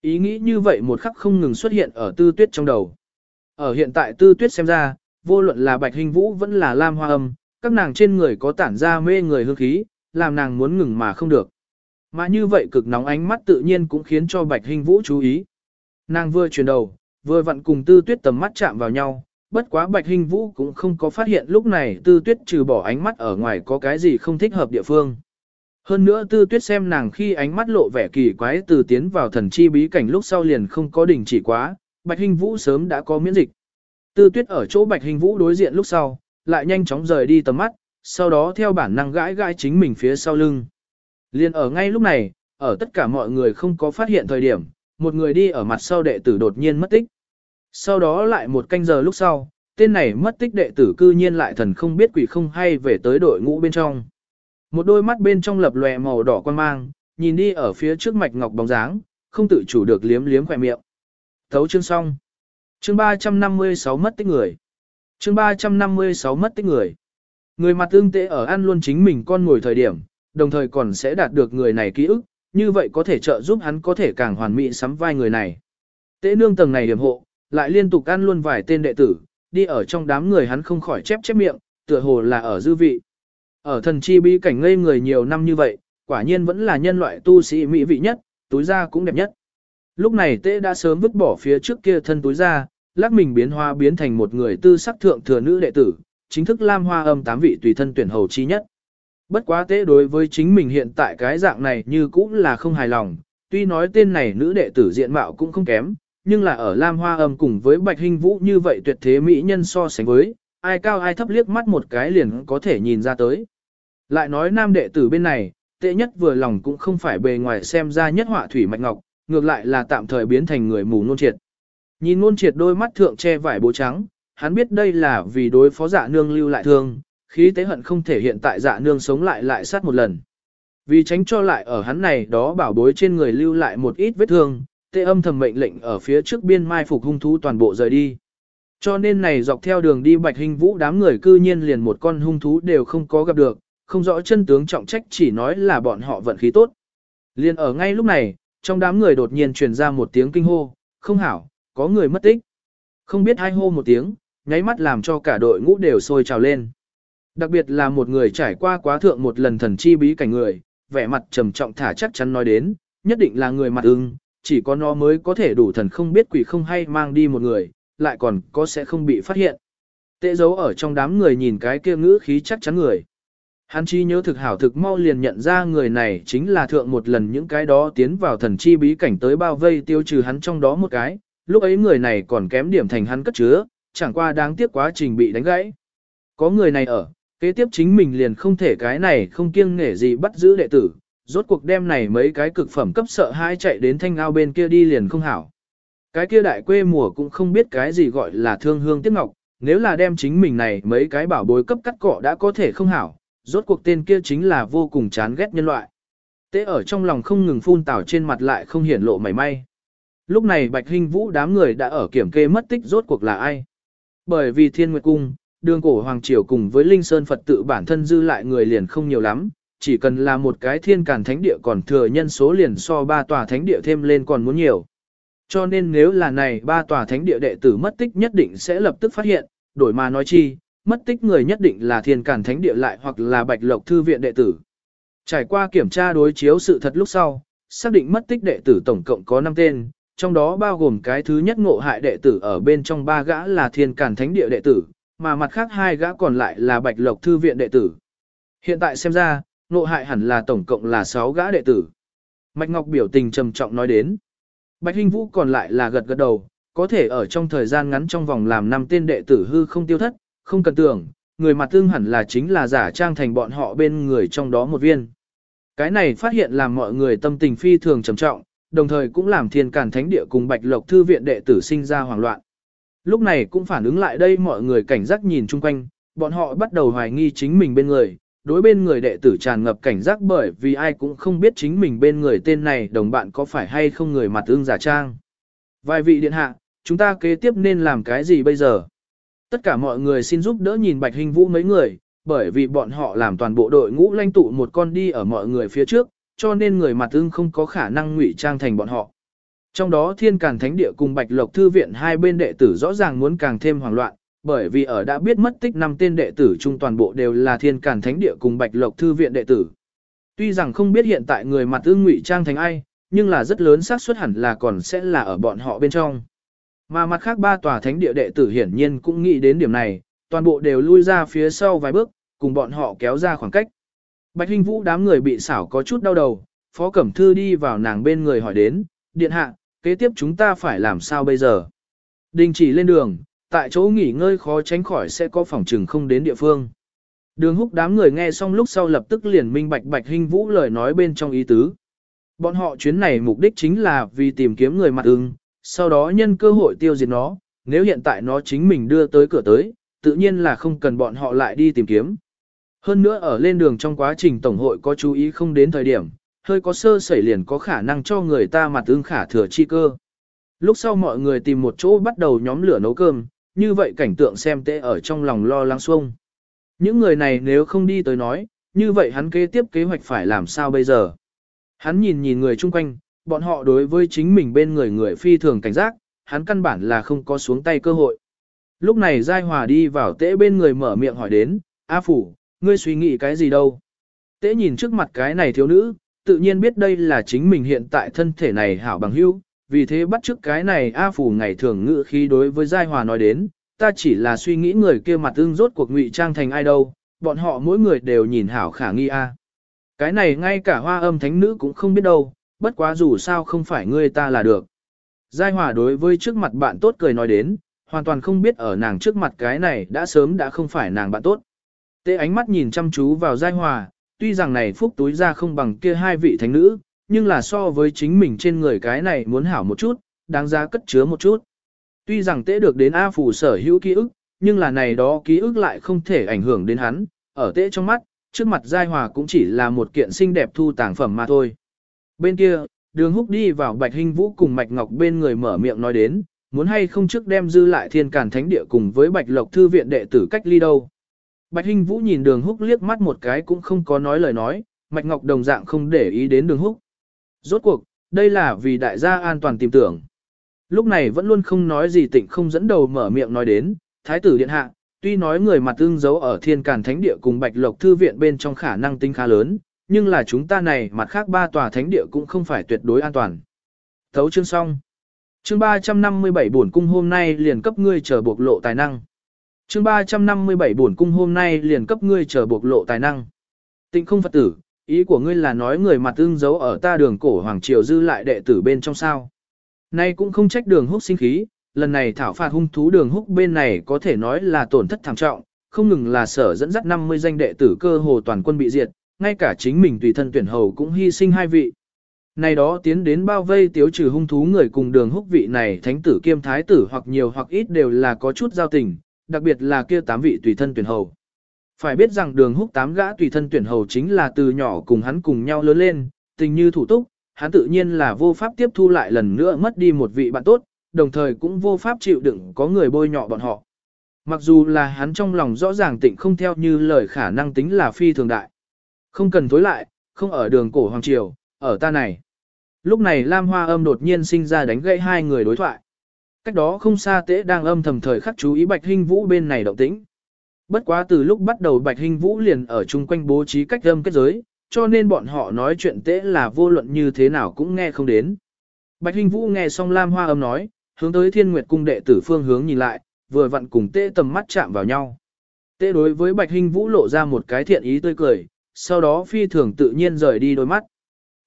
Ý nghĩ như vậy một khắc không ngừng xuất hiện ở tư tuyết trong đầu. Ở hiện tại tư tuyết xem ra, vô luận là Bạch hình Vũ vẫn là Lam Hoa Âm, các nàng trên người có tản ra mê người hương khí, làm nàng muốn ngừng mà không được. Mà như vậy cực nóng ánh mắt tự nhiên cũng khiến cho Bạch hình Vũ chú ý. Nàng vừa chuyển đầu, vừa vặn cùng tư tuyết tầm mắt chạm vào nhau, bất quá Bạch Hình Vũ cũng không có phát hiện lúc này Tư Tuyết trừ bỏ ánh mắt ở ngoài có cái gì không thích hợp địa phương. Hơn nữa Tư Tuyết xem nàng khi ánh mắt lộ vẻ kỳ quái từ tiến vào thần chi bí cảnh lúc sau liền không có đình chỉ quá, Bạch Hình Vũ sớm đã có miễn dịch. Tư Tuyết ở chỗ Bạch Hình Vũ đối diện lúc sau, lại nhanh chóng rời đi tầm mắt, sau đó theo bản năng gãi gãi chính mình phía sau lưng. Liên ở ngay lúc này, ở tất cả mọi người không có phát hiện thời điểm, một người đi ở mặt sau đệ tử đột nhiên mất tích. Sau đó lại một canh giờ lúc sau, tên này mất tích đệ tử cư nhiên lại thần không biết quỷ không hay về tới đội ngũ bên trong. Một đôi mắt bên trong lập lòe màu đỏ quan mang, nhìn đi ở phía trước mạch ngọc bóng dáng, không tự chủ được liếm liếm khỏe miệng. Thấu chương xong. Chương 356 mất tích người. Chương 356 mất tích người. Người mặt tương tệ ở ăn luôn chính mình con ngồi thời điểm, đồng thời còn sẽ đạt được người này ký ức, như vậy có thể trợ giúp hắn có thể càng hoàn mỹ sắm vai người này. Tế nương tầng này điểm hộ, lại liên tục ăn luôn vài tên đệ tử, đi ở trong đám người hắn không khỏi chép chép miệng, tựa hồ là ở dư vị. Ở thần chi bí cảnh ngây người nhiều năm như vậy, quả nhiên vẫn là nhân loại tu sĩ mỹ vị nhất, túi da cũng đẹp nhất. Lúc này tế đã sớm vứt bỏ phía trước kia thân túi da, lắc mình biến hoa biến thành một người tư sắc thượng thừa nữ đệ tử, chính thức lam hoa âm tám vị tùy thân tuyển hầu chi nhất. Bất quá tế đối với chính mình hiện tại cái dạng này như cũng là không hài lòng, tuy nói tên này nữ đệ tử diện mạo cũng không kém, nhưng là ở lam hoa âm cùng với bạch hình vũ như vậy tuyệt thế mỹ nhân so sánh với, ai cao ai thấp liếc mắt một cái liền có thể nhìn ra tới. Lại nói nam đệ tử bên này, tệ nhất vừa lòng cũng không phải bề ngoài xem ra nhất họa thủy mạch ngọc, ngược lại là tạm thời biến thành người mù nôn triệt. Nhìn ngôn triệt đôi mắt thượng che vải bố trắng, hắn biết đây là vì đối phó dạ nương lưu lại thương, khí tế hận không thể hiện tại dạ nương sống lại lại sát một lần. Vì tránh cho lại ở hắn này đó bảo bối trên người lưu lại một ít vết thương, tê âm thầm mệnh lệnh ở phía trước biên mai phục hung thú toàn bộ rời đi. Cho nên này dọc theo đường đi bạch hình vũ đám người cư nhiên liền một con hung thú đều không có gặp được, không rõ chân tướng trọng trách chỉ nói là bọn họ vận khí tốt. liền ở ngay lúc này, trong đám người đột nhiên truyền ra một tiếng kinh hô, không hảo, có người mất tích. Không biết hai hô một tiếng, nháy mắt làm cho cả đội ngũ đều sôi trào lên. Đặc biệt là một người trải qua quá thượng một lần thần chi bí cảnh người, vẻ mặt trầm trọng thả chắc chắn nói đến, nhất định là người mặt ưng, chỉ có nó mới có thể đủ thần không biết quỷ không hay mang đi một người, lại còn có sẽ không bị phát hiện. Tệ dấu ở trong đám người nhìn cái kia ngữ khí chắc chắn người. Hắn chi nhớ thực hảo thực mau liền nhận ra người này chính là thượng một lần những cái đó tiến vào thần chi bí cảnh tới bao vây tiêu trừ hắn trong đó một cái, lúc ấy người này còn kém điểm thành hắn cất chứa, chẳng qua đáng tiếc quá trình bị đánh gãy. Có người này ở, kế tiếp chính mình liền không thể cái này không kiêng nghể gì bắt giữ đệ tử, rốt cuộc đem này mấy cái cực phẩm cấp sợ hai chạy đến thanh ao bên kia đi liền không hảo. Cái kia đại quê mùa cũng không biết cái gì gọi là thương hương tiếc ngọc, nếu là đem chính mình này mấy cái bảo bối cấp cắt cọ đã có thể không hảo, rốt cuộc tên kia chính là vô cùng chán ghét nhân loại. Tế ở trong lòng không ngừng phun tảo trên mặt lại không hiển lộ mảy may. Lúc này Bạch Hinh Vũ đám người đã ở kiểm kê mất tích rốt cuộc là ai. Bởi vì Thiên Nguyệt Cung, đường cổ Hoàng Triều cùng với Linh Sơn Phật tự bản thân dư lại người liền không nhiều lắm, chỉ cần là một cái thiên càn thánh địa còn thừa nhân số liền so ba tòa thánh địa thêm lên còn muốn nhiều. Cho nên nếu là này ba tòa thánh địa đệ tử mất tích nhất định sẽ lập tức phát hiện, đổi mà nói chi, mất tích người nhất định là thiên cản thánh địa lại hoặc là bạch lộc thư viện đệ tử. Trải qua kiểm tra đối chiếu sự thật lúc sau, xác định mất tích đệ tử tổng cộng có 5 tên, trong đó bao gồm cái thứ nhất ngộ hại đệ tử ở bên trong ba gã là thiên cản thánh địa đệ tử, mà mặt khác hai gã còn lại là bạch lộc thư viện đệ tử. Hiện tại xem ra, ngộ hại hẳn là tổng cộng là 6 gã đệ tử. Mạch Ngọc biểu tình trầm trọng nói đến. Bạch Hinh Vũ còn lại là gật gật đầu, có thể ở trong thời gian ngắn trong vòng làm năm tên đệ tử hư không tiêu thất, không cần tưởng, người mặt tương hẳn là chính là giả trang thành bọn họ bên người trong đó một viên. Cái này phát hiện làm mọi người tâm tình phi thường trầm trọng, đồng thời cũng làm thiên càn thánh địa cùng bạch lộc thư viện đệ tử sinh ra hoảng loạn. Lúc này cũng phản ứng lại đây mọi người cảnh giác nhìn chung quanh, bọn họ bắt đầu hoài nghi chính mình bên người, đối bên người đệ tử tràn ngập cảnh giác bởi vì ai cũng không biết chính mình bên người tên này đồng bạn có phải hay không người mặt ương giả trang. Vài vị điện hạ, chúng ta kế tiếp nên làm cái gì bây giờ? Tất cả mọi người xin giúp đỡ nhìn Bạch Hình Vũ mấy người, bởi vì bọn họ làm toàn bộ đội ngũ lanh tụ một con đi ở mọi người phía trước, cho nên người mặt ưng không có khả năng ngụy trang thành bọn họ. Trong đó Thiên Càn Thánh Địa cùng Bạch Lộc Thư Viện hai bên đệ tử rõ ràng muốn càng thêm hoảng loạn, bởi vì ở đã biết mất tích năm tên đệ tử chung toàn bộ đều là Thiên Càn Thánh Địa cùng Bạch Lộc Thư Viện đệ tử. Tuy rằng không biết hiện tại người mặt ưng ngụy trang thành ai, nhưng là rất lớn xác suất hẳn là còn sẽ là ở bọn họ bên trong. Mà mặt khác ba tòa thánh địa đệ tử hiển nhiên cũng nghĩ đến điểm này, toàn bộ đều lui ra phía sau vài bước, cùng bọn họ kéo ra khoảng cách. Bạch Hinh Vũ đám người bị xảo có chút đau đầu, Phó Cẩm Thư đi vào nàng bên người hỏi đến, điện hạ, kế tiếp chúng ta phải làm sao bây giờ? Đình chỉ lên đường, tại chỗ nghỉ ngơi khó tránh khỏi sẽ có phòng trừng không đến địa phương. Đường húc đám người nghe xong lúc sau lập tức liền minh bạch Bạch Hinh Vũ lời nói bên trong ý tứ. Bọn họ chuyến này mục đích chính là vì tìm kiếm người mặt ưng, sau đó nhân cơ hội tiêu diệt nó, nếu hiện tại nó chính mình đưa tới cửa tới, tự nhiên là không cần bọn họ lại đi tìm kiếm. Hơn nữa ở lên đường trong quá trình tổng hội có chú ý không đến thời điểm, hơi có sơ sẩy liền có khả năng cho người ta mặt ưng khả thừa chi cơ. Lúc sau mọi người tìm một chỗ bắt đầu nhóm lửa nấu cơm, như vậy cảnh tượng xem tệ ở trong lòng lo lắng xuông. Những người này nếu không đi tới nói, như vậy hắn kế tiếp kế hoạch phải làm sao bây giờ? Hắn nhìn nhìn người chung quanh, bọn họ đối với chính mình bên người người phi thường cảnh giác, hắn căn bản là không có xuống tay cơ hội. Lúc này Giai Hòa đi vào tễ bên người mở miệng hỏi đến, A Phủ, ngươi suy nghĩ cái gì đâu? Tế nhìn trước mặt cái này thiếu nữ, tự nhiên biết đây là chính mình hiện tại thân thể này hảo bằng hữu, vì thế bắt trước cái này A Phủ ngày thường ngự khi đối với Giai Hòa nói đến, ta chỉ là suy nghĩ người kia mặt ưng rốt cuộc ngụy trang thành ai đâu, bọn họ mỗi người đều nhìn hảo khả nghi A. Cái này ngay cả hoa âm thánh nữ cũng không biết đâu, bất quá dù sao không phải ngươi ta là được. Giai Hòa đối với trước mặt bạn tốt cười nói đến, hoàn toàn không biết ở nàng trước mặt cái này đã sớm đã không phải nàng bạn tốt. Tê ánh mắt nhìn chăm chú vào Giai Hòa, tuy rằng này phúc túi ra không bằng kia hai vị thánh nữ, nhưng là so với chính mình trên người cái này muốn hảo một chút, đáng giá cất chứa một chút. Tuy rằng tế được đến A Phủ sở hữu ký ức, nhưng là này đó ký ức lại không thể ảnh hưởng đến hắn, ở tế trong mắt, trước mặt Giai Hòa cũng chỉ là một kiện xinh đẹp thu tàng phẩm mà thôi. Bên kia, đường húc đi vào Bạch Hinh Vũ cùng Mạch Ngọc bên người mở miệng nói đến, muốn hay không trước đem dư lại thiên cản thánh địa cùng với Bạch Lộc Thư viện đệ tử cách ly đâu. Bạch Hinh Vũ nhìn đường húc liếc mắt một cái cũng không có nói lời nói, Mạch Ngọc đồng dạng không để ý đến đường húc. Rốt cuộc, đây là vì đại gia an toàn tìm tưởng. Lúc này vẫn luôn không nói gì tịnh không dẫn đầu mở miệng nói đến, Thái tử Điện Hạ, tuy nói người mặt tương giấu ở thiên càn thánh địa cùng Bạch Lộc Thư viện bên trong khả năng tính khá lớn, nhưng là chúng ta này mặt khác ba tòa thánh địa cũng không phải tuyệt đối an toàn. Thấu chương xong. Chương 357 bổn cung hôm nay liền cấp ngươi chờ bộc lộ tài năng. Chương 357 bổn cung hôm nay liền cấp ngươi chờ bộc lộ tài năng. Tịnh không Phật tử, ý của ngươi là nói người mặt tương giấu ở ta đường cổ hoàng triều dư lại đệ tử bên trong sao. Nay cũng không trách đường húc sinh khí, lần này thảo phạt hung thú đường húc bên này có thể nói là tổn thất thảm trọng, không ngừng là sở dẫn dắt 50 danh đệ tử cơ hồ toàn quân bị diệt, ngay cả chính mình tùy thân tuyển hầu cũng hy sinh hai vị. Này đó tiến đến bao vây tiếu trừ hung thú người cùng đường húc vị này thánh tử kiêm thái tử hoặc nhiều hoặc ít đều là có chút giao tình, đặc biệt là kia tám vị tùy thân tuyển hầu. Phải biết rằng đường húc tám gã tùy thân tuyển hầu chính là từ nhỏ cùng hắn cùng nhau lớn lên, tình như thủ túc, hắn tự nhiên là vô pháp tiếp thu lại lần nữa mất đi một vị bạn tốt, đồng thời cũng vô pháp chịu đựng có người bôi nhọ bọn họ. Mặc dù là hắn trong lòng rõ ràng tịnh không theo như lời khả năng tính là phi thường đại. Không cần tối lại, không ở đường cổ hoàng triều, ở ta này. Lúc này Lam Hoa âm đột nhiên sinh ra đánh gãy hai người đối thoại. Cách đó không xa tế đang âm thầm thời khắc chú ý Bạch Hinh Vũ bên này động tĩnh. Bất quá từ lúc bắt đầu Bạch Hinh Vũ liền ở chung quanh bố trí cách âm kết giới, cho nên bọn họ nói chuyện tế là vô luận như thế nào cũng nghe không đến. Bạch Hinh Vũ nghe xong Lam Hoa âm nói, hướng tới Thiên Nguyệt cung đệ tử phương hướng nhìn lại, vừa vặn cùng tế tầm mắt chạm vào nhau. Tế đối với Bạch Hinh Vũ lộ ra một cái thiện ý tươi cười, sau đó phi thường tự nhiên rời đi đôi mắt.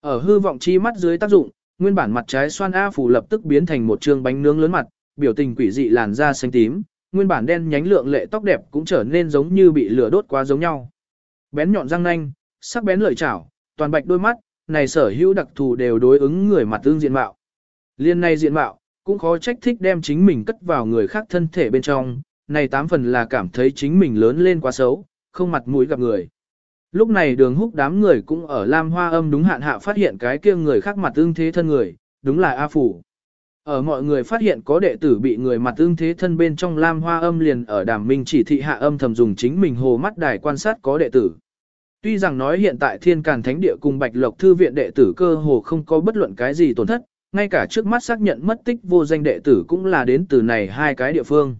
Ở hư vọng chi mắt dưới tác dụng, nguyên bản mặt trái xoan A phủ lập tức biến thành một trương bánh nướng lớn mặt, biểu tình quỷ dị làn da xanh tím, nguyên bản đen nhánh lượng lệ tóc đẹp cũng trở nên giống như bị lửa đốt quá giống nhau. Bén nhọn răng nanh, sắc bén lợi chảo, toàn bạch đôi mắt, này sở hữu đặc thù đều đối ứng người mặt tương diện mạo. Liên này diện mạo, cũng khó trách thích đem chính mình cất vào người khác thân thể bên trong, này tám phần là cảm thấy chính mình lớn lên quá xấu, không mặt mũi gặp người. Lúc này đường húc đám người cũng ở Lam Hoa âm đúng hạn hạ phát hiện cái kia người khác mặt tương thế thân người, đúng là A Phủ. Ở mọi người phát hiện có đệ tử bị người mặt tương thế thân bên trong Lam Hoa âm liền ở đàm minh chỉ thị hạ âm thầm dùng chính mình hồ mắt đài quan sát có đệ tử. Tuy rằng nói hiện tại thiên càn thánh địa cùng bạch lộc thư viện đệ tử cơ hồ không có bất luận cái gì tổn thất, ngay cả trước mắt xác nhận mất tích vô danh đệ tử cũng là đến từ này hai cái địa phương.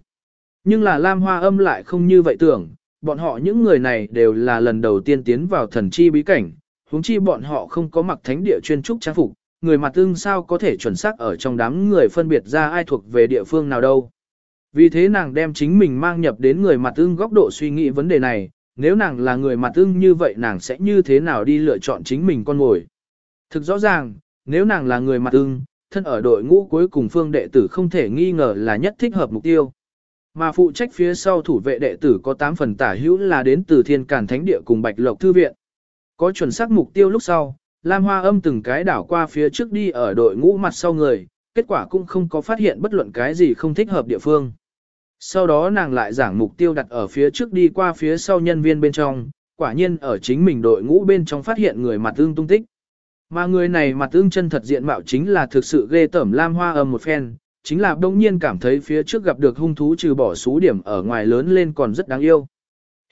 Nhưng là Lam Hoa âm lại không như vậy tưởng, bọn họ những người này đều là lần đầu tiên tiến vào thần chi bí cảnh, huống chi bọn họ không có mặc thánh địa chuyên trúc trang phục, người mặt tương sao có thể chuẩn xác ở trong đám người phân biệt ra ai thuộc về địa phương nào đâu. Vì thế nàng đem chính mình mang nhập đến người mặt tương góc độ suy nghĩ vấn đề này, nếu nàng là người mặt tương như vậy nàng sẽ như thế nào đi lựa chọn chính mình con ngồi. Thực rõ ràng, nếu nàng là người mặt tương, thân ở đội ngũ cuối cùng phương đệ tử không thể nghi ngờ là nhất thích hợp mục tiêu. Mà phụ trách phía sau thủ vệ đệ tử có 8 phần tả hữu là đến từ Thiên Cản Thánh Địa cùng Bạch Lộc Thư Viện. Có chuẩn xác mục tiêu lúc sau, Lam Hoa âm từng cái đảo qua phía trước đi ở đội ngũ mặt sau người, kết quả cũng không có phát hiện bất luận cái gì không thích hợp địa phương. Sau đó nàng lại giảng mục tiêu đặt ở phía trước đi qua phía sau nhân viên bên trong, quả nhiên ở chính mình đội ngũ bên trong phát hiện người mặt ương tung tích. Mà người này mặt ương chân thật diện mạo chính là thực sự ghê tởm Lam Hoa âm một phen, chính là đông nhiên cảm thấy phía trước gặp được hung thú trừ bỏ số điểm ở ngoài lớn lên còn rất đáng yêu.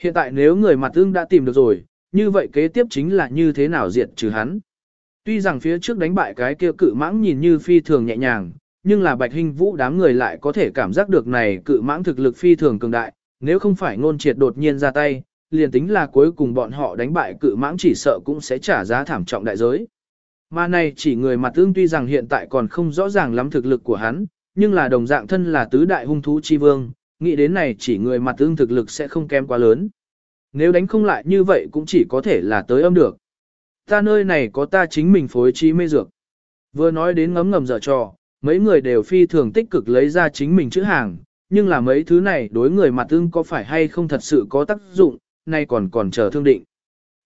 Hiện tại nếu người mặt ưng đã tìm được rồi, như vậy kế tiếp chính là như thế nào diệt trừ hắn. Tuy rằng phía trước đánh bại cái kia cự mãng nhìn như phi thường nhẹ nhàng, nhưng là Bạch hình Vũ đám người lại có thể cảm giác được này cự mãng thực lực phi thường cường đại, nếu không phải ngôn triệt đột nhiên ra tay, liền tính là cuối cùng bọn họ đánh bại cự mãng chỉ sợ cũng sẽ trả giá thảm trọng đại giới. Mà này chỉ người mặt tương tuy rằng hiện tại còn không rõ ràng lắm thực lực của hắn, nhưng là đồng dạng thân là tứ đại hung thú chi vương, nghĩ đến này chỉ người mặt tương thực lực sẽ không kém quá lớn. Nếu đánh không lại như vậy cũng chỉ có thể là tới âm được. Ta nơi này có ta chính mình phối trí mê dược. Vừa nói đến ngấm ngầm dở trò, mấy người đều phi thường tích cực lấy ra chính mình chữ hàng, nhưng là mấy thứ này đối người mặt tương có phải hay không thật sự có tác dụng, nay còn còn chờ thương định.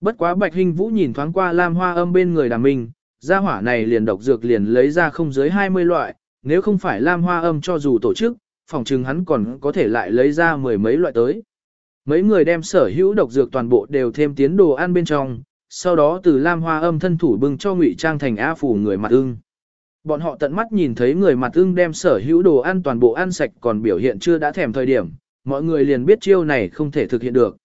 Bất quá Bạch Hinh Vũ nhìn thoáng qua Lam Hoa Âm bên người đàm minh, gia hỏa này liền độc dược liền lấy ra không dưới 20 loại, nếu không phải Lam Hoa Âm cho dù tổ chức, phòng trừng hắn còn có thể lại lấy ra mười mấy loại tới. Mấy người đem sở hữu độc dược toàn bộ đều thêm tiến đồ ăn bên trong, sau đó từ Lam Hoa Âm thân thủ bưng cho ngụy trang thành A phủ người mặt ưng. Bọn họ tận mắt nhìn thấy người mặt ưng đem sở hữu đồ ăn toàn bộ ăn sạch còn biểu hiện chưa đã thèm thời điểm, mọi người liền biết chiêu này không thể thực hiện được.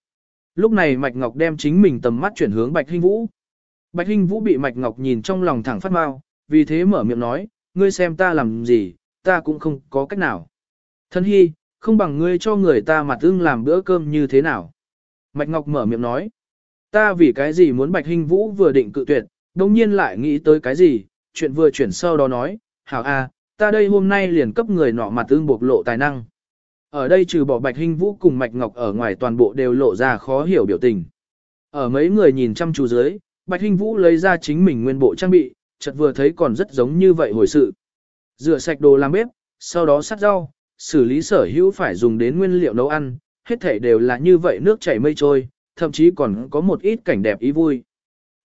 Lúc này Mạch Ngọc đem chính mình tầm mắt chuyển hướng Bạch Hinh Vũ. Bạch Hinh Vũ bị Mạch Ngọc nhìn trong lòng thẳng phát mau, vì thế mở miệng nói, ngươi xem ta làm gì, ta cũng không có cách nào. Thân hy, không bằng ngươi cho người ta mặt ưng làm bữa cơm như thế nào. Mạch Ngọc mở miệng nói, ta vì cái gì muốn Bạch Hinh Vũ vừa định cự tuyệt, đồng nhiên lại nghĩ tới cái gì, chuyện vừa chuyển sau đó nói, hảo a, ta đây hôm nay liền cấp người nọ mặt ưng bộc lộ tài năng. Ở đây trừ bỏ Bạch Hinh Vũ cùng Mạch Ngọc ở ngoài toàn bộ đều lộ ra khó hiểu biểu tình. Ở mấy người nhìn chăm chú dưới, Bạch Hinh Vũ lấy ra chính mình nguyên bộ trang bị, chợt vừa thấy còn rất giống như vậy hồi sự. Rửa sạch đồ làm bếp, sau đó sắt rau, xử lý sở hữu phải dùng đến nguyên liệu nấu ăn, hết thể đều là như vậy nước chảy mây trôi, thậm chí còn có một ít cảnh đẹp ý vui.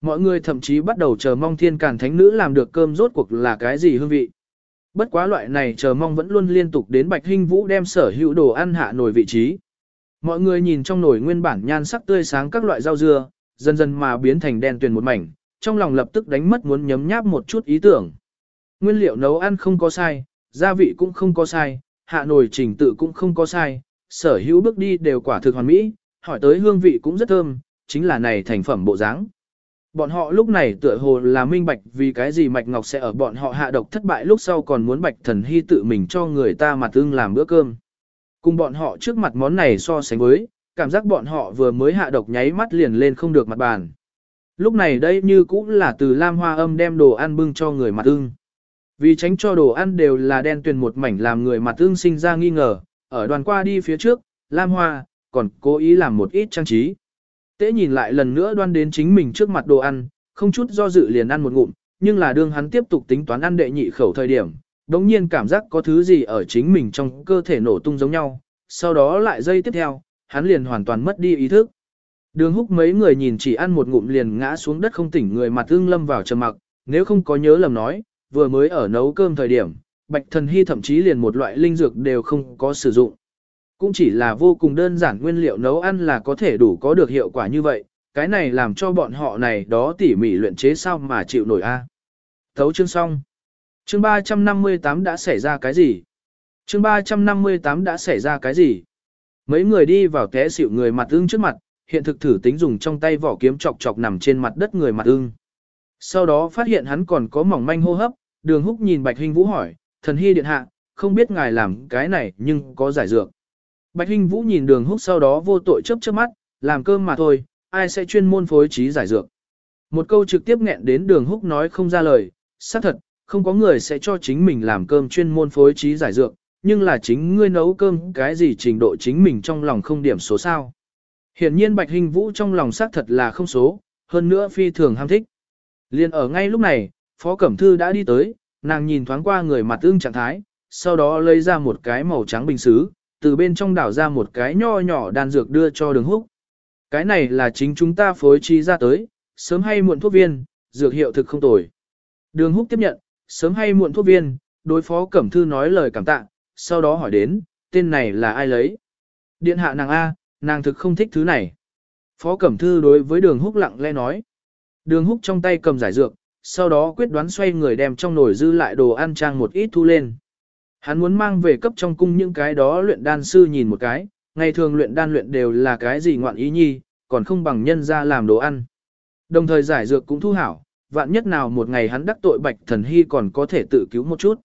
Mọi người thậm chí bắt đầu chờ mong thiên càn thánh nữ làm được cơm rốt cuộc là cái gì hương vị. Bất quá loại này chờ mong vẫn luôn liên tục đến Bạch Hinh Vũ đem sở hữu đồ ăn hạ nổi vị trí. Mọi người nhìn trong nồi nguyên bản nhan sắc tươi sáng các loại rau dưa, dần dần mà biến thành đen tuyền một mảnh, trong lòng lập tức đánh mất muốn nhấm nháp một chút ý tưởng. Nguyên liệu nấu ăn không có sai, gia vị cũng không có sai, hạ nồi trình tự cũng không có sai, sở hữu bước đi đều quả thực hoàn mỹ, hỏi tới hương vị cũng rất thơm, chính là này thành phẩm bộ dáng. Bọn họ lúc này tựa hồ là minh bạch vì cái gì Mạch Ngọc sẽ ở bọn họ hạ độc thất bại lúc sau còn muốn Bạch Thần Hy tự mình cho người ta mặt ưng làm bữa cơm. Cùng bọn họ trước mặt món này so sánh với, cảm giác bọn họ vừa mới hạ độc nháy mắt liền lên không được mặt bàn. Lúc này đây như cũng là từ Lam Hoa Âm đem đồ ăn bưng cho người mặt ưng. Vì tránh cho đồ ăn đều là đen tuyền một mảnh làm người mặt ưng sinh ra nghi ngờ, ở đoàn qua đi phía trước, Lam Hoa, còn cố ý làm một ít trang trí. Tế nhìn lại lần nữa đoan đến chính mình trước mặt đồ ăn, không chút do dự liền ăn một ngụm, nhưng là đương hắn tiếp tục tính toán ăn đệ nhị khẩu thời điểm, đống nhiên cảm giác có thứ gì ở chính mình trong cơ thể nổ tung giống nhau, sau đó lại dây tiếp theo, hắn liền hoàn toàn mất đi ý thức. Đường húc mấy người nhìn chỉ ăn một ngụm liền ngã xuống đất không tỉnh người mặt ưng lâm vào trầm mặc, nếu không có nhớ lầm nói, vừa mới ở nấu cơm thời điểm, bạch thần hy thậm chí liền một loại linh dược đều không có sử dụng. Cũng chỉ là vô cùng đơn giản nguyên liệu nấu ăn là có thể đủ có được hiệu quả như vậy, cái này làm cho bọn họ này đó tỉ mỉ luyện chế sao mà chịu nổi a. À. Thấu chương xong. Chương 358 đã xảy ra cái gì? Chương 358 đã xảy ra cái gì? Mấy người đi vào té xịu người mặt ưng trước mặt, hiện thực thử tính dùng trong tay vỏ kiếm chọc chọc nằm trên mặt đất người mặt ưng. Sau đó phát hiện hắn còn có mỏng manh hô hấp, đường húc nhìn Bạch Hinh Vũ hỏi, thần hy điện hạ, không biết ngài làm cái này nhưng có giải dược. Bạch Hinh Vũ nhìn đường húc sau đó vô tội chớp chớp mắt, làm cơm mà thôi, ai sẽ chuyên môn phối trí giải dược. Một câu trực tiếp nghẹn đến đường húc nói không ra lời, xác thật, không có người sẽ cho chính mình làm cơm chuyên môn phối trí giải dược, nhưng là chính ngươi nấu cơm cái gì trình độ chính mình trong lòng không điểm số sao. Hiển nhiên Bạch hình Vũ trong lòng xác thật là không số, hơn nữa phi thường ham thích. Liên ở ngay lúc này, Phó Cẩm Thư đã đi tới, nàng nhìn thoáng qua người mặt ưng trạng thái, sau đó lấy ra một cái màu trắng bình xứ, từ bên trong đảo ra một cái nho nhỏ đan dược đưa cho đường húc. Cái này là chính chúng ta phối trí ra tới, sớm hay muộn thuốc viên, dược hiệu thực không tồi. Đường húc tiếp nhận, sớm hay muộn thuốc viên, đối phó Cẩm Thư nói lời cảm tạ, sau đó hỏi đến, tên này là ai lấy? Điện hạ nàng A, nàng thực không thích thứ này. Phó Cẩm Thư đối với đường húc lặng lẽ nói. Đường húc trong tay cầm giải dược, sau đó quyết đoán xoay người đem trong nồi dư lại đồ ăn trang một ít thu lên. Hắn muốn mang về cấp trong cung những cái đó luyện đan sư nhìn một cái, ngày thường luyện đan luyện đều là cái gì ngoạn ý nhi, còn không bằng nhân ra làm đồ ăn. Đồng thời giải dược cũng thu hảo, vạn nhất nào một ngày hắn đắc tội bạch thần hy còn có thể tự cứu một chút.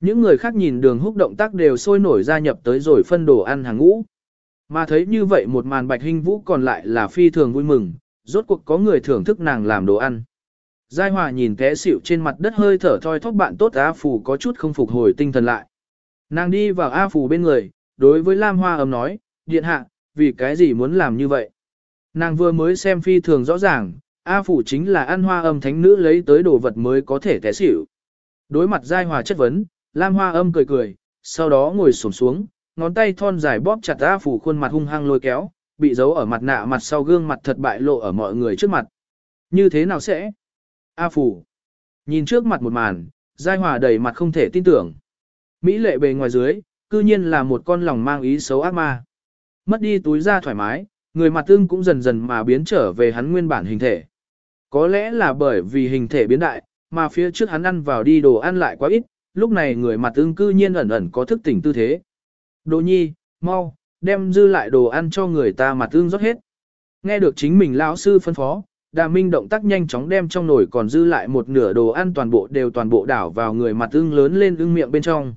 Những người khác nhìn đường húc động tác đều sôi nổi gia nhập tới rồi phân đồ ăn hàng ngũ. Mà thấy như vậy một màn bạch hình vũ còn lại là phi thường vui mừng, rốt cuộc có người thưởng thức nàng làm đồ ăn. Giai Hòa nhìn té xỉu trên mặt đất hơi thở thoi thóp bạn tốt A Phù có chút không phục hồi tinh thần lại. Nàng đi vào A Phù bên người, đối với Lam Hoa ấm nói, điện hạ, vì cái gì muốn làm như vậy? Nàng vừa mới xem phi thường rõ ràng, A Phủ chính là ăn hoa âm thánh nữ lấy tới đồ vật mới có thể té xỉu. Đối mặt Giai Hòa chất vấn, Lam Hoa âm cười cười, sau đó ngồi xổm xuống, ngón tay thon dài bóp chặt A Phủ khuôn mặt hung hăng lôi kéo, bị giấu ở mặt nạ mặt sau gương mặt thật bại lộ ở mọi người trước mặt. Như thế nào sẽ? A Phủ. Nhìn trước mặt một màn, Giai Hòa đầy mặt không thể tin tưởng. Mỹ lệ bề ngoài dưới, cư nhiên là một con lòng mang ý xấu ác ma. Mất đi túi ra thoải mái, người mặt tương cũng dần dần mà biến trở về hắn nguyên bản hình thể. Có lẽ là bởi vì hình thể biến đại, mà phía trước hắn ăn vào đi đồ ăn lại quá ít, lúc này người mặt tương cư nhiên ẩn ẩn có thức tỉnh tư thế. Đồ nhi, mau, đem dư lại đồ ăn cho người ta mặt tương rót hết. Nghe được chính mình lão sư phân phó, Đà Minh động tác nhanh chóng đem trong nồi còn dư lại một nửa đồ ăn toàn bộ đều toàn bộ đảo vào người mặt ưng lớn lên ưng miệng bên trong.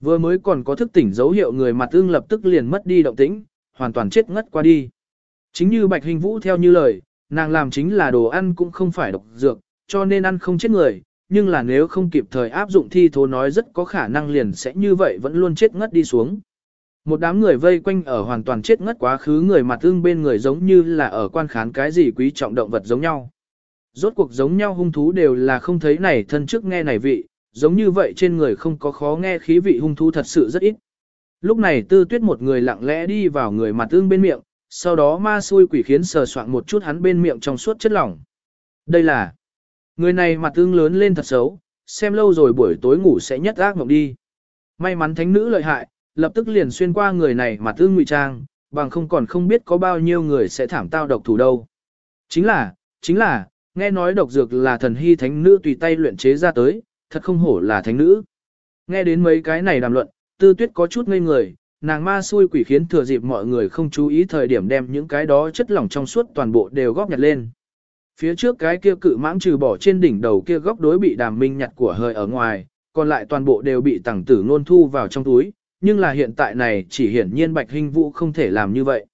Vừa mới còn có thức tỉnh dấu hiệu người mặt ưng lập tức liền mất đi động tĩnh, hoàn toàn chết ngất qua đi. Chính như Bạch Hình Vũ theo như lời, nàng làm chính là đồ ăn cũng không phải độc dược, cho nên ăn không chết người, nhưng là nếu không kịp thời áp dụng thi thố nói rất có khả năng liền sẽ như vậy vẫn luôn chết ngất đi xuống. Một đám người vây quanh ở hoàn toàn chết ngất quá khứ người mặt ưng bên người giống như là ở quan khán cái gì quý trọng động vật giống nhau. Rốt cuộc giống nhau hung thú đều là không thấy này thân trước nghe này vị, giống như vậy trên người không có khó nghe khí vị hung thú thật sự rất ít. Lúc này tư tuyết một người lặng lẽ đi vào người mặt ưng bên miệng, sau đó ma xui quỷ khiến sờ soạn một chút hắn bên miệng trong suốt chất lỏng. Đây là người này mặt ưng lớn lên thật xấu, xem lâu rồi buổi tối ngủ sẽ nhất ác mộng đi. May mắn thánh nữ lợi hại, lập tức liền xuyên qua người này mà tương ngụy trang, bằng không còn không biết có bao nhiêu người sẽ thảm tao độc thủ đâu. Chính là, chính là, nghe nói độc dược là thần hy thánh nữ tùy tay luyện chế ra tới, thật không hổ là thánh nữ. Nghe đến mấy cái này đàm luận, tư tuyết có chút ngây người, nàng ma xui quỷ khiến thừa dịp mọi người không chú ý thời điểm đem những cái đó chất lỏng trong suốt toàn bộ đều góp nhặt lên. Phía trước cái kia cự mãng trừ bỏ trên đỉnh đầu kia góc đối bị đàm minh nhặt của hơi ở ngoài, còn lại toàn bộ đều bị tàng tử nôn thu vào trong túi, nhưng là hiện tại này chỉ hiển nhiên Bạch Hình Vũ không thể làm như vậy.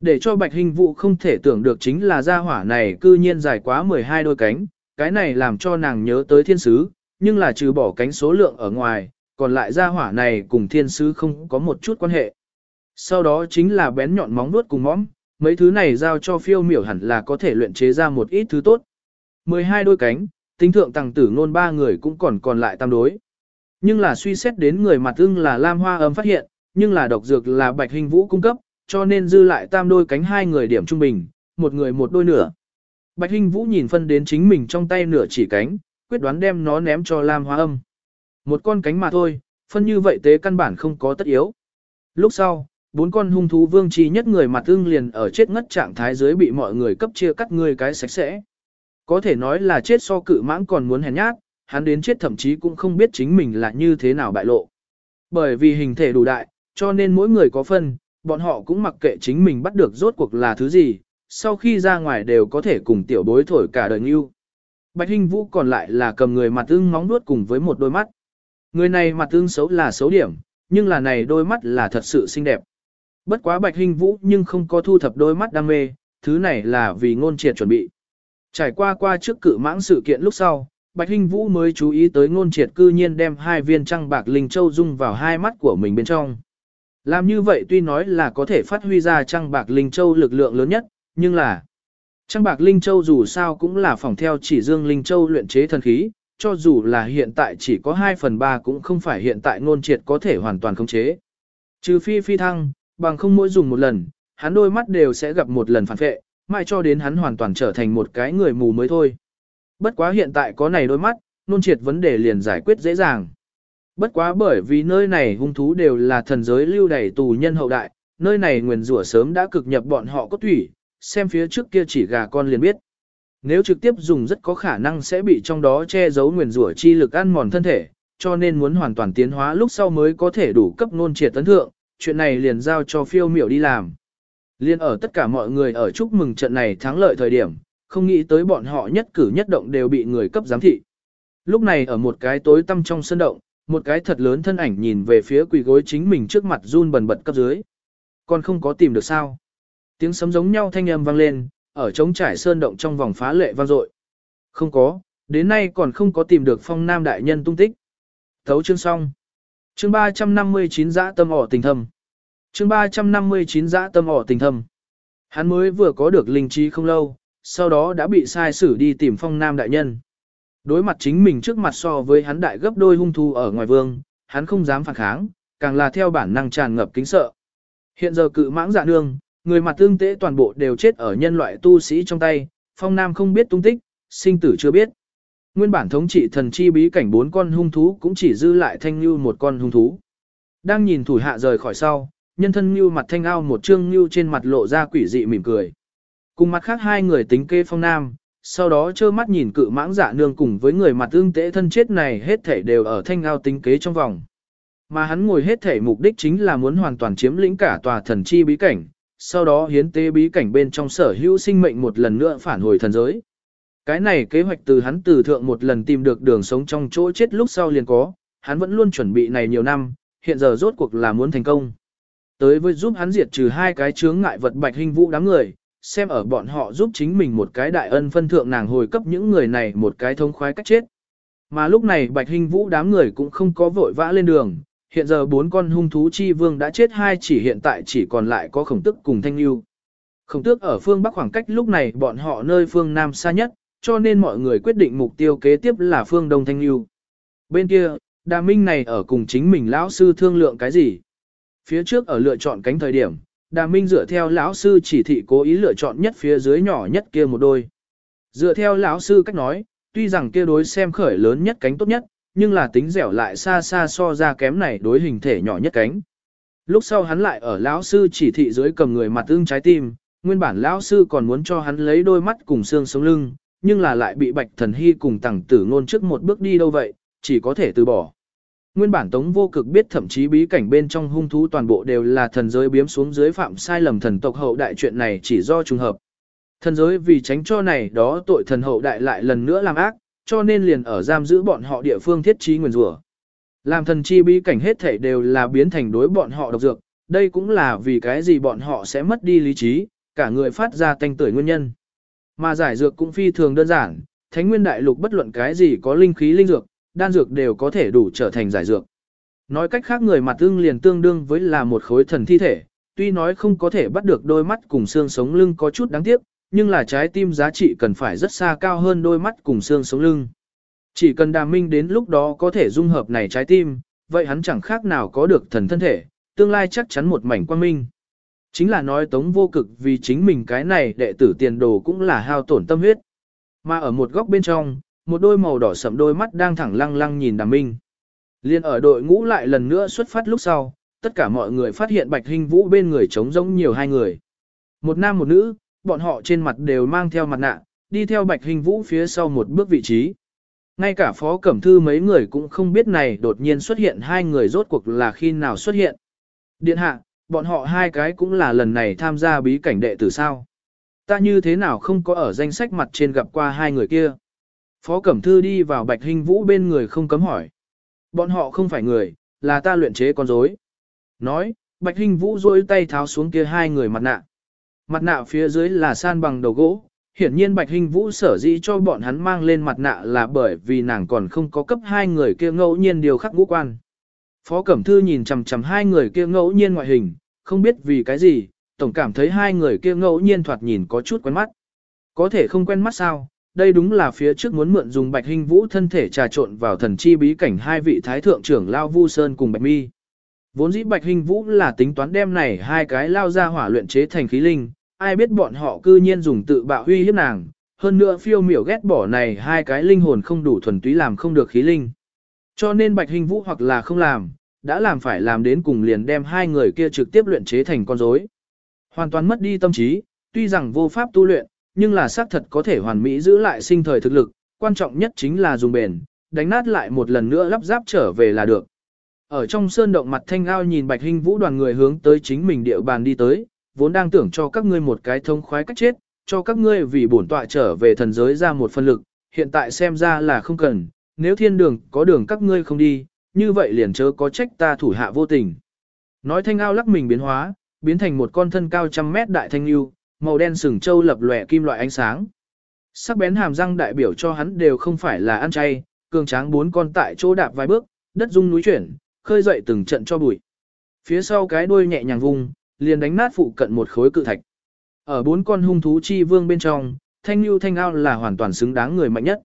Để cho Bạch Hình Vũ không thể tưởng được chính là gia hỏa này cư nhiên dài quá 12 đôi cánh, cái này làm cho nàng nhớ tới thiên sứ, nhưng là trừ bỏ cánh số lượng ở ngoài, còn lại gia hỏa này cùng thiên sứ không có một chút quan hệ. Sau đó chính là bén nhọn móng nuốt cùng móng mấy thứ này giao cho phiêu miểu hẳn là có thể luyện chế ra một ít thứ tốt. 12 đôi cánh, tính thượng tàng tử ngôn ba người cũng còn còn lại tam đối. Nhưng là suy xét đến người mặt ưng là Lam Hoa âm phát hiện, nhưng là độc dược là Bạch Hình Vũ cung cấp, cho nên dư lại tam đôi cánh hai người điểm trung bình, một người một đôi nửa. Bạch Hình Vũ nhìn phân đến chính mình trong tay nửa chỉ cánh, quyết đoán đem nó ném cho Lam Hoa âm. Một con cánh mà thôi, phân như vậy tế căn bản không có tất yếu. Lúc sau, bốn con hung thú vương chi nhất người mặt ưng liền ở chết ngất trạng thái dưới bị mọi người cấp chia cắt người cái sạch sẽ. Có thể nói là chết so cự mãng còn muốn hèn nhát, hắn đến chết thậm chí cũng không biết chính mình là như thế nào bại lộ. Bởi vì hình thể đủ đại, cho nên mỗi người có phân, bọn họ cũng mặc kệ chính mình bắt được rốt cuộc là thứ gì, sau khi ra ngoài đều có thể cùng tiểu bối thổi cả đời yêu. Bạch Hinh Vũ còn lại là cầm người mặt ưng móng nuốt cùng với một đôi mắt. Người này mặt ưng xấu là xấu điểm, nhưng là này đôi mắt là thật sự xinh đẹp. Bất quá Bạch Hinh Vũ nhưng không có thu thập đôi mắt đam mê, thứ này là vì ngôn triệt chuẩn bị. Trải qua qua trước cự mãng sự kiện lúc sau, Bạch Hinh Vũ mới chú ý tới ngôn triệt cư nhiên đem hai viên trăng bạc linh châu dung vào hai mắt của mình bên trong. Làm như vậy tuy nói là có thể phát huy ra trăng bạc linh châu lực lượng lớn nhất, nhưng là trăng bạc linh châu dù sao cũng là phòng theo chỉ dương linh châu luyện chế thần khí, cho dù là hiện tại chỉ có 2 phần 3 cũng không phải hiện tại ngôn triệt có thể hoàn toàn khống chế. Trừ phi phi thăng, bằng không mỗi dùng một lần, hắn đôi mắt đều sẽ gặp một lần phản vệ, mãi cho đến hắn hoàn toàn trở thành một cái người mù mới thôi. Bất quá hiện tại có này đôi mắt, nôn triệt vấn đề liền giải quyết dễ dàng. Bất quá bởi vì nơi này hung thú đều là thần giới lưu đày tù nhân hậu đại, nơi này nguyền rủa sớm đã cực nhập bọn họ có thủy, xem phía trước kia chỉ gà con liền biết. Nếu trực tiếp dùng rất có khả năng sẽ bị trong đó che giấu nguyền rủa chi lực ăn mòn thân thể, cho nên muốn hoàn toàn tiến hóa lúc sau mới có thể đủ cấp nôn triệt tấn thượng, chuyện này liền giao cho phiêu miểu đi làm. Liên ở tất cả mọi người ở chúc mừng trận này thắng lợi thời điểm, không nghĩ tới bọn họ nhất cử nhất động đều bị người cấp giám thị. Lúc này ở một cái tối tăm trong sân động, một cái thật lớn thân ảnh nhìn về phía quỳ gối chính mình trước mặt run bần bật cấp dưới. Còn không có tìm được sao. Tiếng sấm giống nhau thanh âm vang lên, ở trống trải sơn động trong vòng phá lệ vang dội. Không có, đến nay còn không có tìm được phong nam đại nhân tung tích. Thấu chương xong. Chương 359 dã tâm ỏ tình thâm. Chương 359 dã tâm ỏ tình thâm. Hắn mới vừa có được linh trí không lâu, sau đó đã bị sai xử đi tìm phong nam đại nhân. Đối mặt chính mình trước mặt so với hắn đại gấp đôi hung thu ở ngoài vương, hắn không dám phản kháng, càng là theo bản năng tràn ngập kính sợ. Hiện giờ cự mãng dạ nương, người mặt tương tế toàn bộ đều chết ở nhân loại tu sĩ trong tay, phong nam không biết tung tích, sinh tử chưa biết. Nguyên bản thống trị thần chi bí cảnh bốn con hung thú cũng chỉ dư lại thanh như một con hung thú. Đang nhìn thủ hạ rời khỏi sau, nhân thân như mặt thanh ao một trương như trên mặt lộ ra quỷ dị mỉm cười. Cùng mặt khác hai người tính kê phong nam, sau đó trơ mắt nhìn cự mãng dạ nương cùng với người mặt tương tế thân chết này hết thể đều ở thanh ao tính kế trong vòng. Mà hắn ngồi hết thể mục đích chính là muốn hoàn toàn chiếm lĩnh cả tòa thần chi bí cảnh, sau đó hiến tế bí cảnh bên trong sở hữu sinh mệnh một lần nữa phản hồi thần giới. Cái này kế hoạch từ hắn từ thượng một lần tìm được đường sống trong chỗ chết lúc sau liền có, hắn vẫn luôn chuẩn bị này nhiều năm, hiện giờ rốt cuộc là muốn thành công. Tới với giúp hắn diệt trừ hai cái chướng ngại vật bạch hình vũ đám người, xem ở bọn họ giúp chính mình một cái đại ân phân thượng nàng hồi cấp những người này một cái thông khoái cách chết. Mà lúc này bạch hình vũ đám người cũng không có vội vã lên đường, hiện giờ bốn con hung thú chi vương đã chết hai chỉ hiện tại chỉ còn lại có khổng tức cùng thanh lưu. Khổng tước ở phương Bắc khoảng cách lúc này bọn họ nơi phương Nam xa nhất, cho nên mọi người quyết định mục tiêu kế tiếp là phương Đông Thanh Lưu. Bên kia, Đà Minh này ở cùng chính mình lão sư thương lượng cái gì? Phía trước ở lựa chọn cánh thời điểm, Đà Minh dựa theo lão sư chỉ thị cố ý lựa chọn nhất phía dưới nhỏ nhất kia một đôi. Dựa theo lão sư cách nói, tuy rằng kia đối xem khởi lớn nhất cánh tốt nhất, nhưng là tính dẻo lại xa xa so ra kém này đối hình thể nhỏ nhất cánh. Lúc sau hắn lại ở lão sư chỉ thị dưới cầm người mặt ưng trái tim, nguyên bản lão sư còn muốn cho hắn lấy đôi mắt cùng xương sống lưng, nhưng là lại bị Bạch Thần Hy cùng tàng tử ngôn trước một bước đi đâu vậy, chỉ có thể từ bỏ. Nguyên bản Tống Vô Cực biết thậm chí bí cảnh bên trong hung thú toàn bộ đều là thần giới biếm xuống dưới phạm sai lầm thần tộc hậu đại chuyện này chỉ do trùng hợp. Thần giới vì tránh cho này đó tội thần hậu đại lại lần nữa làm ác, cho nên liền ở giam giữ bọn họ địa phương thiết trí nguyền rủa. Làm thần chi bí cảnh hết thể đều là biến thành đối bọn họ độc dược, đây cũng là vì cái gì bọn họ sẽ mất đi lý trí, cả người phát ra tanh tưởi nguyên nhân. Mà giải dược cũng phi thường đơn giản, thánh nguyên đại lục bất luận cái gì có linh khí linh dược, đan dược đều có thể đủ trở thành giải dược. Nói cách khác người mặt ưng liền tương đương với là một khối thần thi thể, tuy nói không có thể bắt được đôi mắt cùng xương sống lưng có chút đáng tiếc, nhưng là trái tim giá trị cần phải rất xa cao hơn đôi mắt cùng xương sống lưng. Chỉ cần đàm minh đến lúc đó có thể dung hợp này trái tim, vậy hắn chẳng khác nào có được thần thân thể, tương lai chắc chắn một mảnh quang minh. Chính là nói tống vô cực vì chính mình cái này đệ tử tiền đồ cũng là hao tổn tâm huyết. Mà ở một góc bên trong, một đôi màu đỏ sẫm đôi mắt đang thẳng lăng lăng nhìn đàm minh. Liên ở đội ngũ lại lần nữa xuất phát lúc sau, tất cả mọi người phát hiện bạch Hinh vũ bên người trống rỗng nhiều hai người. Một nam một nữ, bọn họ trên mặt đều mang theo mặt nạ, đi theo bạch Hinh vũ phía sau một bước vị trí. Ngay cả phó cẩm thư mấy người cũng không biết này đột nhiên xuất hiện hai người rốt cuộc là khi nào xuất hiện. Điện hạ, bọn họ hai cái cũng là lần này tham gia bí cảnh đệ tử sao. Ta như thế nào không có ở danh sách mặt trên gặp qua hai người kia. Phó Cẩm Thư đi vào Bạch Hinh Vũ bên người không cấm hỏi. Bọn họ không phải người, là ta luyện chế con rối. Nói, Bạch Hinh Vũ rôi tay tháo xuống kia hai người mặt nạ. Mặt nạ phía dưới là san bằng đầu gỗ. Hiển nhiên Bạch Hinh Vũ sở dĩ cho bọn hắn mang lên mặt nạ là bởi vì nàng còn không có cấp hai người kia ngẫu nhiên điều khắc ngũ quan. Phó Cẩm Thư nhìn chằm chằm hai người kia ngẫu nhiên ngoại hình, không biết vì cái gì, tổng cảm thấy hai người kia ngẫu nhiên thoạt nhìn có chút quen mắt. Có thể không quen mắt sao, đây đúng là phía trước muốn mượn dùng bạch hình vũ thân thể trà trộn vào thần chi bí cảnh hai vị thái thượng trưởng Lao Vu Sơn cùng Bạch Mi. Vốn dĩ bạch hình vũ là tính toán đem này hai cái lao ra hỏa luyện chế thành khí linh, ai biết bọn họ cư nhiên dùng tự bạo huy hiếp nàng, hơn nữa phiêu miểu ghét bỏ này hai cái linh hồn không đủ thuần túy làm không được khí linh. Cho nên bạch hình vũ hoặc là không làm, đã làm phải làm đến cùng liền đem hai người kia trực tiếp luyện chế thành con rối. Hoàn toàn mất đi tâm trí, tuy rằng vô pháp tu luyện, nhưng là xác thật có thể hoàn mỹ giữ lại sinh thời thực lực, quan trọng nhất chính là dùng bền, đánh nát lại một lần nữa lắp ráp trở về là được. Ở trong sơn động mặt thanh ao nhìn bạch hình vũ đoàn người hướng tới chính mình địa bàn đi tới, vốn đang tưởng cho các ngươi một cái thông khoái cách chết, cho các ngươi vì bổn tọa trở về thần giới ra một phân lực, hiện tại xem ra là không cần, nếu thiên đường có đường các ngươi không đi, như vậy liền chớ có trách ta thủ hạ vô tình. Nói thanh ao lắc mình biến hóa, biến thành một con thân cao trăm mét đại thanh yêu màu đen sừng trâu lập lòe kim loại ánh sáng. Sắc bén hàm răng đại biểu cho hắn đều không phải là ăn chay, cường tráng bốn con tại chỗ đạp vài bước, đất rung núi chuyển, khơi dậy từng trận cho bụi. Phía sau cái đuôi nhẹ nhàng vung, liền đánh nát phụ cận một khối cự thạch. Ở bốn con hung thú chi vương bên trong, thanh lưu thanh ao là hoàn toàn xứng đáng người mạnh nhất.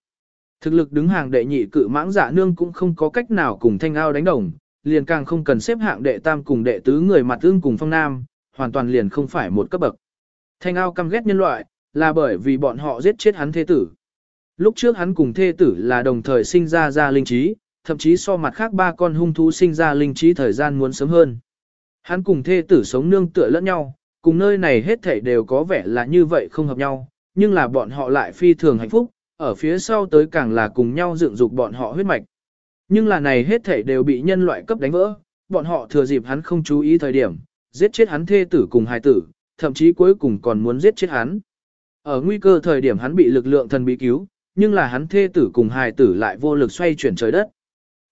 Thực lực đứng hàng đệ nhị cự mãng giả nương cũng không có cách nào cùng thanh ao đánh đồng, liền càng không cần xếp hạng đệ tam cùng đệ tứ người mặt ương cùng phong nam, hoàn toàn liền không phải một cấp bậc. Thanh ao căm ghét nhân loại, là bởi vì bọn họ giết chết hắn thế tử. Lúc trước hắn cùng thê tử là đồng thời sinh ra ra linh trí, thậm chí so mặt khác ba con hung thú sinh ra linh trí thời gian muốn sớm hơn. Hắn cùng thê tử sống nương tựa lẫn nhau, cùng nơi này hết thảy đều có vẻ là như vậy không hợp nhau, nhưng là bọn họ lại phi thường hạnh phúc, ở phía sau tới càng là cùng nhau dựng dục bọn họ huyết mạch. Nhưng là này hết thảy đều bị nhân loại cấp đánh vỡ, bọn họ thừa dịp hắn không chú ý thời điểm, giết chết hắn thê tử cùng hài tử, thậm chí cuối cùng còn muốn giết chết hắn. Ở nguy cơ thời điểm hắn bị lực lượng thần bí cứu, nhưng là hắn thê tử cùng hài tử lại vô lực xoay chuyển trời đất.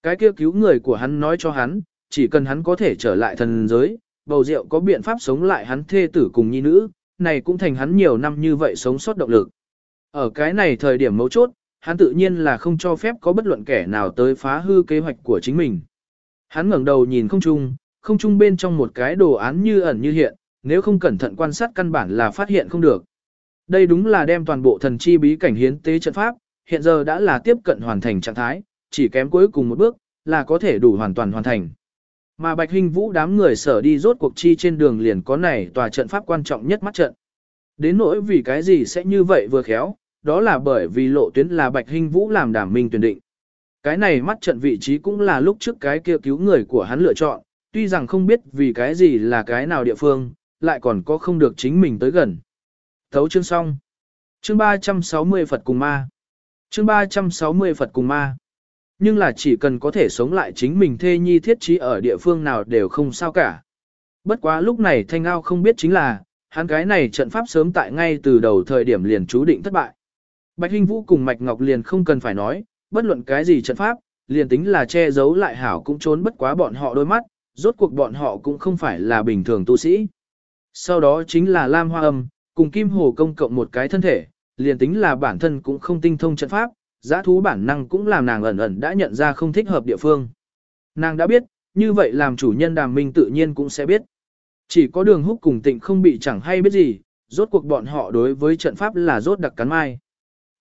Cái kia cứu người của hắn nói cho hắn, chỉ cần hắn có thể trở lại thần giới, bầu rượu có biện pháp sống lại hắn thê tử cùng nhi nữ, này cũng thành hắn nhiều năm như vậy sống sót động lực. Ở cái này thời điểm mấu chốt, hắn tự nhiên là không cho phép có bất luận kẻ nào tới phá hư kế hoạch của chính mình. Hắn ngẩng đầu nhìn không trung, không trung bên trong một cái đồ án như ẩn như hiện, nếu không cẩn thận quan sát căn bản là phát hiện không được. Đây đúng là đem toàn bộ thần chi bí cảnh hiến tế trận pháp, hiện giờ đã là tiếp cận hoàn thành trạng thái, chỉ kém cuối cùng một bước, là có thể đủ hoàn toàn hoàn thành. Mà Bạch Hình Vũ đám người sở đi rốt cuộc chi trên đường liền có này tòa trận pháp quan trọng nhất mắt trận. Đến nỗi vì cái gì sẽ như vậy vừa khéo, đó là bởi vì lộ tuyến là Bạch Hình Vũ làm đảm minh tuyển định. Cái này mắt trận vị trí cũng là lúc trước cái kia cứu người của hắn lựa chọn, tuy rằng không biết vì cái gì là cái nào địa phương, lại còn có không được chính mình tới gần. Thấu chương xong. Chương 360 Phật cùng ma. Chương 360 Phật cùng ma. Nhưng là chỉ cần có thể sống lại chính mình thê nhi thiết trí ở địa phương nào đều không sao cả. Bất quá lúc này thanh ao không biết chính là, hắn cái này trận pháp sớm tại ngay từ đầu thời điểm liền chú định thất bại. Bạch Hinh Vũ cùng Mạch Ngọc liền không cần phải nói, bất luận cái gì trận pháp, liền tính là che giấu lại hảo cũng trốn bất quá bọn họ đôi mắt, rốt cuộc bọn họ cũng không phải là bình thường tu sĩ. Sau đó chính là Lam Hoa Âm, cùng Kim Hồ Công cộng một cái thân thể, liền tính là bản thân cũng không tinh thông trận pháp, giã thú bản năng cũng làm nàng ẩn ẩn đã nhận ra không thích hợp địa phương. Nàng đã biết, như vậy làm chủ nhân đàm minh tự nhiên cũng sẽ biết. Chỉ có đường húc cùng tịnh không bị chẳng hay biết gì, rốt cuộc bọn họ đối với trận pháp là rốt đặc cắn mai.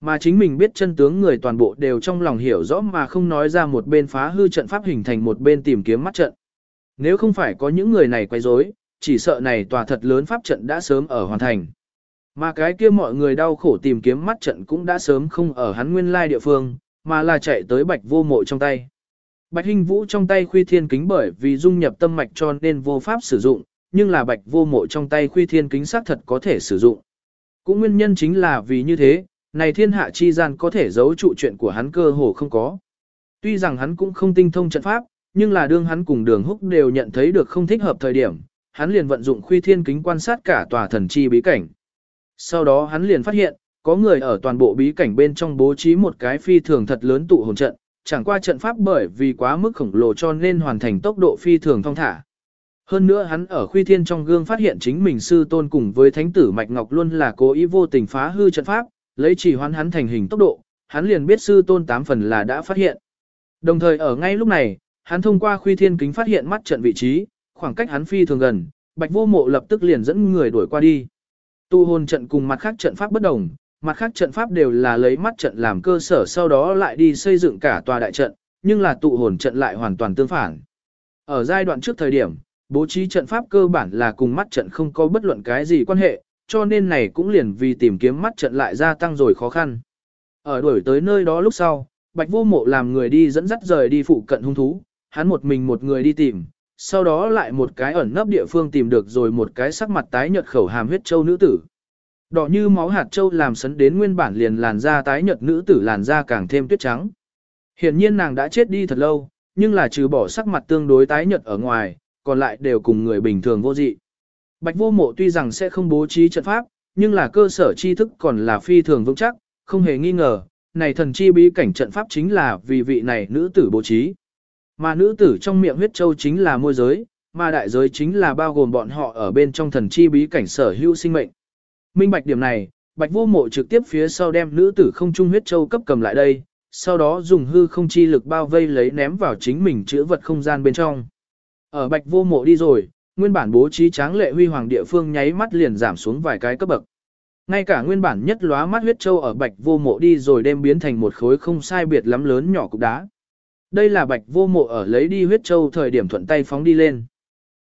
Mà chính mình biết chân tướng người toàn bộ đều trong lòng hiểu rõ mà không nói ra một bên phá hư trận pháp hình thành một bên tìm kiếm mắt trận. Nếu không phải có những người này quay rối, chỉ sợ này tòa thật lớn pháp trận đã sớm ở hoàn thành. Mà cái kia mọi người đau khổ tìm kiếm mắt trận cũng đã sớm không ở hắn nguyên lai địa phương, mà là chạy tới bạch vô mộ trong tay. Bạch hình vũ trong tay khuy thiên kính bởi vì dung nhập tâm mạch cho nên vô pháp sử dụng, nhưng là bạch vô mộ trong tay khuy thiên kính xác thật có thể sử dụng. Cũng nguyên nhân chính là vì như thế, này thiên hạ chi gian có thể giấu trụ chuyện của hắn cơ hồ không có. Tuy rằng hắn cũng không tinh thông trận pháp, nhưng là đương hắn cùng đường húc đều nhận thấy được không thích hợp thời điểm, hắn liền vận dụng khuy thiên kính quan sát cả tòa thần chi bí cảnh. Sau đó hắn liền phát hiện, có người ở toàn bộ bí cảnh bên trong bố trí một cái phi thường thật lớn tụ hồn trận, chẳng qua trận pháp bởi vì quá mức khổng lồ cho nên hoàn thành tốc độ phi thường thong thả. Hơn nữa hắn ở khuy thiên trong gương phát hiện chính mình sư tôn cùng với thánh tử Mạch Ngọc luôn là cố ý vô tình phá hư trận pháp, lấy chỉ hoán hắn thành hình tốc độ, hắn liền biết sư tôn tám phần là đã phát hiện. Đồng thời ở ngay lúc này, hắn thông qua khuy thiên kính phát hiện mắt trận vị trí, khoảng cách hắn phi thường gần, Bạch Vô Mộ lập tức liền dẫn người đuổi qua đi. Tu hồn trận cùng mặt khác trận pháp bất đồng, mặt khác trận pháp đều là lấy mắt trận làm cơ sở sau đó lại đi xây dựng cả tòa đại trận, nhưng là tụ hồn trận lại hoàn toàn tương phản. Ở giai đoạn trước thời điểm, bố trí trận pháp cơ bản là cùng mắt trận không có bất luận cái gì quan hệ, cho nên này cũng liền vì tìm kiếm mắt trận lại gia tăng rồi khó khăn. Ở đuổi tới nơi đó lúc sau, Bạch Vô Mộ làm người đi dẫn dắt rời đi phụ cận hung thú, hắn một mình một người đi tìm, sau đó lại một cái ẩn nấp địa phương tìm được rồi một cái sắc mặt tái nhợt khẩu hàm huyết châu nữ tử. Đỏ như máu hạt châu làm sấn đến nguyên bản liền làn da tái nhợt nữ tử làn da càng thêm tuyết trắng. Hiển nhiên nàng đã chết đi thật lâu, nhưng là trừ bỏ sắc mặt tương đối tái nhợt ở ngoài, còn lại đều cùng người bình thường vô dị. Bạch vô mộ tuy rằng sẽ không bố trí trận pháp, nhưng là cơ sở tri thức còn là phi thường vững chắc, không hề nghi ngờ, này thần chi bí cảnh trận pháp chính là vì vị này nữ tử bố trí mà nữ tử trong miệng huyết châu chính là môi giới, mà đại giới chính là bao gồm bọn họ ở bên trong thần chi bí cảnh sở hữu sinh mệnh. Minh bạch điểm này, bạch vô mộ trực tiếp phía sau đem nữ tử không trung huyết châu cấp cầm lại đây, sau đó dùng hư không chi lực bao vây lấy ném vào chính mình chữa vật không gian bên trong. Ở bạch vô mộ đi rồi, nguyên bản bố trí tráng lệ huy hoàng địa phương nháy mắt liền giảm xuống vài cái cấp bậc. Ngay cả nguyên bản nhất lóa mắt huyết châu ở bạch vô mộ đi rồi đem biến thành một khối không sai biệt lắm lớn nhỏ cục đá. Đây là bạch vô mộ ở lấy đi huyết châu thời điểm thuận tay phóng đi lên.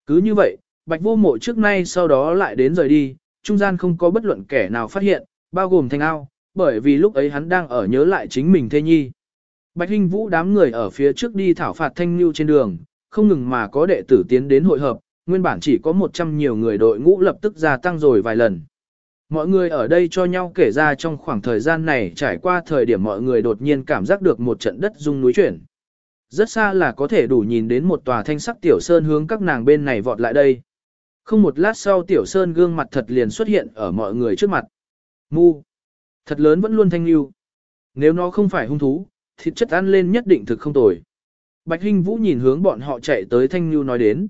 Cứ như vậy, bạch vô mộ trước nay sau đó lại đến rời đi, trung gian không có bất luận kẻ nào phát hiện, bao gồm thanh ao, bởi vì lúc ấy hắn đang ở nhớ lại chính mình thê nhi. Bạch Hinh Vũ đám người ở phía trước đi thảo phạt thanh lưu trên đường, không ngừng mà có đệ tử tiến đến hội hợp, nguyên bản chỉ có 100 nhiều người đội ngũ lập tức gia tăng rồi vài lần. Mọi người ở đây cho nhau kể ra trong khoảng thời gian này trải qua thời điểm mọi người đột nhiên cảm giác được một trận đất rung núi chuyển. Rất xa là có thể đủ nhìn đến một tòa thanh sắc tiểu sơn hướng các nàng bên này vọt lại đây. Không một lát sau tiểu sơn gương mặt thật liền xuất hiện ở mọi người trước mặt. Mu. Thật lớn vẫn luôn thanh lưu. Nếu nó không phải hung thú, thịt chất ăn lên nhất định thực không tồi. Bạch Hinh Vũ nhìn hướng bọn họ chạy tới thanh lưu nói đến.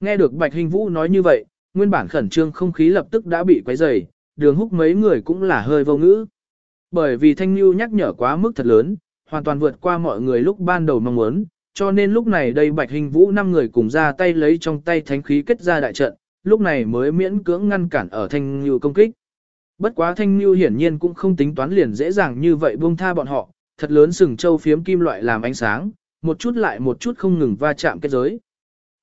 Nghe được Bạch Hinh Vũ nói như vậy, nguyên bản khẩn trương không khí lập tức đã bị quấy rầy, đường húc mấy người cũng là hơi vô ngữ. Bởi vì thanh lưu nhắc nhở quá mức thật lớn, hoàn toàn vượt qua mọi người lúc ban đầu mong muốn, cho nên lúc này đây Bạch Hình Vũ năm người cùng ra tay lấy trong tay thánh khí kết ra đại trận, lúc này mới miễn cưỡng ngăn cản ở Thanh Nhu công kích. Bất quá Thanh Nhu hiển nhiên cũng không tính toán liền dễ dàng như vậy buông tha bọn họ, thật lớn sừng châu phiếm kim loại làm ánh sáng, một chút lại một chút không ngừng va chạm kết giới.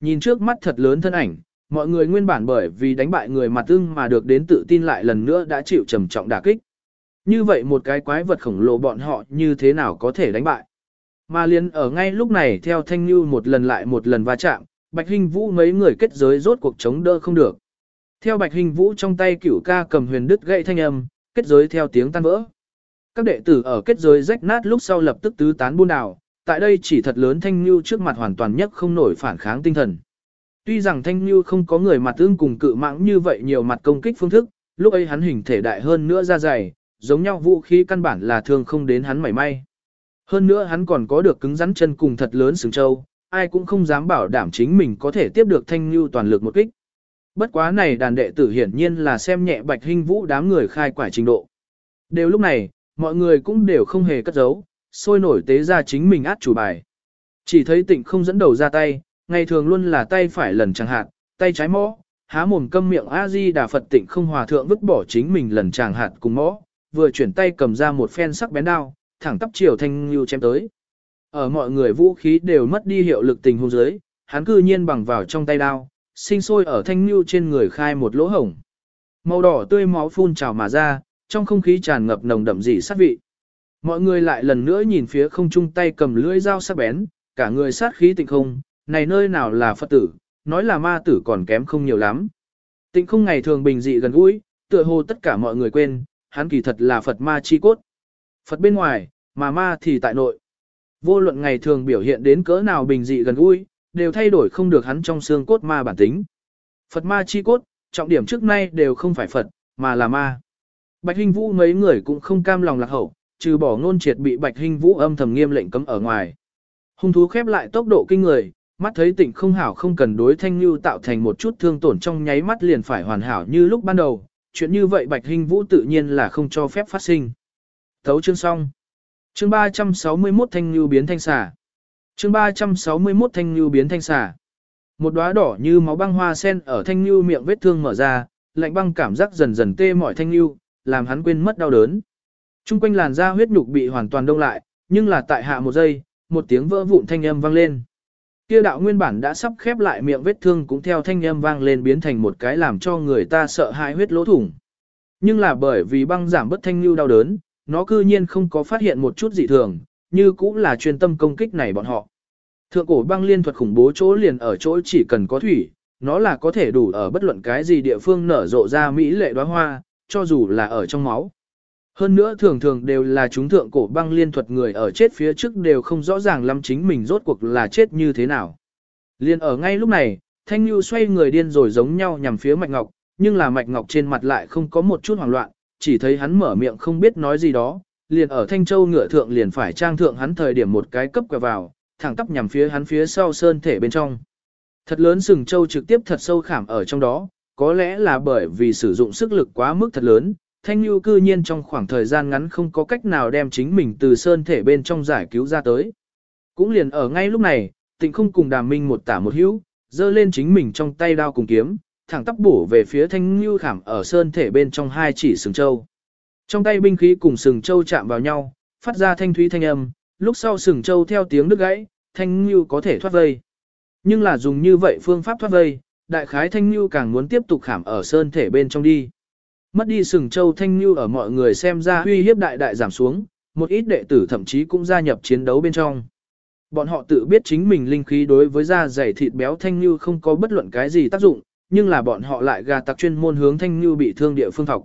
Nhìn trước mắt thật lớn thân ảnh, mọi người nguyên bản bởi vì đánh bại người mặt tương mà được đến tự tin lại lần nữa đã chịu trầm trọng đả kích. Như vậy một cái quái vật khổng lồ bọn họ như thế nào có thể đánh bại. Mà liền ở ngay lúc này theo Thanh như một lần lại một lần va chạm, Bạch Hình Vũ mấy người kết giới rốt cuộc chống đỡ không được. Theo Bạch Hình Vũ trong tay cửu ca cầm huyền đứt gậy thanh âm, kết giới theo tiếng tan vỡ. Các đệ tử ở kết giới rách nát lúc sau lập tức tứ tán buôn đảo, tại đây chỉ thật lớn Thanh Nhu trước mặt hoàn toàn nhất không nổi phản kháng tinh thần. Tuy rằng Thanh Nhu không có người mặt tương cùng cự mãng như vậy nhiều mặt công kích phương thức, lúc ấy hắn hình thể đại hơn nữa ra dày, giống nhau vũ khí căn bản là thường không đến hắn mảy may. Hơn nữa hắn còn có được cứng rắn chân cùng thật lớn sừng châu, ai cũng không dám bảo đảm chính mình có thể tiếp được thanh lưu toàn lực một kích. Bất quá này đàn đệ tử hiển nhiên là xem nhẹ bạch hình vũ đám người khai quải trình độ. Đều lúc này, mọi người cũng đều không hề cất giấu, sôi nổi tế ra chính mình át chủ bài. Chỉ thấy tịnh không dẫn đầu ra tay, ngày thường luôn là tay phải lần chẳng hạn, tay trái mõ, há mồm câm miệng A-di đà Phật tịnh không hòa thượng vứt bỏ chính mình lần chàng hạt cùng mõ, vừa chuyển tay cầm ra một phen sắc bén đao, thẳng tắp chiều thanh lưu chém tới. Ở mọi người vũ khí đều mất đi hiệu lực tình huống dưới, hắn cư nhiên bằng vào trong tay đao, sinh sôi ở thanh lưu trên người khai một lỗ hổng. Màu đỏ tươi máu phun trào mà ra, trong không khí tràn ngập nồng đậm dị sát vị. Mọi người lại lần nữa nhìn phía không trung tay cầm lưỡi dao sắc bén, cả người sát khí tịnh không, này nơi nào là Phật tử, nói là ma tử còn kém không nhiều lắm. Tịnh không ngày thường bình dị gần gũi, tựa hồ tất cả mọi người quên, hắn kỳ thật là Phật ma chi cốt. Phật bên ngoài, mà ma thì tại nội. Vô luận ngày thường biểu hiện đến cỡ nào bình dị gần gũi, đều thay đổi không được hắn trong xương cốt ma bản tính. Phật ma chi cốt, trọng điểm trước nay đều không phải Phật, mà là ma. Bạch Hinh Vũ mấy người cũng không cam lòng lạc hậu, trừ bỏ ngôn triệt bị Bạch Hinh Vũ âm thầm nghiêm lệnh cấm ở ngoài. Hung thú khép lại tốc độ kinh người, mắt thấy tịnh không hảo không cần đối thanh lưu tạo thành một chút thương tổn trong nháy mắt liền phải hoàn hảo như lúc ban đầu, chuyện như vậy Bạch Hinh Vũ tự nhiên là không cho phép phát sinh. Thấu chương xong. Chương 361 thanh lưu biến thanh xà. Chương 361 thanh lưu biến thanh xà. Một đóa đỏ như máu băng hoa sen ở thanh lưu miệng vết thương mở ra, lạnh băng cảm giác dần dần tê mỏi thanh lưu, làm hắn quên mất đau đớn. Trung quanh làn da huyết nhục bị hoàn toàn đông lại, nhưng là tại hạ một giây, một tiếng vỡ vụn thanh âm vang lên. Kia đạo nguyên bản đã sắp khép lại miệng vết thương cũng theo thanh âm vang lên biến thành một cái làm cho người ta sợ hãi huyết lỗ thủng. Nhưng là bởi vì băng giảm bất thanh lưu đau đớn, nó cư nhiên không có phát hiện một chút dị thường, như cũng là chuyên tâm công kích này bọn họ. Thượng cổ băng liên thuật khủng bố chỗ liền ở chỗ chỉ cần có thủy, nó là có thể đủ ở bất luận cái gì địa phương nở rộ ra mỹ lệ đóa hoa, cho dù là ở trong máu. Hơn nữa thường thường đều là chúng thượng cổ băng liên thuật người ở chết phía trước đều không rõ ràng lắm chính mình rốt cuộc là chết như thế nào. Liên ở ngay lúc này, Thanh Nhu xoay người điên rồi giống nhau nhằm phía Mạch Ngọc, nhưng là Mạch Ngọc trên mặt lại không có một chút hoảng loạn, chỉ thấy hắn mở miệng không biết nói gì đó, liền ở Thanh Châu ngựa thượng liền phải trang thượng hắn thời điểm một cái cấp quẹo vào, thẳng tắp nhằm phía hắn phía sau sơn thể bên trong. Thật lớn sừng châu trực tiếp thật sâu khảm ở trong đó, có lẽ là bởi vì sử dụng sức lực quá mức thật lớn, Thanh Nhu cư nhiên trong khoảng thời gian ngắn không có cách nào đem chính mình từ sơn thể bên trong giải cứu ra tới. Cũng liền ở ngay lúc này, tịnh không cùng đàm minh một tả một hữu, giơ lên chính mình trong tay đao cùng kiếm, thẳng tắp bổ về phía Thanh Nhu khảm ở sơn thể bên trong hai chỉ sừng châu. Trong tay binh khí cùng sừng châu chạm vào nhau, phát ra thanh thúy thanh âm, lúc sau sừng châu theo tiếng đứt gãy, Thanh Nhu có thể thoát vây. Nhưng là dùng như vậy phương pháp thoát vây, đại khái Thanh Nhu càng muốn tiếp tục khảm ở sơn thể bên trong đi. Mất đi sừng châu Thanh Nhu ở mọi người xem ra uy hiếp đại đại giảm xuống, một ít đệ tử thậm chí cũng gia nhập chiến đấu bên trong. Bọn họ tự biết chính mình linh khí đối với da dày thịt béo Thanh Nhu không có bất luận cái gì tác dụng, nhưng là bọn họ lại gà tặc chuyên môn hướng Thanh Nhu bị thương địa phương thọc.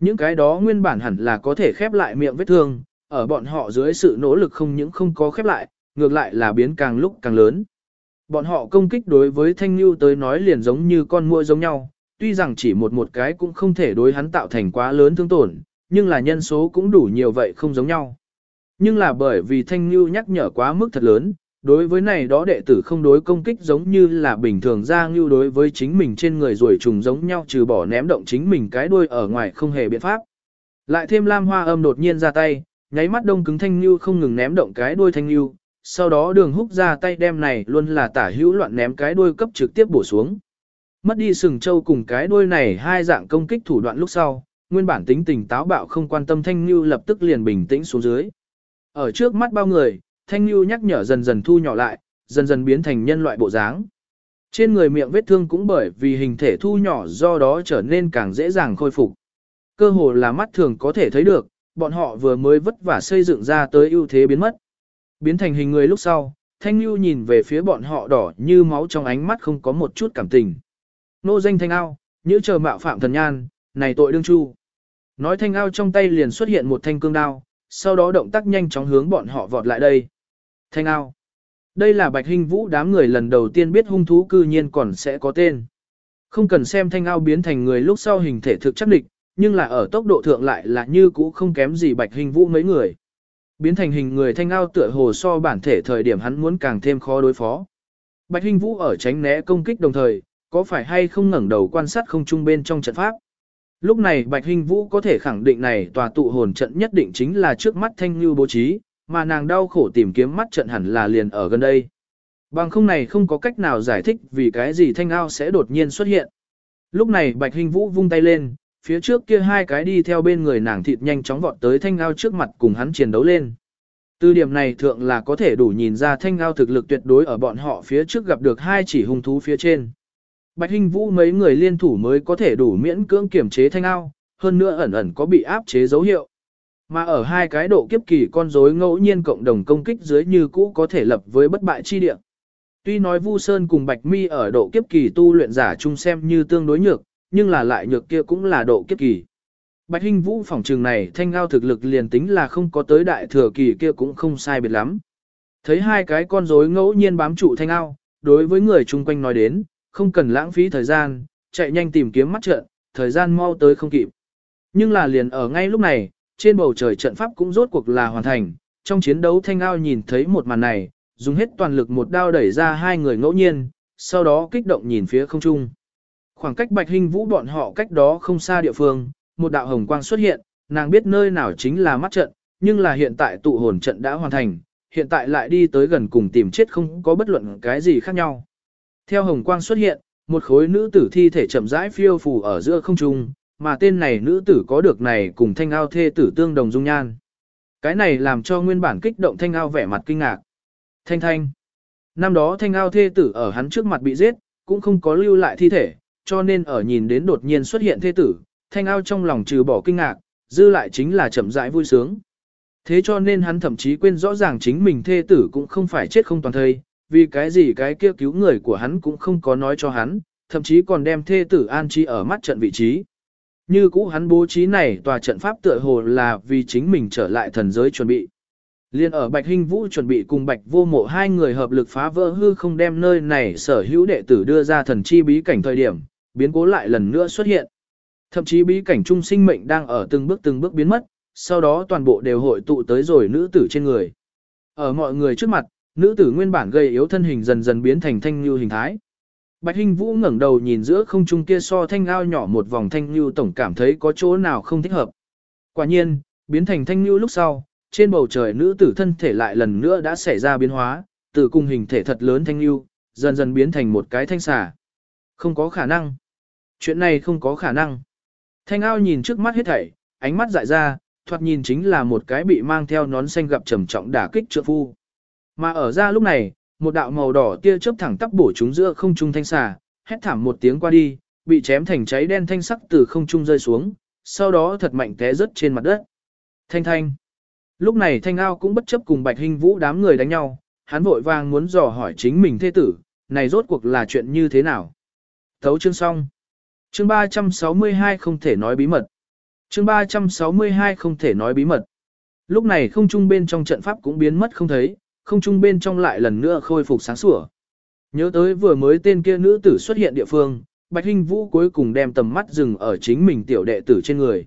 Những cái đó nguyên bản hẳn là có thể khép lại miệng vết thương, ở bọn họ dưới sự nỗ lực không những không có khép lại, ngược lại là biến càng lúc càng lớn. Bọn họ công kích đối với Thanh Nhu tới nói liền giống như con muỗi giống nhau, tuy rằng chỉ một một cái cũng không thể đối hắn tạo thành quá lớn thương tổn, nhưng là nhân số cũng đủ nhiều vậy không giống nhau. Nhưng là bởi vì Thanh Nhu nhắc nhở quá mức thật lớn, đối với này đó đệ tử không đối công kích giống như là bình thường ra như đối với chính mình trên người rồi trùng giống nhau trừ bỏ ném động chính mình cái đuôi ở ngoài không hề biện pháp. Lại thêm Lam Hoa âm đột nhiên ra tay, nháy mắt đông cứng Thanh Nhu không ngừng ném động cái đuôi Thanh Nhu, sau đó đường húc ra tay đem này luôn là tả hữu loạn ném cái đuôi cấp trực tiếp bổ xuống. Mất đi sừng châu cùng cái đuôi này hai dạng công kích thủ đoạn lúc sau, nguyên bản tính tình táo bạo không quan tâm Thanh Nhu lập tức liền bình tĩnh xuống dưới. Ở trước mắt bao người, Thanh Nhu nhắc nhở dần dần thu nhỏ lại, dần dần biến thành nhân loại bộ dáng. Trên người miệng vết thương cũng bởi vì hình thể thu nhỏ do đó trở nên càng dễ dàng khôi phục. Cơ hồ là mắt thường có thể thấy được, bọn họ vừa mới vất vả xây dựng ra tới ưu thế biến mất. Biến thành hình người lúc sau, Thanh Nhu nhìn về phía bọn họ đỏ như máu trong ánh mắt không có một chút cảm tình. Nô danh Thanh Ao, như chờ mạo phạm thần nhan, này tội đương chu. Nói Thanh Ao trong tay liền xuất hiện một thanh cương đao, sau đó động tác nhanh chóng hướng bọn họ vọt lại đây. Thanh Ao. Đây là Bạch Hình Vũ đám người lần đầu tiên biết hung thú cư nhiên còn sẽ có tên. Không cần xem Thanh Ao biến thành người lúc sau hình thể thực chắc địch, nhưng là ở tốc độ thượng lại là như cũ không kém gì Bạch Hình Vũ mấy người. Biến thành hình người thanh ao tựa hồ so bản thể thời điểm hắn muốn càng thêm khó đối phó. Bạch hình Vũ ở tránh né công kích đồng thời, có phải hay không ngẩng đầu quan sát không trung bên trong trận pháp. Lúc này Bạch hình Vũ có thể khẳng định này tòa tụ hồn trận nhất định chính là trước mắt Thanh Như bố trí, mà nàng đau khổ tìm kiếm mắt trận hẳn là liền ở gần đây. Bằng không này không có cách nào giải thích vì cái gì Thanh Ao sẽ đột nhiên xuất hiện. Lúc này Bạch hình Vũ vung tay lên, phía trước kia hai cái đi theo bên người nàng thịt nhanh chóng vọt tới thanh ao trước mặt cùng hắn chiến đấu lên. Từ điểm này thượng là có thể đủ nhìn ra thanh ao thực lực tuyệt đối ở bọn họ phía trước gặp được hai chỉ hung thú phía trên. Bạch Hinh Vũ mấy người liên thủ mới có thể đủ miễn cưỡng kiểm chế thanh Ao, hơn nữa ẩn ẩn có bị áp chế dấu hiệu. Mà ở hai cái độ kiếp kỳ con rối ngẫu nhiên cộng đồng công kích dưới như cũ có thể lập với bất bại chi địa. Tuy nói Vu Sơn cùng Bạch Mi ở độ kiếp kỳ tu luyện giả chung xem như tương đối nhược, nhưng là lại nhược kia cũng là độ kiếp kỳ. Bạch Hinh Vũ phòng trường này thanh Ao thực lực liền tính là không có tới đại thừa kỳ kia cũng không sai biệt lắm. Thấy hai cái con rối ngẫu nhiên bám trụ thanh Ao, đối với người chung quanh nói đến, không cần lãng phí thời gian, chạy nhanh tìm kiếm mắt trận, thời gian mau tới không kịp. Nhưng là liền ở ngay lúc này, trên bầu trời trận pháp cũng rốt cuộc là hoàn thành, trong chiến đấu thanh ao nhìn thấy một màn này, dùng hết toàn lực một đao đẩy ra hai người ngẫu nhiên, sau đó kích động nhìn phía không trung. Khoảng cách Bạch hình Vũ bọn họ cách đó không xa địa phương, một đạo hồng quang xuất hiện, nàng biết nơi nào chính là mắt trận, nhưng là hiện tại tụ hồn trận đã hoàn thành, hiện tại lại đi tới gần cùng tìm chết không có bất luận cái gì khác nhau. Theo hồng quang xuất hiện, một khối nữ tử thi thể chậm rãi phiêu phù ở giữa không trung, mà tên này nữ tử có được này cùng thanh ao thê tử tương đồng dung nhan. Cái này làm cho nguyên bản kích động thanh ao vẻ mặt kinh ngạc. Thanh thanh. Năm đó thanh ao thê tử ở hắn trước mặt bị giết, cũng không có lưu lại thi thể, cho nên ở nhìn đến đột nhiên xuất hiện thê tử, thanh ao trong lòng trừ bỏ kinh ngạc, dư lại chính là chậm rãi vui sướng. Thế cho nên hắn thậm chí quên rõ ràng chính mình thê tử cũng không phải chết không toàn thây, vì cái gì cái kia cứu người của hắn cũng không có nói cho hắn, thậm chí còn đem thê tử an trí ở mắt trận vị trí. Như cũ hắn bố trí này tòa trận pháp tựa hồ là vì chính mình trở lại thần giới chuẩn bị. Liên ở Bạch Hinh Vũ chuẩn bị cùng Bạch Vô Mộ hai người hợp lực phá vỡ hư không đem nơi này sở hữu đệ tử đưa ra thần chi bí cảnh thời điểm, biến cố lại lần nữa xuất hiện. Thậm chí bí cảnh trung sinh mệnh đang ở từng bước từng bước biến mất, sau đó toàn bộ đều hội tụ tới rồi nữ tử trên người. Ở mọi người trước mặt, nữ tử nguyên bản gầy yếu thân hình dần dần biến thành thanh lưu hình thái. Bạch Hinh Vũ ngẩng đầu nhìn giữa không trung kia so thanh ao nhỏ một vòng thanh lưu tổng cảm thấy có chỗ nào không thích hợp. Quả nhiên, biến thành thanh lưu lúc sau, trên bầu trời nữ tử thân thể lại lần nữa đã xảy ra biến hóa, từ cùng hình thể thật lớn thanh lưu, dần dần biến thành một cái thanh xà. Không có khả năng. Chuyện này không có khả năng. Thanh ao nhìn trước mắt hết thảy, ánh mắt dại ra, thoạt nhìn chính là một cái bị mang theo nón xanh gặp trầm trọng đả kích trượng phu. Mà ở ra lúc này, một đạo màu đỏ tia chớp thẳng tắp bổ chúng giữa không trung thanh xà, hét thảm một tiếng qua đi, bị chém thành cháy đen thanh sắc từ không trung rơi xuống, sau đó thật mạnh té rớt trên mặt đất. Thanh thanh. Lúc này thanh ao cũng bất chấp cùng bạch hình vũ đám người đánh nhau, hắn vội vàng muốn dò hỏi chính mình thế tử, này rốt cuộc là chuyện như thế nào. Thấu chương xong. Chương 362 không thể nói bí mật. Chương 362 không thể nói bí mật. Lúc này không trung bên trong trận pháp cũng biến mất không thấy, không trung bên trong lại lần nữa khôi phục sáng sủa. Nhớ tới vừa mới tên kia nữ tử xuất hiện địa phương, Bạch Hinh Vũ cuối cùng đem tầm mắt dừng ở chính mình tiểu đệ tử trên người.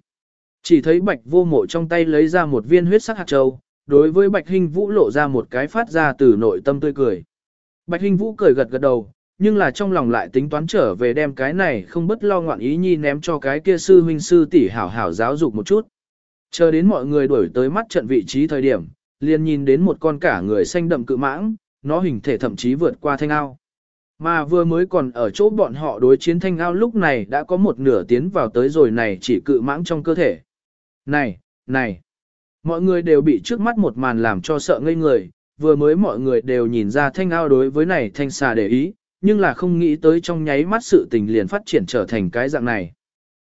Chỉ thấy Bạch Vô Mộ trong tay lấy ra một viên huyết sắc hạt châu, đối với Bạch Hinh Vũ lộ ra một cái phát ra từ nội tâm tươi cười. Bạch Hinh Vũ cười gật gật đầu, nhưng là trong lòng lại tính toán trở về đem cái này không bất lo ngoạn ý nhi ném cho cái kia sư huynh sư tỷ hảo hảo giáo dục một chút. Chờ đến mọi người đuổi tới mắt trận vị trí thời điểm, liền nhìn đến một con cả người xanh đậm cự mãng, nó hình thể thậm chí vượt qua thanh ao. Mà vừa mới còn ở chỗ bọn họ đối chiến thanh ao lúc này đã có một nửa tiến vào tới rồi này chỉ cự mãng trong cơ thể. Này, này, mọi người đều bị trước mắt một màn làm cho sợ ngây người, vừa mới mọi người đều nhìn ra thanh ao đối với này thanh xà để ý, nhưng là không nghĩ tới trong nháy mắt sự tình liền phát triển trở thành cái dạng này.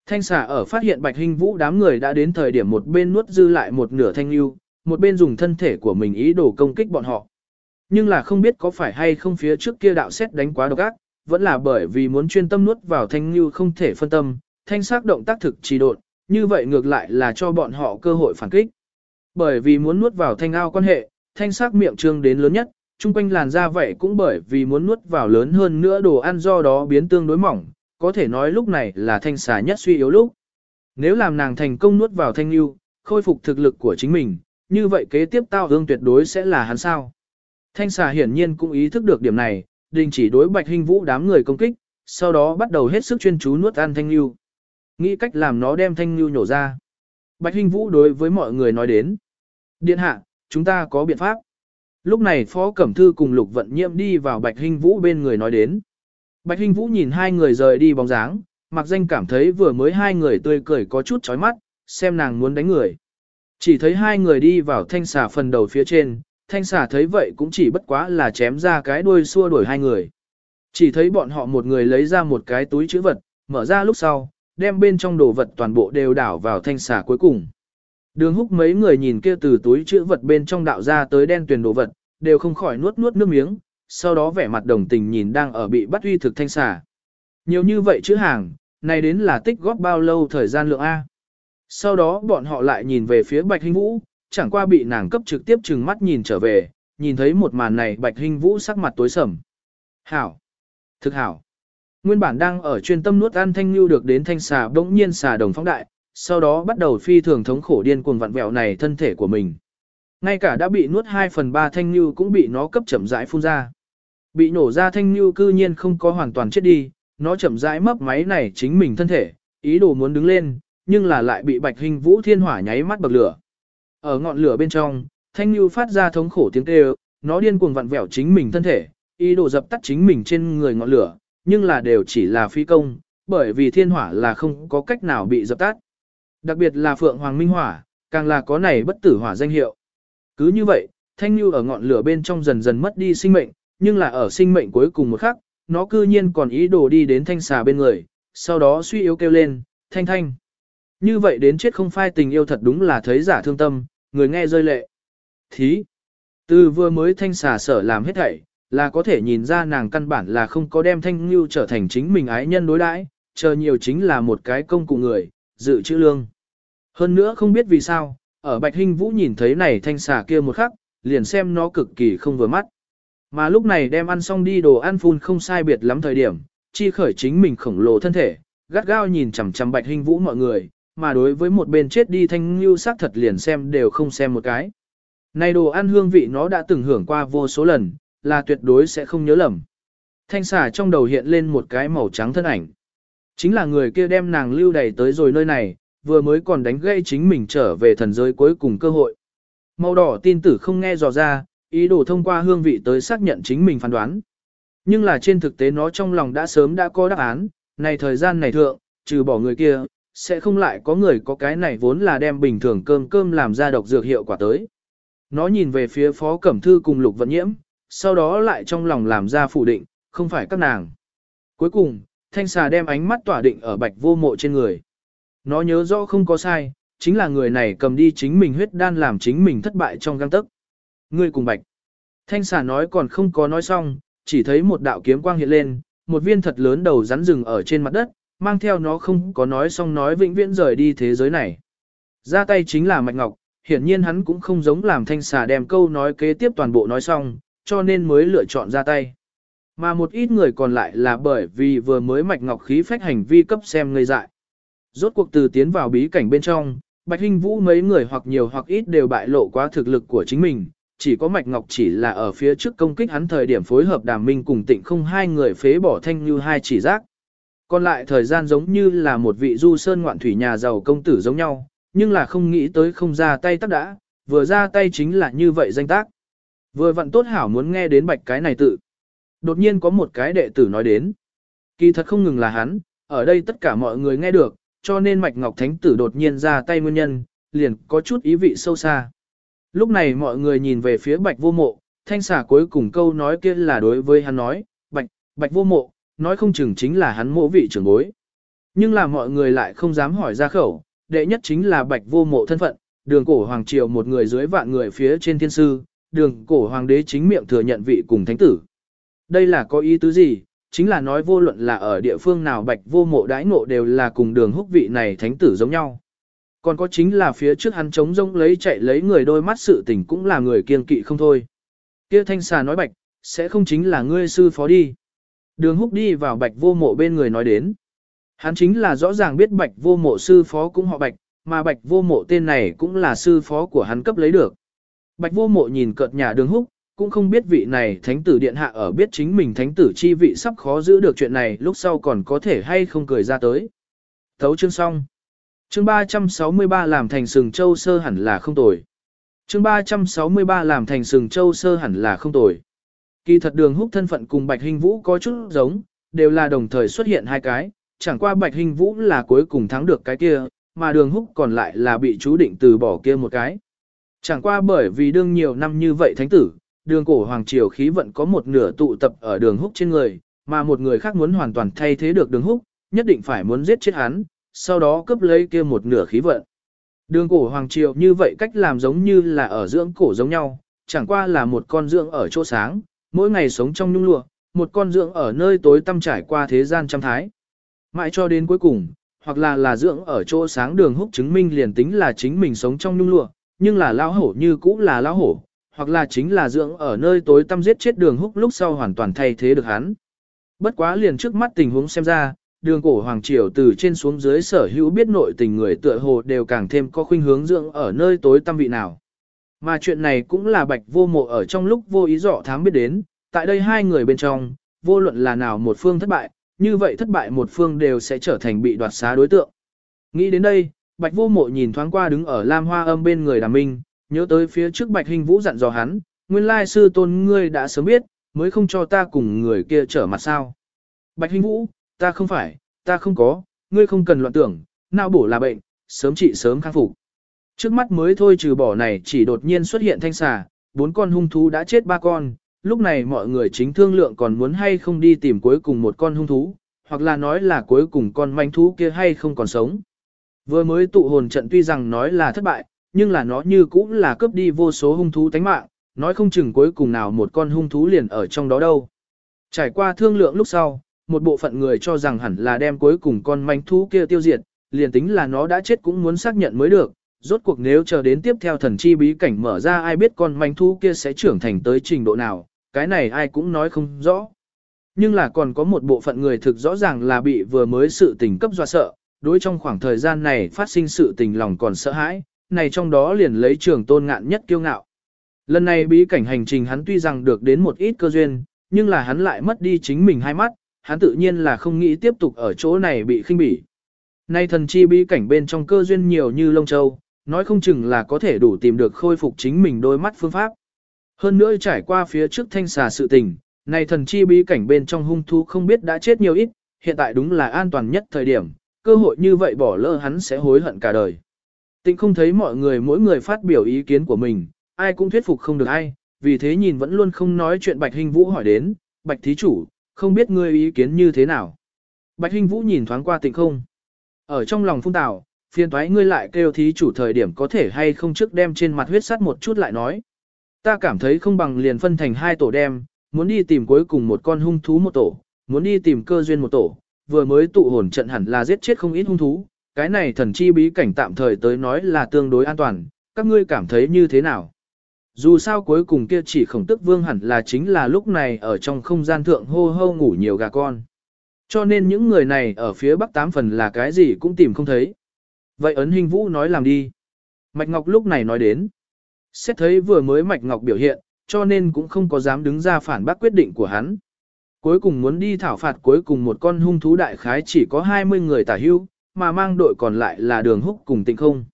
Thanh xà ở phát hiện bạch hình vũ đám người đã đến thời điểm một bên nuốt dư lại một nửa thanh lưu, một bên dùng thân thể của mình ý đồ công kích bọn họ. Nhưng là không biết có phải hay không phía trước kia đạo xét đánh quá độc ác, vẫn là bởi vì muốn chuyên tâm nuốt vào thanh lưu không thể phân tâm, thanh sắc động tác thực trì độn, như vậy ngược lại là cho bọn họ cơ hội phản kích. Bởi vì muốn nuốt vào thanh ao quan hệ, thanh sắc miệng trương đến lớn nhất, chung quanh làn da vậy cũng bởi vì muốn nuốt vào lớn hơn nữa đồ ăn do đó biến tương đối mỏng, có thể nói lúc này là thanh xà nhất suy yếu lúc. Nếu làm nàng thành công nuốt vào thanh lưu, khôi phục thực lực của chính mình, như vậy kế tiếp tao hương tuyệt đối sẽ là hắn sao. Thanh xà hiển nhiên cũng ý thức được điểm này, đình chỉ đối bạch hình vũ đám người công kích, sau đó bắt đầu hết sức chuyên chú nuốt ăn thanh lưu. Nghĩ cách làm nó đem thanh lưu nhổ ra. Bạch hình vũ đối với mọi người nói đến. Điện hạ, chúng ta có biện pháp. Lúc này Phó Cẩm Thư cùng Lục Vận Nhiễm đi vào Bạch Hinh Vũ bên người nói đến. Bạch Hinh Vũ nhìn hai người rời đi bóng dáng, mặc danh cảm thấy vừa mới hai người tươi cười có chút chói mắt, xem nàng muốn đánh người. Chỉ thấy hai người đi vào thanh xà phần đầu phía trên, thanh xà thấy vậy cũng chỉ bất quá là chém ra cái đuôi xua đuổi hai người. Chỉ thấy bọn họ một người lấy ra một cái túi chữ vật, mở ra lúc sau, đem bên trong đồ vật toàn bộ đều đảo vào thanh xà cuối cùng. Đường húc mấy người nhìn kia từ túi chữ vật bên trong đạo ra tới đen tuyền đồ vật, đều không khỏi nuốt nuốt nước miếng, sau đó vẻ mặt đồng tình nhìn đang ở bị bắt uy thực thanh xà. Nhiều như vậy chữ hàng, này đến là tích góp bao lâu thời gian lượng A. Sau đó bọn họ lại nhìn về phía Bạch Hinh Vũ, chẳng qua bị nàng cấp trực tiếp chừng mắt nhìn trở về, nhìn thấy một màn này Bạch Hinh Vũ sắc mặt tối sầm. Hảo! Thực hảo! Nguyên bản đang ở chuyên tâm nuốt ăn thanh lưu được đến thanh xà bỗng nhiên xà đồng phóng đại, sau đó bắt đầu phi thường thống khổ điên cuồng vặn vẹo này thân thể của mình. Ngay cả đã bị nuốt 2 phần 3 thanh lưu cũng bị nó cấp chậm rãi phun ra. Bị nổ ra thanh lưu cư nhiên không có hoàn toàn chết đi, nó chậm rãi mấp máy này chính mình thân thể, ý đồ muốn đứng lên, nhưng là lại bị bạch hình vũ thiên hỏa nháy mắt bậc lửa. Ở ngọn lửa bên trong, thanh như phát ra thống khổ tiếng kêu, nó điên cuồng vặn vẹo chính mình thân thể, ý đồ dập tắt chính mình trên người ngọn lửa, nhưng là đều chỉ là phi công, bởi vì thiên hỏa là không có cách nào bị dập tắt. Đặc biệt là Phượng Hoàng Minh Hỏa, càng là có này bất tử hỏa danh hiệu. Cứ như vậy, Thanh Nhu ở ngọn lửa bên trong dần dần mất đi sinh mệnh, nhưng là ở sinh mệnh cuối cùng một khắc, nó cư nhiên còn ý đồ đi đến thanh xà bên người, sau đó suy yếu kêu lên, thanh thanh. Như vậy đến chết không phai tình yêu thật đúng là thấy giả thương tâm, người nghe rơi lệ. Thí, từ vừa mới thanh xà sở làm hết thảy, là có thể nhìn ra nàng căn bản là không có đem thanh lưu trở thành chính mình ái nhân đối đãi, chờ nhiều chính là một cái công cụ người, dự trữ lương. Hơn nữa không biết vì sao, ở Bạch Hinh Vũ nhìn thấy này thanh xà kia một khắc, liền xem nó cực kỳ không vừa mắt. Mà lúc này đem ăn xong đi đồ ăn phun không sai biệt lắm thời điểm, chi khởi chính mình khổng lồ thân thể, gắt gao nhìn chằm chằm Bạch Hinh Vũ mọi người, mà đối với một bên chết đi thanh lưu xác thật liền xem đều không xem một cái. Này đồ ăn hương vị nó đã từng hưởng qua vô số lần, là tuyệt đối sẽ không nhớ lầm. Thanh xà trong đầu hiện lên một cái màu trắng thân ảnh. Chính là người kia đem nàng lưu đẩy tới rồi nơi này, vừa mới còn đánh gây chính mình trở về thần giới cuối cùng cơ hội. Màu đỏ tin tử không nghe dò ra, ý đồ thông qua hương vị tới xác nhận chính mình phán đoán. Nhưng là trên thực tế nó trong lòng đã sớm đã có đáp án, này thời gian này thượng, trừ bỏ người kia, sẽ không lại có người có cái này vốn là đem bình thường cơm cơm làm ra độc dược hiệu quả tới. Nó nhìn về phía phó cẩm thư cùng lục vận nhiễm, sau đó lại trong lòng làm ra phủ định, không phải các nàng. Cuối cùng, thanh xà đem ánh mắt tỏa định ở bạch vô mộ trên người. Nó nhớ rõ không có sai, chính là người này cầm đi chính mình huyết đan làm chính mình thất bại trong găng tức. Người cùng bạch. Thanh xà nói còn không có nói xong, chỉ thấy một đạo kiếm quang hiện lên, một viên thật lớn đầu rắn rừng ở trên mặt đất, mang theo nó không có nói xong nói vĩnh viễn rời đi thế giới này. Ra tay chính là Mạch Ngọc, hiển nhiên hắn cũng không giống làm thanh xà đem câu nói kế tiếp toàn bộ nói xong, cho nên mới lựa chọn ra tay. Mà một ít người còn lại là bởi vì vừa mới Mạch Ngọc khí phách hành vi cấp xem ngây dại. Rốt cuộc từ tiến vào bí cảnh bên trong, Bạch Hinh Vũ mấy người hoặc nhiều hoặc ít đều bại lộ quá thực lực của chính mình, chỉ có Mạch Ngọc chỉ là ở phía trước công kích hắn thời điểm phối hợp đàm minh cùng tịnh không hai người phế bỏ thanh như hai chỉ giác. Còn lại thời gian giống như là một vị du sơn ngoạn thủy nhà giàu công tử giống nhau, nhưng là không nghĩ tới không ra tay tắc đã, vừa ra tay chính là như vậy danh tác. Vừa vặn tốt hảo muốn nghe đến bạch cái này tự. Đột nhiên có một cái đệ tử nói đến. Kỳ thật không ngừng là hắn, ở đây tất cả mọi người nghe được, cho nên mạch ngọc thánh tử đột nhiên ra tay nguyên nhân, liền có chút ý vị sâu xa. Lúc này mọi người nhìn về phía bạch vô mộ, thanh xà cuối cùng câu nói kia là đối với hắn nói, bạch, bạch vô mộ, nói không chừng chính là hắn mộ vị trưởng bối. Nhưng là mọi người lại không dám hỏi ra khẩu, đệ nhất chính là bạch vô mộ thân phận, đường cổ hoàng triều một người dưới vạn người phía trên thiên sư, đường cổ hoàng đế chính miệng thừa nhận vị cùng thánh tử. Đây là có ý tứ gì? Chính là nói vô luận là ở địa phương nào bạch vô mộ đãi ngộ đều là cùng đường húc vị này thánh tử giống nhau. Còn có chính là phía trước hắn chống rông lấy chạy lấy người đôi mắt sự tình cũng là người kiên kỵ không thôi. Kia thanh xà nói bạch, sẽ không chính là ngươi sư phó đi. Đường húc đi vào bạch vô mộ bên người nói đến. Hắn chính là rõ ràng biết bạch vô mộ sư phó cũng họ bạch, mà bạch vô mộ tên này cũng là sư phó của hắn cấp lấy được. Bạch vô mộ nhìn cợt nhà đường húc, cũng không biết vị này thánh tử điện hạ ở biết chính mình thánh tử chi vị sắp khó giữ được chuyện này lúc sau còn có thể hay không cười ra tới. Thấu chương xong. Chương 363 làm thành sừng châu sơ hẳn là không tồi. Chương 363 làm thành sừng châu sơ hẳn là không tồi. Kỳ thật đường húc thân phận cùng Bạch Hình Vũ có chút giống, đều là đồng thời xuất hiện hai cái, chẳng qua Bạch Hình Vũ là cuối cùng thắng được cái kia, mà đường húc còn lại là bị chú định từ bỏ kia một cái. Chẳng qua bởi vì đương nhiều năm như vậy thánh tử, đường cổ hoàng triều khí vận có một nửa tụ tập ở đường húc trên người, mà một người khác muốn hoàn toàn thay thế được đường húc, nhất định phải muốn giết chết hắn, sau đó cướp lấy kia một nửa khí vận. Đường cổ hoàng triều như vậy cách làm giống như là ở dưỡng cổ giống nhau, chẳng qua là một con dưỡng ở chỗ sáng, mỗi ngày sống trong nhung lụa, một con dưỡng ở nơi tối tăm trải qua thế gian trăm thái. Mãi cho đến cuối cùng, hoặc là là dưỡng ở chỗ sáng đường húc chứng minh liền tính là chính mình sống trong nhung lụa, nhưng là lão hổ như cũ là lão hổ, hoặc là chính là dưỡng ở nơi tối tăm giết chết đường húc lúc sau hoàn toàn thay thế được hắn. Bất quá liền trước mắt tình huống xem ra, đường cổ hoàng triều từ trên xuống dưới sở hữu biết nội tình người tựa hồ đều càng thêm có khuynh hướng dưỡng ở nơi tối tăm vị nào. Mà chuyện này cũng là bạch vô mộ ở trong lúc vô ý dọ thám biết đến, tại đây hai người bên trong, vô luận là nào một phương thất bại, như vậy thất bại một phương đều sẽ trở thành bị đoạt xá đối tượng. Nghĩ đến đây, bạch vô mộ nhìn thoáng qua đứng ở lam hoa âm bên người đàm minh, nhớ tới phía trước bạch hình vũ dặn dò hắn, nguyên lai sư tôn ngươi đã sớm biết, mới không cho ta cùng người kia trở mặt sao. Bạch hình vũ, ta không phải, ta không có, ngươi không cần loạn tưởng, não bổ là bệnh, sớm trị sớm khắc phục. Trước mắt mới thôi trừ bỏ này chỉ đột nhiên xuất hiện thanh xà, bốn con hung thú đã chết ba con, lúc này mọi người chính thương lượng còn muốn hay không đi tìm cuối cùng một con hung thú, hoặc là nói là cuối cùng con manh thú kia hay không còn sống. Vừa mới tụ hồn trận tuy rằng nói là thất bại, nhưng là nó như cũng là cướp đi vô số hung thú tánh mạng, nói không chừng cuối cùng nào một con hung thú liền ở trong đó đâu. Trải qua thương lượng lúc sau, một bộ phận người cho rằng hẳn là đem cuối cùng con manh thú kia tiêu diệt, liền tính là nó đã chết cũng muốn xác nhận mới được, rốt cuộc nếu chờ đến tiếp theo thần chi bí cảnh mở ra ai biết con manh thú kia sẽ trưởng thành tới trình độ nào, cái này ai cũng nói không rõ. Nhưng là còn có một bộ phận người thực rõ ràng là bị vừa mới sự tình cấp dọa sợ, đối trong khoảng thời gian này phát sinh sự tình lòng còn sợ hãi, này trong đó liền lấy trường tôn ngạn nhất kiêu ngạo. Lần này bí cảnh hành trình hắn tuy rằng được đến một ít cơ duyên, nhưng là hắn lại mất đi chính mình hai mắt, hắn tự nhiên là không nghĩ tiếp tục ở chỗ này bị khinh bỉ. Nay thần chi bí cảnh bên trong cơ duyên nhiều như lông châu, nói không chừng là có thể đủ tìm được khôi phục chính mình đôi mắt phương pháp. Hơn nữa trải qua phía trước thanh xà sự tình, này thần chi bí cảnh bên trong hung thú không biết đã chết nhiều ít, hiện tại đúng là an toàn nhất thời điểm, cơ hội như vậy bỏ lỡ hắn sẽ hối hận cả đời. Tịnh không thấy mọi người mỗi người phát biểu ý kiến của mình, ai cũng thuyết phục không được ai, vì thế nhìn vẫn luôn không nói chuyện Bạch Hình Vũ hỏi đến, Bạch Thí Chủ, không biết ngươi ý kiến như thế nào. Bạch Hình Vũ nhìn thoáng qua tịnh không. Ở trong lòng phung tạo, phiền thoái ngươi lại kêu thí chủ thời điểm có thể hay không trước đem trên mặt huyết sắt một chút lại nói. Ta cảm thấy không bằng liền phân thành hai tổ đem, muốn đi tìm cuối cùng một con hung thú một tổ, muốn đi tìm cơ duyên một tổ, vừa mới tụ hồn trận hẳn là giết chết không ít hung thú, cái này thần chi bí cảnh tạm thời tới nói là tương đối an toàn, các ngươi cảm thấy như thế nào? Dù sao cuối cùng kia chỉ khổng tức vương hẳn là chính là lúc này ở trong không gian thượng hô hô ngủ nhiều gà con. Cho nên những người này ở phía bắc tám phần là cái gì cũng tìm không thấy. Vậy ấn hình vũ nói làm đi. Mạch Ngọc lúc này nói đến. Xét thấy vừa mới Mạch Ngọc biểu hiện, cho nên cũng không có dám đứng ra phản bác quyết định của hắn. Cuối cùng muốn đi thảo phạt cuối cùng một con hung thú đại khái chỉ có 20 người tả hưu, mà mang đội còn lại là đường húc cùng tịnh không.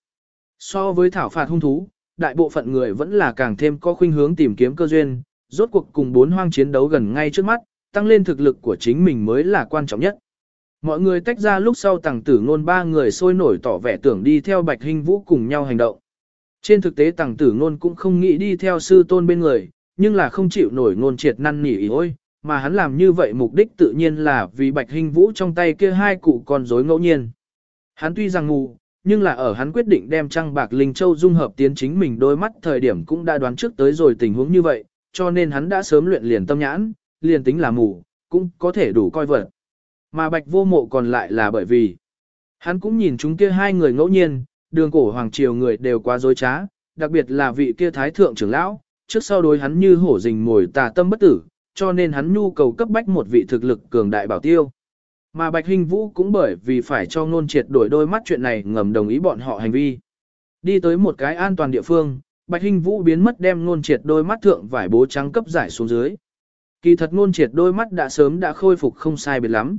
So với thảo phạt hung thú, đại bộ phận người vẫn là càng thêm có khuynh hướng tìm kiếm cơ duyên, rốt cuộc cùng bốn hoang chiến đấu gần ngay trước mắt, tăng lên thực lực của chính mình mới là quan trọng nhất. Mọi người tách ra lúc sau tàng tử ngôn ba người sôi nổi tỏ vẻ tưởng đi theo bạch hình vũ cùng nhau hành động. Trên thực tế tàng tử ngôn cũng không nghĩ đi theo sư tôn bên người, nhưng là không chịu nổi ngôn triệt năn nỉ ý ôi, mà hắn làm như vậy mục đích tự nhiên là vì bạch hình vũ trong tay kia hai cụ con rối ngẫu nhiên. Hắn tuy rằng ngu, nhưng là ở hắn quyết định đem trăng bạc linh châu dung hợp tiến chính mình đôi mắt thời điểm cũng đã đoán trước tới rồi tình huống như vậy, cho nên hắn đã sớm luyện liền tâm nhãn, liền tính là mù, cũng có thể đủ coi vật. Mà bạch vô mộ còn lại là bởi vì, hắn cũng nhìn chúng kia hai người ngẫu nhiên, đường cổ hoàng triều người đều quá dối trá, đặc biệt là vị kia thái thượng trưởng lão, trước sau đối hắn như hổ rình mồi tà tâm bất tử, cho nên hắn nhu cầu cấp bách một vị thực lực cường đại bảo tiêu. Mà Bạch Hình Vũ cũng bởi vì phải cho ngôn triệt đổi đôi mắt chuyện này ngầm đồng ý bọn họ hành vi. Đi tới một cái an toàn địa phương, Bạch Hình Vũ biến mất đem ngôn triệt đôi mắt thượng vải bố trắng cấp giải xuống dưới. Kỳ thật ngôn triệt đôi mắt đã sớm đã khôi phục không sai biệt lắm.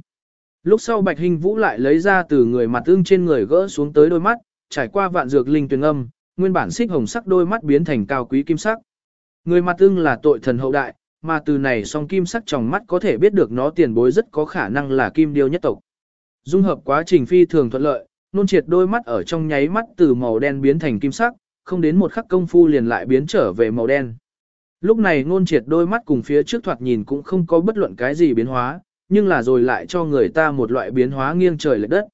Lúc sau Bạch Hình Vũ lại lấy ra từ người mặt ương trên người gỡ xuống tới đôi mắt, trải qua vạn dược linh tuyền âm, nguyên bản xích hồng sắc đôi mắt biến thành cao quý kim sắc. Người mặt ương là tội thần hậu đại, mà từ này song kim sắc trong mắt có thể biết được nó tiền bối rất có khả năng là kim điêu nhất tộc. Dung hợp quá trình phi thường thuận lợi, nôn triệt đôi mắt ở trong nháy mắt từ màu đen biến thành kim sắc, không đến một khắc công phu liền lại biến trở về màu đen. Lúc này nôn triệt đôi mắt cùng phía trước thoạt nhìn cũng không có bất luận cái gì biến hóa, nhưng là rồi lại cho người ta một loại biến hóa nghiêng trời lệch đất.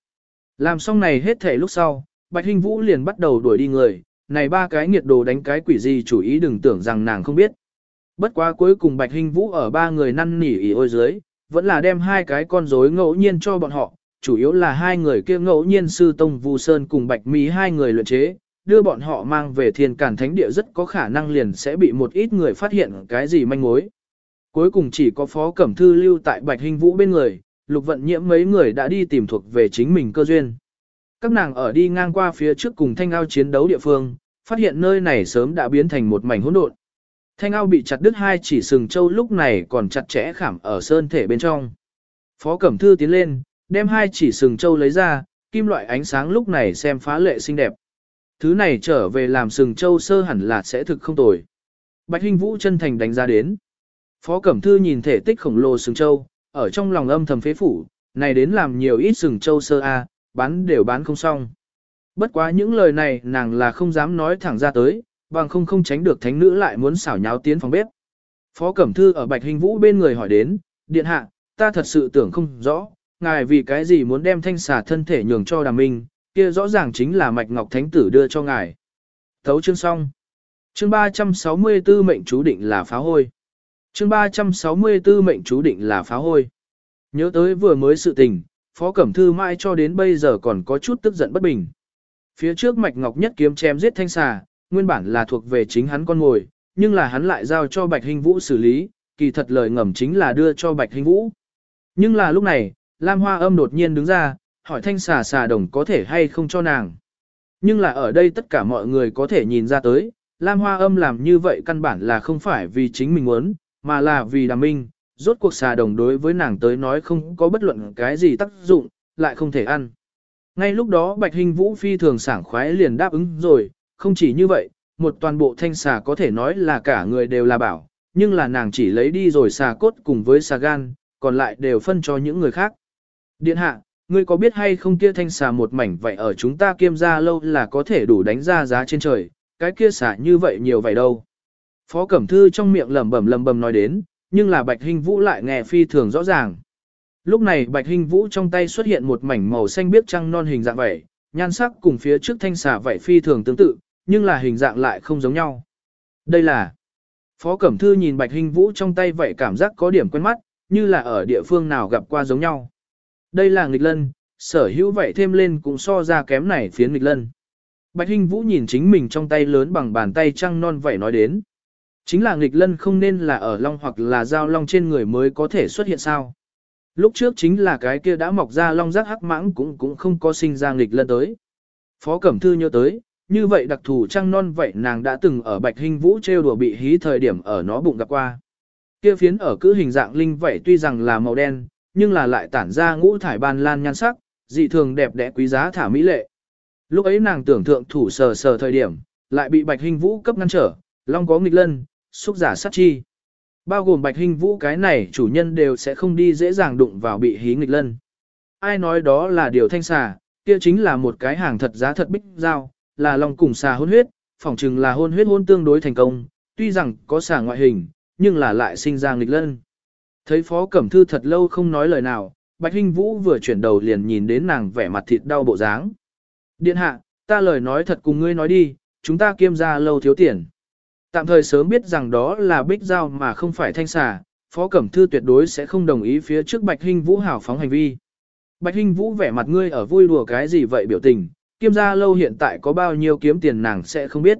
Làm xong này hết thể lúc sau, Bạch Hinh Vũ liền bắt đầu đuổi đi người, này ba cái nghiệt đồ đánh cái quỷ gì chủ ý đừng tưởng rằng nàng không biết. Bất quá cuối cùng Bạch Hinh Vũ ở ba người năn nỉ ỉ ôi dưới, vẫn là đem hai cái con rối ngẫu nhiên cho bọn họ, chủ yếu là hai người kia ngẫu nhiên sư tông Vu Sơn cùng Bạch Mỹ hai người luyện chế, đưa bọn họ mang về thiên cản thánh địa rất có khả năng liền sẽ bị một ít người phát hiện cái gì manh mối. Cuối cùng chỉ có Phó Cẩm Thư lưu tại Bạch Hinh Vũ bên người, Lục Vận Nhiễm mấy người đã đi tìm thuộc về chính mình cơ duyên. Các nàng ở đi ngang qua phía trước cùng thanh ao chiến đấu địa phương, phát hiện nơi này sớm đã biến thành một mảnh hỗn độn. Thanh ao bị chặt đứt hai chỉ sừng châu lúc này còn chặt chẽ khảm ở sơn thể bên trong. Phó Cẩm Thư tiến lên, đem hai chỉ sừng châu lấy ra, kim loại ánh sáng lúc này xem phá lệ xinh đẹp. Thứ này trở về làm sừng châu sơ hẳn là sẽ thực không tồi. Bạch Hinh Vũ chân thành đánh giá đến. Phó Cẩm Thư nhìn thể tích khổng lồ sừng châu, ở trong lòng âm thầm phế phủ, này đến làm nhiều ít sừng châu sơ a, bán đều bán không xong. Bất quá những lời này nàng là không dám nói thẳng ra tới, bằng không không tránh được thánh nữ lại muốn xảo nháo tiến phòng bếp. Phó Cẩm Thư ở Bạch Hình Vũ bên người hỏi đến, điện hạ, ta thật sự tưởng không rõ, ngài vì cái gì muốn đem thanh xà thân thể nhường cho đàm minh, kia rõ ràng chính là Mạch Ngọc Thánh Tử đưa cho ngài. Thấu chương xong. Chương 364 mệnh chú định là phá hôi. Chương 364 mệnh chú định là phá hôi. Nhớ tới vừa mới sự tình, Phó Cẩm Thư mãi cho đến bây giờ còn có chút tức giận bất bình. Phía trước Mạch Ngọc nhất kiếm chém giết thanh xà, nguyên bản là thuộc về chính hắn con ngồi, nhưng là hắn lại giao cho Bạch Hình Vũ xử lý, kỳ thật lời ngầm chính là đưa cho Bạch Hình Vũ. Nhưng là lúc này, Lam Hoa âm đột nhiên đứng ra, hỏi thanh xà xà đồng có thể hay không cho nàng. Nhưng là ở đây tất cả mọi người có thể nhìn ra tới, Lam Hoa âm làm như vậy căn bản là không phải vì chính mình muốn, mà là vì đàm minh, rốt cuộc xà đồng đối với nàng tới nói không có bất luận cái gì tác dụng, lại không thể ăn. Ngay lúc đó Bạch Hình Vũ phi thường sảng khoái liền đáp ứng rồi, không chỉ như vậy, một toàn bộ thanh xà có thể nói là cả người đều là bảo, nhưng là nàng chỉ lấy đi rồi xà cốt cùng với xà gan, còn lại đều phân cho những người khác. Điện hạ, ngươi có biết hay không kia thanh xà một mảnh vậy ở chúng ta kiêm ra lâu là có thể đủ đánh ra giá trên trời, cái kia xà như vậy nhiều vậy đâu. Phó Cẩm Thư trong miệng lẩm bẩm lẩm bẩm nói đến, nhưng là Bạch Hinh Vũ lại nghe phi thường rõ ràng. Lúc này Bạch Hinh Vũ trong tay xuất hiện một mảnh màu xanh biếc trăng non hình dạng vậy, nhan sắc cùng phía trước thanh xà vậy phi thường tương tự, nhưng là hình dạng lại không giống nhau. Đây là Phó Cẩm Thư nhìn Bạch Hinh Vũ trong tay vậy cảm giác có điểm quen mắt, như là ở địa phương nào gặp qua giống nhau. Đây là nghịch lân, sở hữu vậy thêm lên cũng so ra kém này phiến nghịch lân. Bạch Hinh Vũ nhìn chính mình trong tay lớn bằng bàn tay trăng non vậy nói đến. Chính là nghịch lân không nên là ở long hoặc là dao long trên người mới có thể xuất hiện sao. Lúc trước chính là cái kia đã mọc ra long rác hắc mãng cũng cũng không có sinh ra nghịch lân tới. Phó Cẩm Thư nhớ tới, như vậy đặc thù trăng non vậy nàng đã từng ở Bạch hình Vũ trêu đùa bị hí thời điểm ở nó bụng gặp qua. Kia phiến ở cứ hình dạng linh vậy tuy rằng là màu đen, nhưng là lại tản ra ngũ thải ban lan nhan sắc, dị thường đẹp đẽ quý giá thả mỹ lệ. Lúc ấy nàng tưởng thượng thủ sờ sờ thời điểm, lại bị Bạch Hình Vũ cấp ngăn trở, long có nghịch lân, xúc giả sát chi. Bao gồm Bạch Hình Vũ cái này chủ nhân đều sẽ không đi dễ dàng đụng vào bị hí nghịch lân. Ai nói đó là điều thanh xà, kia chính là một cái hàng thật giá thật bích giao, là long cùng xà hôn huyết, phỏng chừng là hôn huyết hôn tương đối thành công, tuy rằng có xà ngoại hình, nhưng là lại sinh ra nghịch lân. Thấy Phó Cẩm Thư thật lâu không nói lời nào, Bạch Hinh Vũ vừa chuyển đầu liền nhìn đến nàng vẻ mặt thịt đau bộ dáng. Điện hạ, ta lời nói thật cùng ngươi nói đi, chúng ta kiêm ra lâu thiếu tiền. Tạm thời sớm biết rằng đó là bích giao mà không phải thanh xà, Phó Cẩm Thư tuyệt đối sẽ không đồng ý phía trước Bạch Hinh Vũ hảo phóng hành vi. Bạch Hinh Vũ vẻ mặt ngươi ở vui đùa cái gì vậy biểu tình, kiêm gia lâu hiện tại có bao nhiêu kiếm tiền nàng sẽ không biết.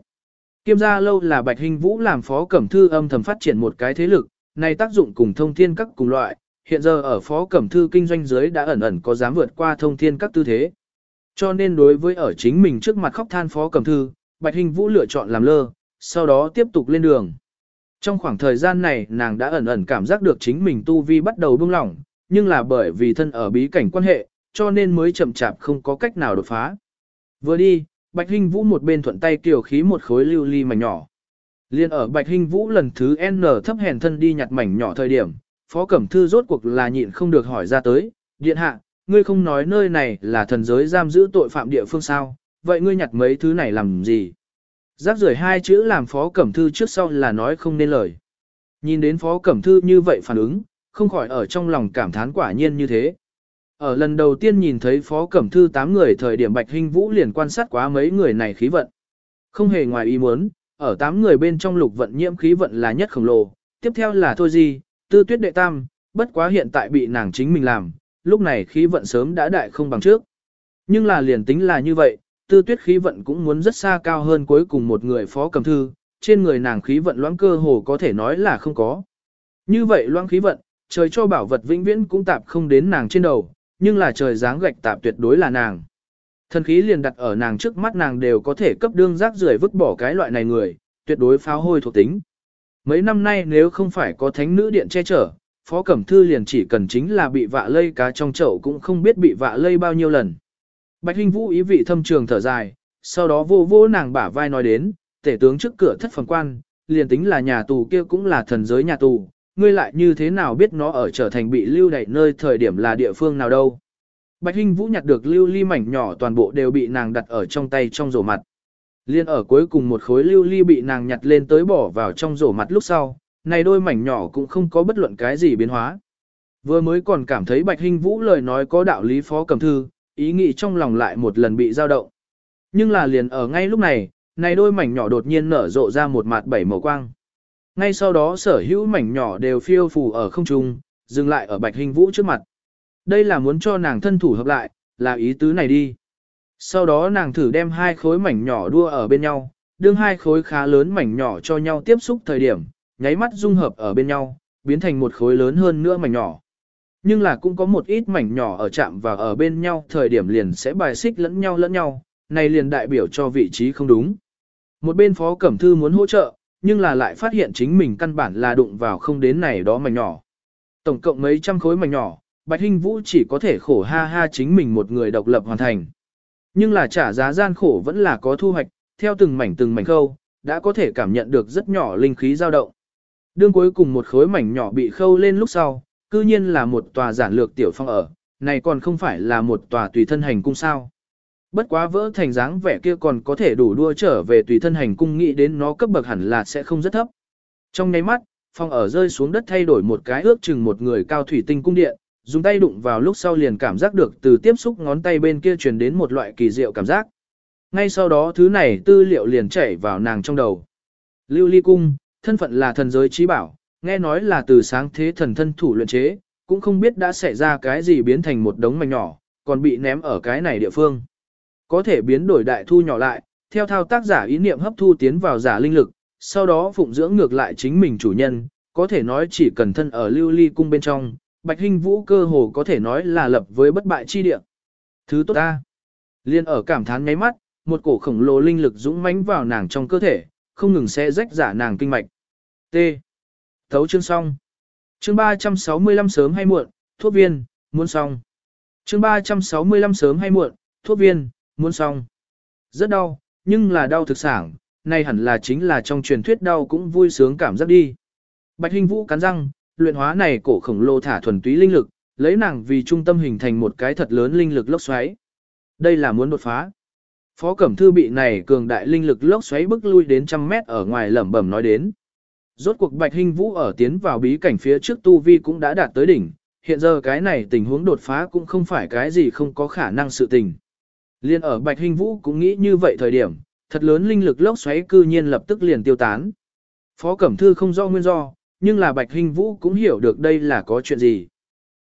Kiêm gia lâu là Bạch Hinh Vũ làm Phó Cẩm Thư âm thầm phát triển một cái thế lực, này tác dụng cùng thông thiên các cùng loại, hiện giờ ở phó cẩm thư kinh doanh giới đã ẩn ẩn có dám vượt qua thông thiên các tư thế. Cho nên đối với ở chính mình trước mặt khóc than phó cẩm thư, Bạch hinh Vũ lựa chọn làm lơ, sau đó tiếp tục lên đường. Trong khoảng thời gian này nàng đã ẩn ẩn cảm giác được chính mình tu vi bắt đầu buông lỏng, nhưng là bởi vì thân ở bí cảnh quan hệ, cho nên mới chậm chạp không có cách nào đột phá. Vừa đi, Bạch Hinh Vũ một bên thuận tay kiều khí một khối lưu ly mảnh nhỏ. Liên ở Bạch Hinh Vũ lần thứ N thấp hèn thân đi nhặt mảnh nhỏ thời điểm, Phó Cẩm Thư rốt cuộc là nhịn không được hỏi ra tới, điện hạ, ngươi không nói nơi này là thần giới giam giữ tội phạm địa phương sao, vậy ngươi nhặt mấy thứ này làm gì? Giác rời hai chữ làm Phó Cẩm Thư trước sau là nói không nên lời. Nhìn đến Phó Cẩm Thư như vậy phản ứng, không khỏi ở trong lòng cảm thán quả nhiên như thế. Ở lần đầu tiên nhìn thấy Phó Cẩm Thư tám người thời điểm Bạch Hinh Vũ liền quan sát quá mấy người này khí vận. Không hề ngoài ý muốn, ở 8 người bên trong lục vận nhiễm khí vận là nhất khổng lồ, tiếp theo là Thôi Di, Tư Tuyết Đệ Tam, bất quá hiện tại bị nàng chính mình làm, lúc này khí vận sớm đã đại không bằng trước. Nhưng là liền tính là như vậy, Tư Tuyết khí vận cũng muốn rất xa cao hơn cuối cùng một người phó cầm thư, trên người nàng khí vận loãng cơ hồ có thể nói là không có. Như vậy loãng khí vận, trời cho bảo vật vĩnh viễn cũng tạp không đến nàng trên đầu, nhưng là trời dáng gạch tạp tuyệt đối là nàng. Thần khí liền đặt ở nàng trước mắt nàng đều có thể cấp đương rác rưởi vứt bỏ cái loại này người, tuyệt đối pháo hôi thuộc tính. Mấy năm nay nếu không phải có thánh nữ điện che chở, Phó Cẩm Thư liền chỉ cần chính là bị vạ lây cá trong chậu cũng không biết bị vạ lây bao nhiêu lần. Bạch Hinh Vũ ý vị thâm trường thở dài, sau đó vô vô nàng bả vai nói đến, tể tướng trước cửa thất phần quan, liền tính là nhà tù kia cũng là thần giới nhà tù, ngươi lại như thế nào biết nó ở trở thành bị lưu đẩy nơi thời điểm là địa phương nào đâu. Bạch Hinh Vũ nhặt được lưu ly mảnh nhỏ toàn bộ đều bị nàng đặt ở trong tay trong rổ mặt. Liên ở cuối cùng một khối lưu ly bị nàng nhặt lên tới bỏ vào trong rổ mặt lúc sau, này đôi mảnh nhỏ cũng không có bất luận cái gì biến hóa. Vừa mới còn cảm thấy Bạch Hinh Vũ lời nói có đạo lý phó cầm thư, ý nghĩ trong lòng lại một lần bị dao động. Nhưng là liền ở ngay lúc này, này đôi mảnh nhỏ đột nhiên nở rộ ra một mặt bảy màu quang. Ngay sau đó sở hữu mảnh nhỏ đều phiêu phù ở không trung, dừng lại ở Bạch hình Vũ trước mặt. Đây là muốn cho nàng thân thủ hợp lại, là ý tứ này đi. Sau đó nàng thử đem hai khối mảnh nhỏ đua ở bên nhau, đương hai khối khá lớn mảnh nhỏ cho nhau tiếp xúc thời điểm, nháy mắt dung hợp ở bên nhau, biến thành một khối lớn hơn nữa mảnh nhỏ. Nhưng là cũng có một ít mảnh nhỏ ở chạm và ở bên nhau thời điểm liền sẽ bài xích lẫn nhau lẫn nhau, này liền đại biểu cho vị trí không đúng. Một bên phó cẩm thư muốn hỗ trợ, nhưng là lại phát hiện chính mình căn bản là đụng vào không đến này đó mảnh nhỏ. Tổng cộng mấy trăm khối mảnh nhỏ, Bạch Hinh Vũ chỉ có thể khổ ha ha chính mình một người độc lập hoàn thành. Nhưng là trả giá gian khổ vẫn là có thu hoạch, theo từng mảnh từng mảnh khâu, đã có thể cảm nhận được rất nhỏ linh khí dao động. Đương cuối cùng một khối mảnh nhỏ bị khâu lên lúc sau, cư nhiên là một tòa giản lược tiểu phong ở, này còn không phải là một tòa tùy thân hành cung sao. Bất quá vỡ thành dáng vẻ kia còn có thể đủ đua trở về tùy thân hành cung nghĩ đến nó cấp bậc hẳn là sẽ không rất thấp. Trong nháy mắt, phong ở rơi xuống đất thay đổi một cái ước chừng một người cao thủy tinh cung điện, dùng tay đụng vào lúc sau liền cảm giác được từ tiếp xúc ngón tay bên kia truyền đến một loại kỳ diệu cảm giác. Ngay sau đó thứ này tư liệu liền chảy vào nàng trong đầu. Lưu ly cung, thân phận là thần giới trí bảo, nghe nói là từ sáng thế thần thân thủ luyện chế, cũng không biết đã xảy ra cái gì biến thành một đống mảnh nhỏ, còn bị ném ở cái này địa phương. Có thể biến đổi đại thu nhỏ lại, theo thao tác giả ý niệm hấp thu tiến vào giả linh lực, sau đó phụng dưỡng ngược lại chính mình chủ nhân, có thể nói chỉ cần thân ở lưu ly cung bên trong, Bạch Hinh Vũ cơ hồ có thể nói là lập với bất bại chi địa. Thứ tốt ta. Liên ở cảm thán nháy mắt, một cổ khổng lồ linh lực dũng mãnh vào nàng trong cơ thể, không ngừng sẽ rách giả nàng kinh mạch. T. Thấu chương xong. Chương 365 sớm hay muộn, thuốc viên, muốn xong. Chương 365 sớm hay muộn, thuốc viên, muốn xong. Rất đau, nhưng là đau thực sản, này hẳn là chính là trong truyền thuyết đau cũng vui sướng cảm giác đi. Bạch hình Vũ cắn răng, luyện hóa này cổ khổng lồ thả thuần túy linh lực, lấy nàng vì trung tâm hình thành một cái thật lớn linh lực lốc xoáy. Đây là muốn đột phá. Phó Cẩm Thư bị này cường đại linh lực lốc xoáy bức lui đến trăm mét ở ngoài lẩm bẩm nói đến. Rốt cuộc Bạch Hinh Vũ ở tiến vào bí cảnh phía trước tu vi cũng đã đạt tới đỉnh, hiện giờ cái này tình huống đột phá cũng không phải cái gì không có khả năng sự tình. Liên ở Bạch Hinh Vũ cũng nghĩ như vậy thời điểm, thật lớn linh lực lốc xoáy cư nhiên lập tức liền tiêu tán. Phó Cẩm Thư không do nguyên do, nhưng là Bạch Hinh Vũ cũng hiểu được đây là có chuyện gì.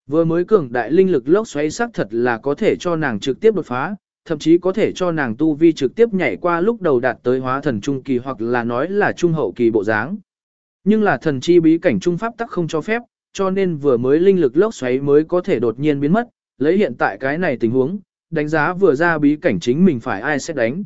Vừa mới cường đại linh lực lốc xoáy xác thật là có thể cho nàng trực tiếp đột phá, thậm chí có thể cho nàng tu vi trực tiếp nhảy qua lúc đầu đạt tới hóa thần trung kỳ hoặc là nói là trung hậu kỳ bộ dáng. Nhưng là thần chi bí cảnh trung pháp tắc không cho phép, cho nên vừa mới linh lực lốc xoáy mới có thể đột nhiên biến mất, lấy hiện tại cái này tình huống, đánh giá vừa ra bí cảnh chính mình phải ai sẽ đánh.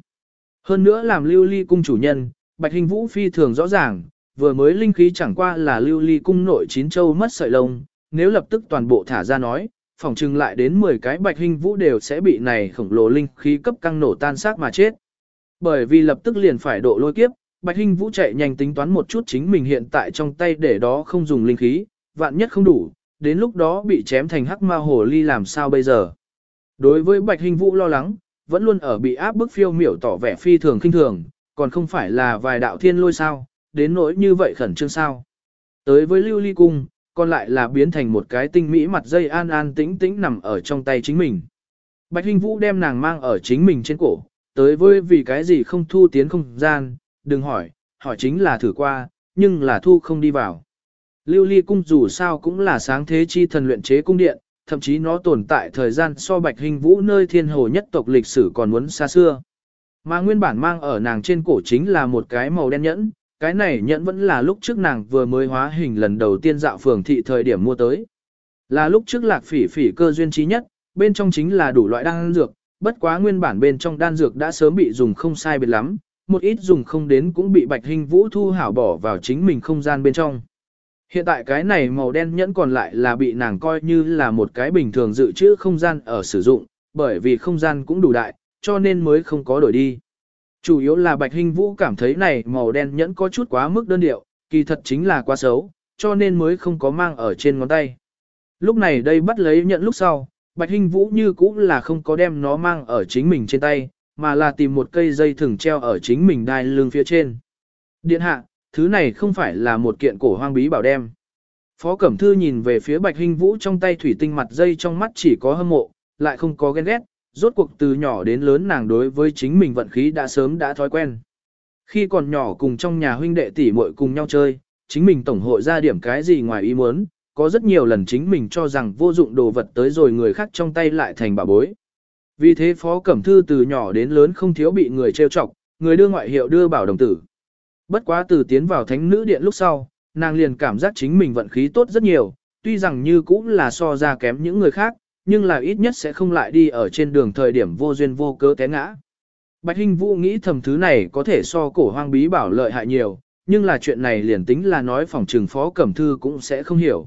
Hơn nữa làm lưu ly cung chủ nhân, Bạch Hình Vũ phi thường rõ ràng, vừa mới linh khí chẳng qua là lưu ly cung nội chín châu mất sợi lông, nếu lập tức toàn bộ thả ra nói, phòng trừng lại đến 10 cái Bạch Hình Vũ đều sẽ bị này khổng lồ linh khí cấp căng nổ tan xác mà chết. Bởi vì lập tức liền phải độ lôi kiếp, Bạch Hinh Vũ chạy nhanh tính toán một chút chính mình hiện tại trong tay để đó không dùng linh khí, vạn nhất không đủ, đến lúc đó bị chém thành hắc ma hồ ly làm sao bây giờ. Đối với Bạch Hinh Vũ lo lắng, vẫn luôn ở bị áp bức phiêu miểu tỏ vẻ phi thường kinh thường, còn không phải là vài đạo thiên lôi sao, đến nỗi như vậy khẩn trương sao. Tới với lưu ly cung, còn lại là biến thành một cái tinh mỹ mặt dây an an tĩnh tĩnh nằm ở trong tay chính mình. Bạch Hinh Vũ đem nàng mang ở chính mình trên cổ, tới với vì cái gì không thu tiến không gian, đừng hỏi, hỏi chính là thử qua, nhưng là thu không đi vào. Lưu ly cung dù sao cũng là sáng thế chi thần luyện chế cung điện, thậm chí nó tồn tại thời gian so bạch hình vũ nơi thiên hồ nhất tộc lịch sử còn muốn xa xưa. Mà nguyên bản mang ở nàng trên cổ chính là một cái màu đen nhẫn, cái này nhẫn vẫn là lúc trước nàng vừa mới hóa hình lần đầu tiên dạo phường thị thời điểm mua tới. Là lúc trước lạc phỉ phỉ cơ duyên trí nhất, bên trong chính là đủ loại đan dược, bất quá nguyên bản bên trong đan dược đã sớm bị dùng không sai biệt lắm, một ít dùng không đến cũng bị Bạch Hình Vũ thu hảo bỏ vào chính mình không gian bên trong. Hiện tại cái này màu đen nhẫn còn lại là bị nàng coi như là một cái bình thường dự trữ không gian ở sử dụng, bởi vì không gian cũng đủ đại, cho nên mới không có đổi đi. Chủ yếu là Bạch Hình Vũ cảm thấy này màu đen nhẫn có chút quá mức đơn điệu, kỳ thật chính là quá xấu, cho nên mới không có mang ở trên ngón tay. Lúc này đây bắt lấy nhẫn lúc sau, Bạch Hình Vũ như cũng là không có đem nó mang ở chính mình trên tay, mà là tìm một cây dây thừng treo ở chính mình đai lưng phía trên. Điện hạ, thứ này không phải là một kiện cổ hoang bí bảo đem. Phó Cẩm Thư nhìn về phía Bạch Hinh Vũ trong tay thủy tinh mặt dây trong mắt chỉ có hâm mộ, lại không có ghen ghét, rốt cuộc từ nhỏ đến lớn nàng đối với chính mình vận khí đã sớm đã thói quen. Khi còn nhỏ cùng trong nhà huynh đệ tỷ muội cùng nhau chơi, chính mình tổng hội ra điểm cái gì ngoài ý muốn, có rất nhiều lần chính mình cho rằng vô dụng đồ vật tới rồi người khác trong tay lại thành bà bối. Vì thế Phó Cẩm Thư từ nhỏ đến lớn không thiếu bị người trêu chọc, người đưa ngoại hiệu đưa bảo đồng tử. Bất quá từ tiến vào thánh nữ điện lúc sau, nàng liền cảm giác chính mình vận khí tốt rất nhiều, tuy rằng như cũng là so ra kém những người khác, nhưng là ít nhất sẽ không lại đi ở trên đường thời điểm vô duyên vô cớ té ngã. Bạch Hinh Vũ nghĩ thầm thứ này có thể so cổ hoang bí bảo lợi hại nhiều, nhưng là chuyện này liền tính là nói phòng trừng phó cẩm thư cũng sẽ không hiểu.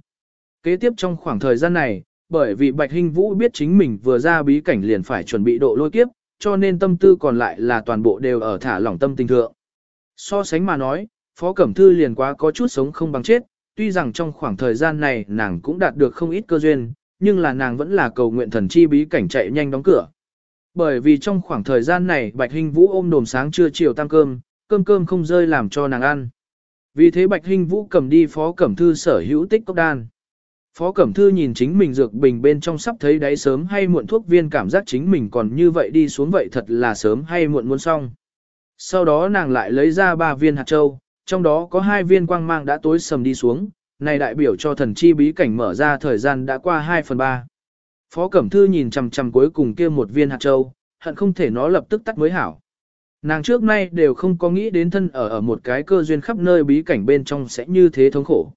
Kế tiếp trong khoảng thời gian này, bởi vì Bạch Hinh Vũ biết chính mình vừa ra bí cảnh liền phải chuẩn bị độ lôi kiếp, cho nên tâm tư còn lại là toàn bộ đều ở thả lỏng tâm tình thượng. So sánh mà nói, Phó Cẩm Thư liền quá có chút sống không bằng chết, tuy rằng trong khoảng thời gian này nàng cũng đạt được không ít cơ duyên, nhưng là nàng vẫn là cầu nguyện thần chi bí cảnh chạy nhanh đóng cửa. Bởi vì trong khoảng thời gian này Bạch Hinh Vũ ôm đồm sáng trưa chiều tăng cơm, cơm cơm không rơi làm cho nàng ăn. Vì thế Bạch Hinh Vũ cầm đi Phó Cẩm Thư sở hữu tích cốc đan. Phó Cẩm Thư nhìn chính mình dược bình bên trong sắp thấy đáy sớm hay muộn thuốc viên cảm giác chính mình còn như vậy đi xuống vậy thật là sớm hay muộn muốn xong. Sau đó nàng lại lấy ra ba viên hạt châu, trong đó có hai viên quang mang đã tối sầm đi xuống, này đại biểu cho thần chi bí cảnh mở ra thời gian đã qua 2 phần 3. Phó Cẩm Thư nhìn chằm chằm cuối cùng kia một viên hạt châu, hận không thể nó lập tức tắt mới hảo. Nàng trước nay đều không có nghĩ đến thân ở ở một cái cơ duyên khắp nơi bí cảnh bên trong sẽ như thế thống khổ.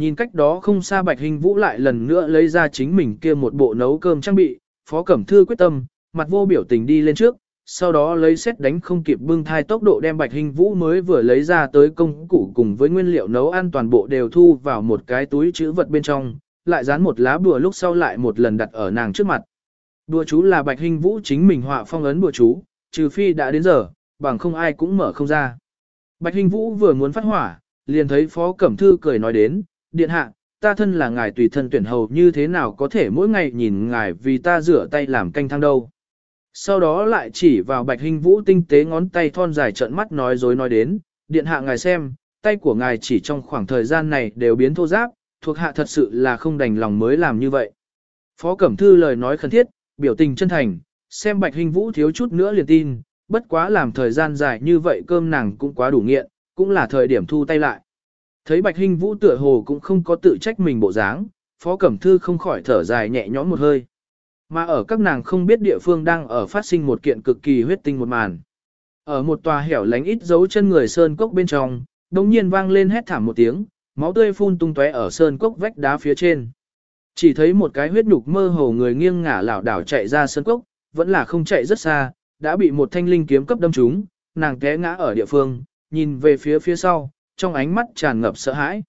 Nhìn cách đó không xa Bạch Hình Vũ lại lần nữa lấy ra chính mình kia một bộ nấu cơm trang bị, Phó Cẩm Thư quyết tâm, mặt vô biểu tình đi lên trước, sau đó lấy xét đánh không kịp bưng thai tốc độ đem Bạch Hình Vũ mới vừa lấy ra tới công cụ cùng với nguyên liệu nấu ăn toàn bộ đều thu vào một cái túi chữ vật bên trong, lại dán một lá bùa lúc sau lại một lần đặt ở nàng trước mặt. Bùa chú là Bạch Hình Vũ chính mình họa phong ấn bùa chú, trừ phi đã đến giờ, bằng không ai cũng mở không ra. Bạch Hình Vũ vừa muốn phát hỏa, liền thấy Phó Cẩm Thư cười nói đến, điện hạ, ta thân là ngài tùy thân tuyển hầu như thế nào có thể mỗi ngày nhìn ngài vì ta rửa tay làm canh thang đâu. Sau đó lại chỉ vào bạch hình vũ tinh tế ngón tay thon dài trợn mắt nói dối nói đến, điện hạ ngài xem, tay của ngài chỉ trong khoảng thời gian này đều biến thô giáp, thuộc hạ thật sự là không đành lòng mới làm như vậy. Phó Cẩm Thư lời nói khẩn thiết, biểu tình chân thành, xem bạch hình vũ thiếu chút nữa liền tin, bất quá làm thời gian dài như vậy cơm nàng cũng quá đủ nghiện, cũng là thời điểm thu tay lại. Thấy Bạch Hinh Vũ tựa hồ cũng không có tự trách mình bộ dáng, Phó Cẩm Thư không khỏi thở dài nhẹ nhõm một hơi. Mà ở các nàng không biết địa phương đang ở phát sinh một kiện cực kỳ huyết tinh một màn. Ở một tòa hẻo lánh ít dấu chân người sơn cốc bên trong, đồng nhiên vang lên hét thảm một tiếng, máu tươi phun tung tóe ở sơn cốc vách đá phía trên. Chỉ thấy một cái huyết nhục mơ hồ người nghiêng ngả lảo đảo chạy ra sơn cốc, vẫn là không chạy rất xa, đã bị một thanh linh kiếm cấp đâm trúng, nàng té ngã ở địa phương, nhìn về phía phía sau, trong ánh mắt tràn ngập sợ hãi.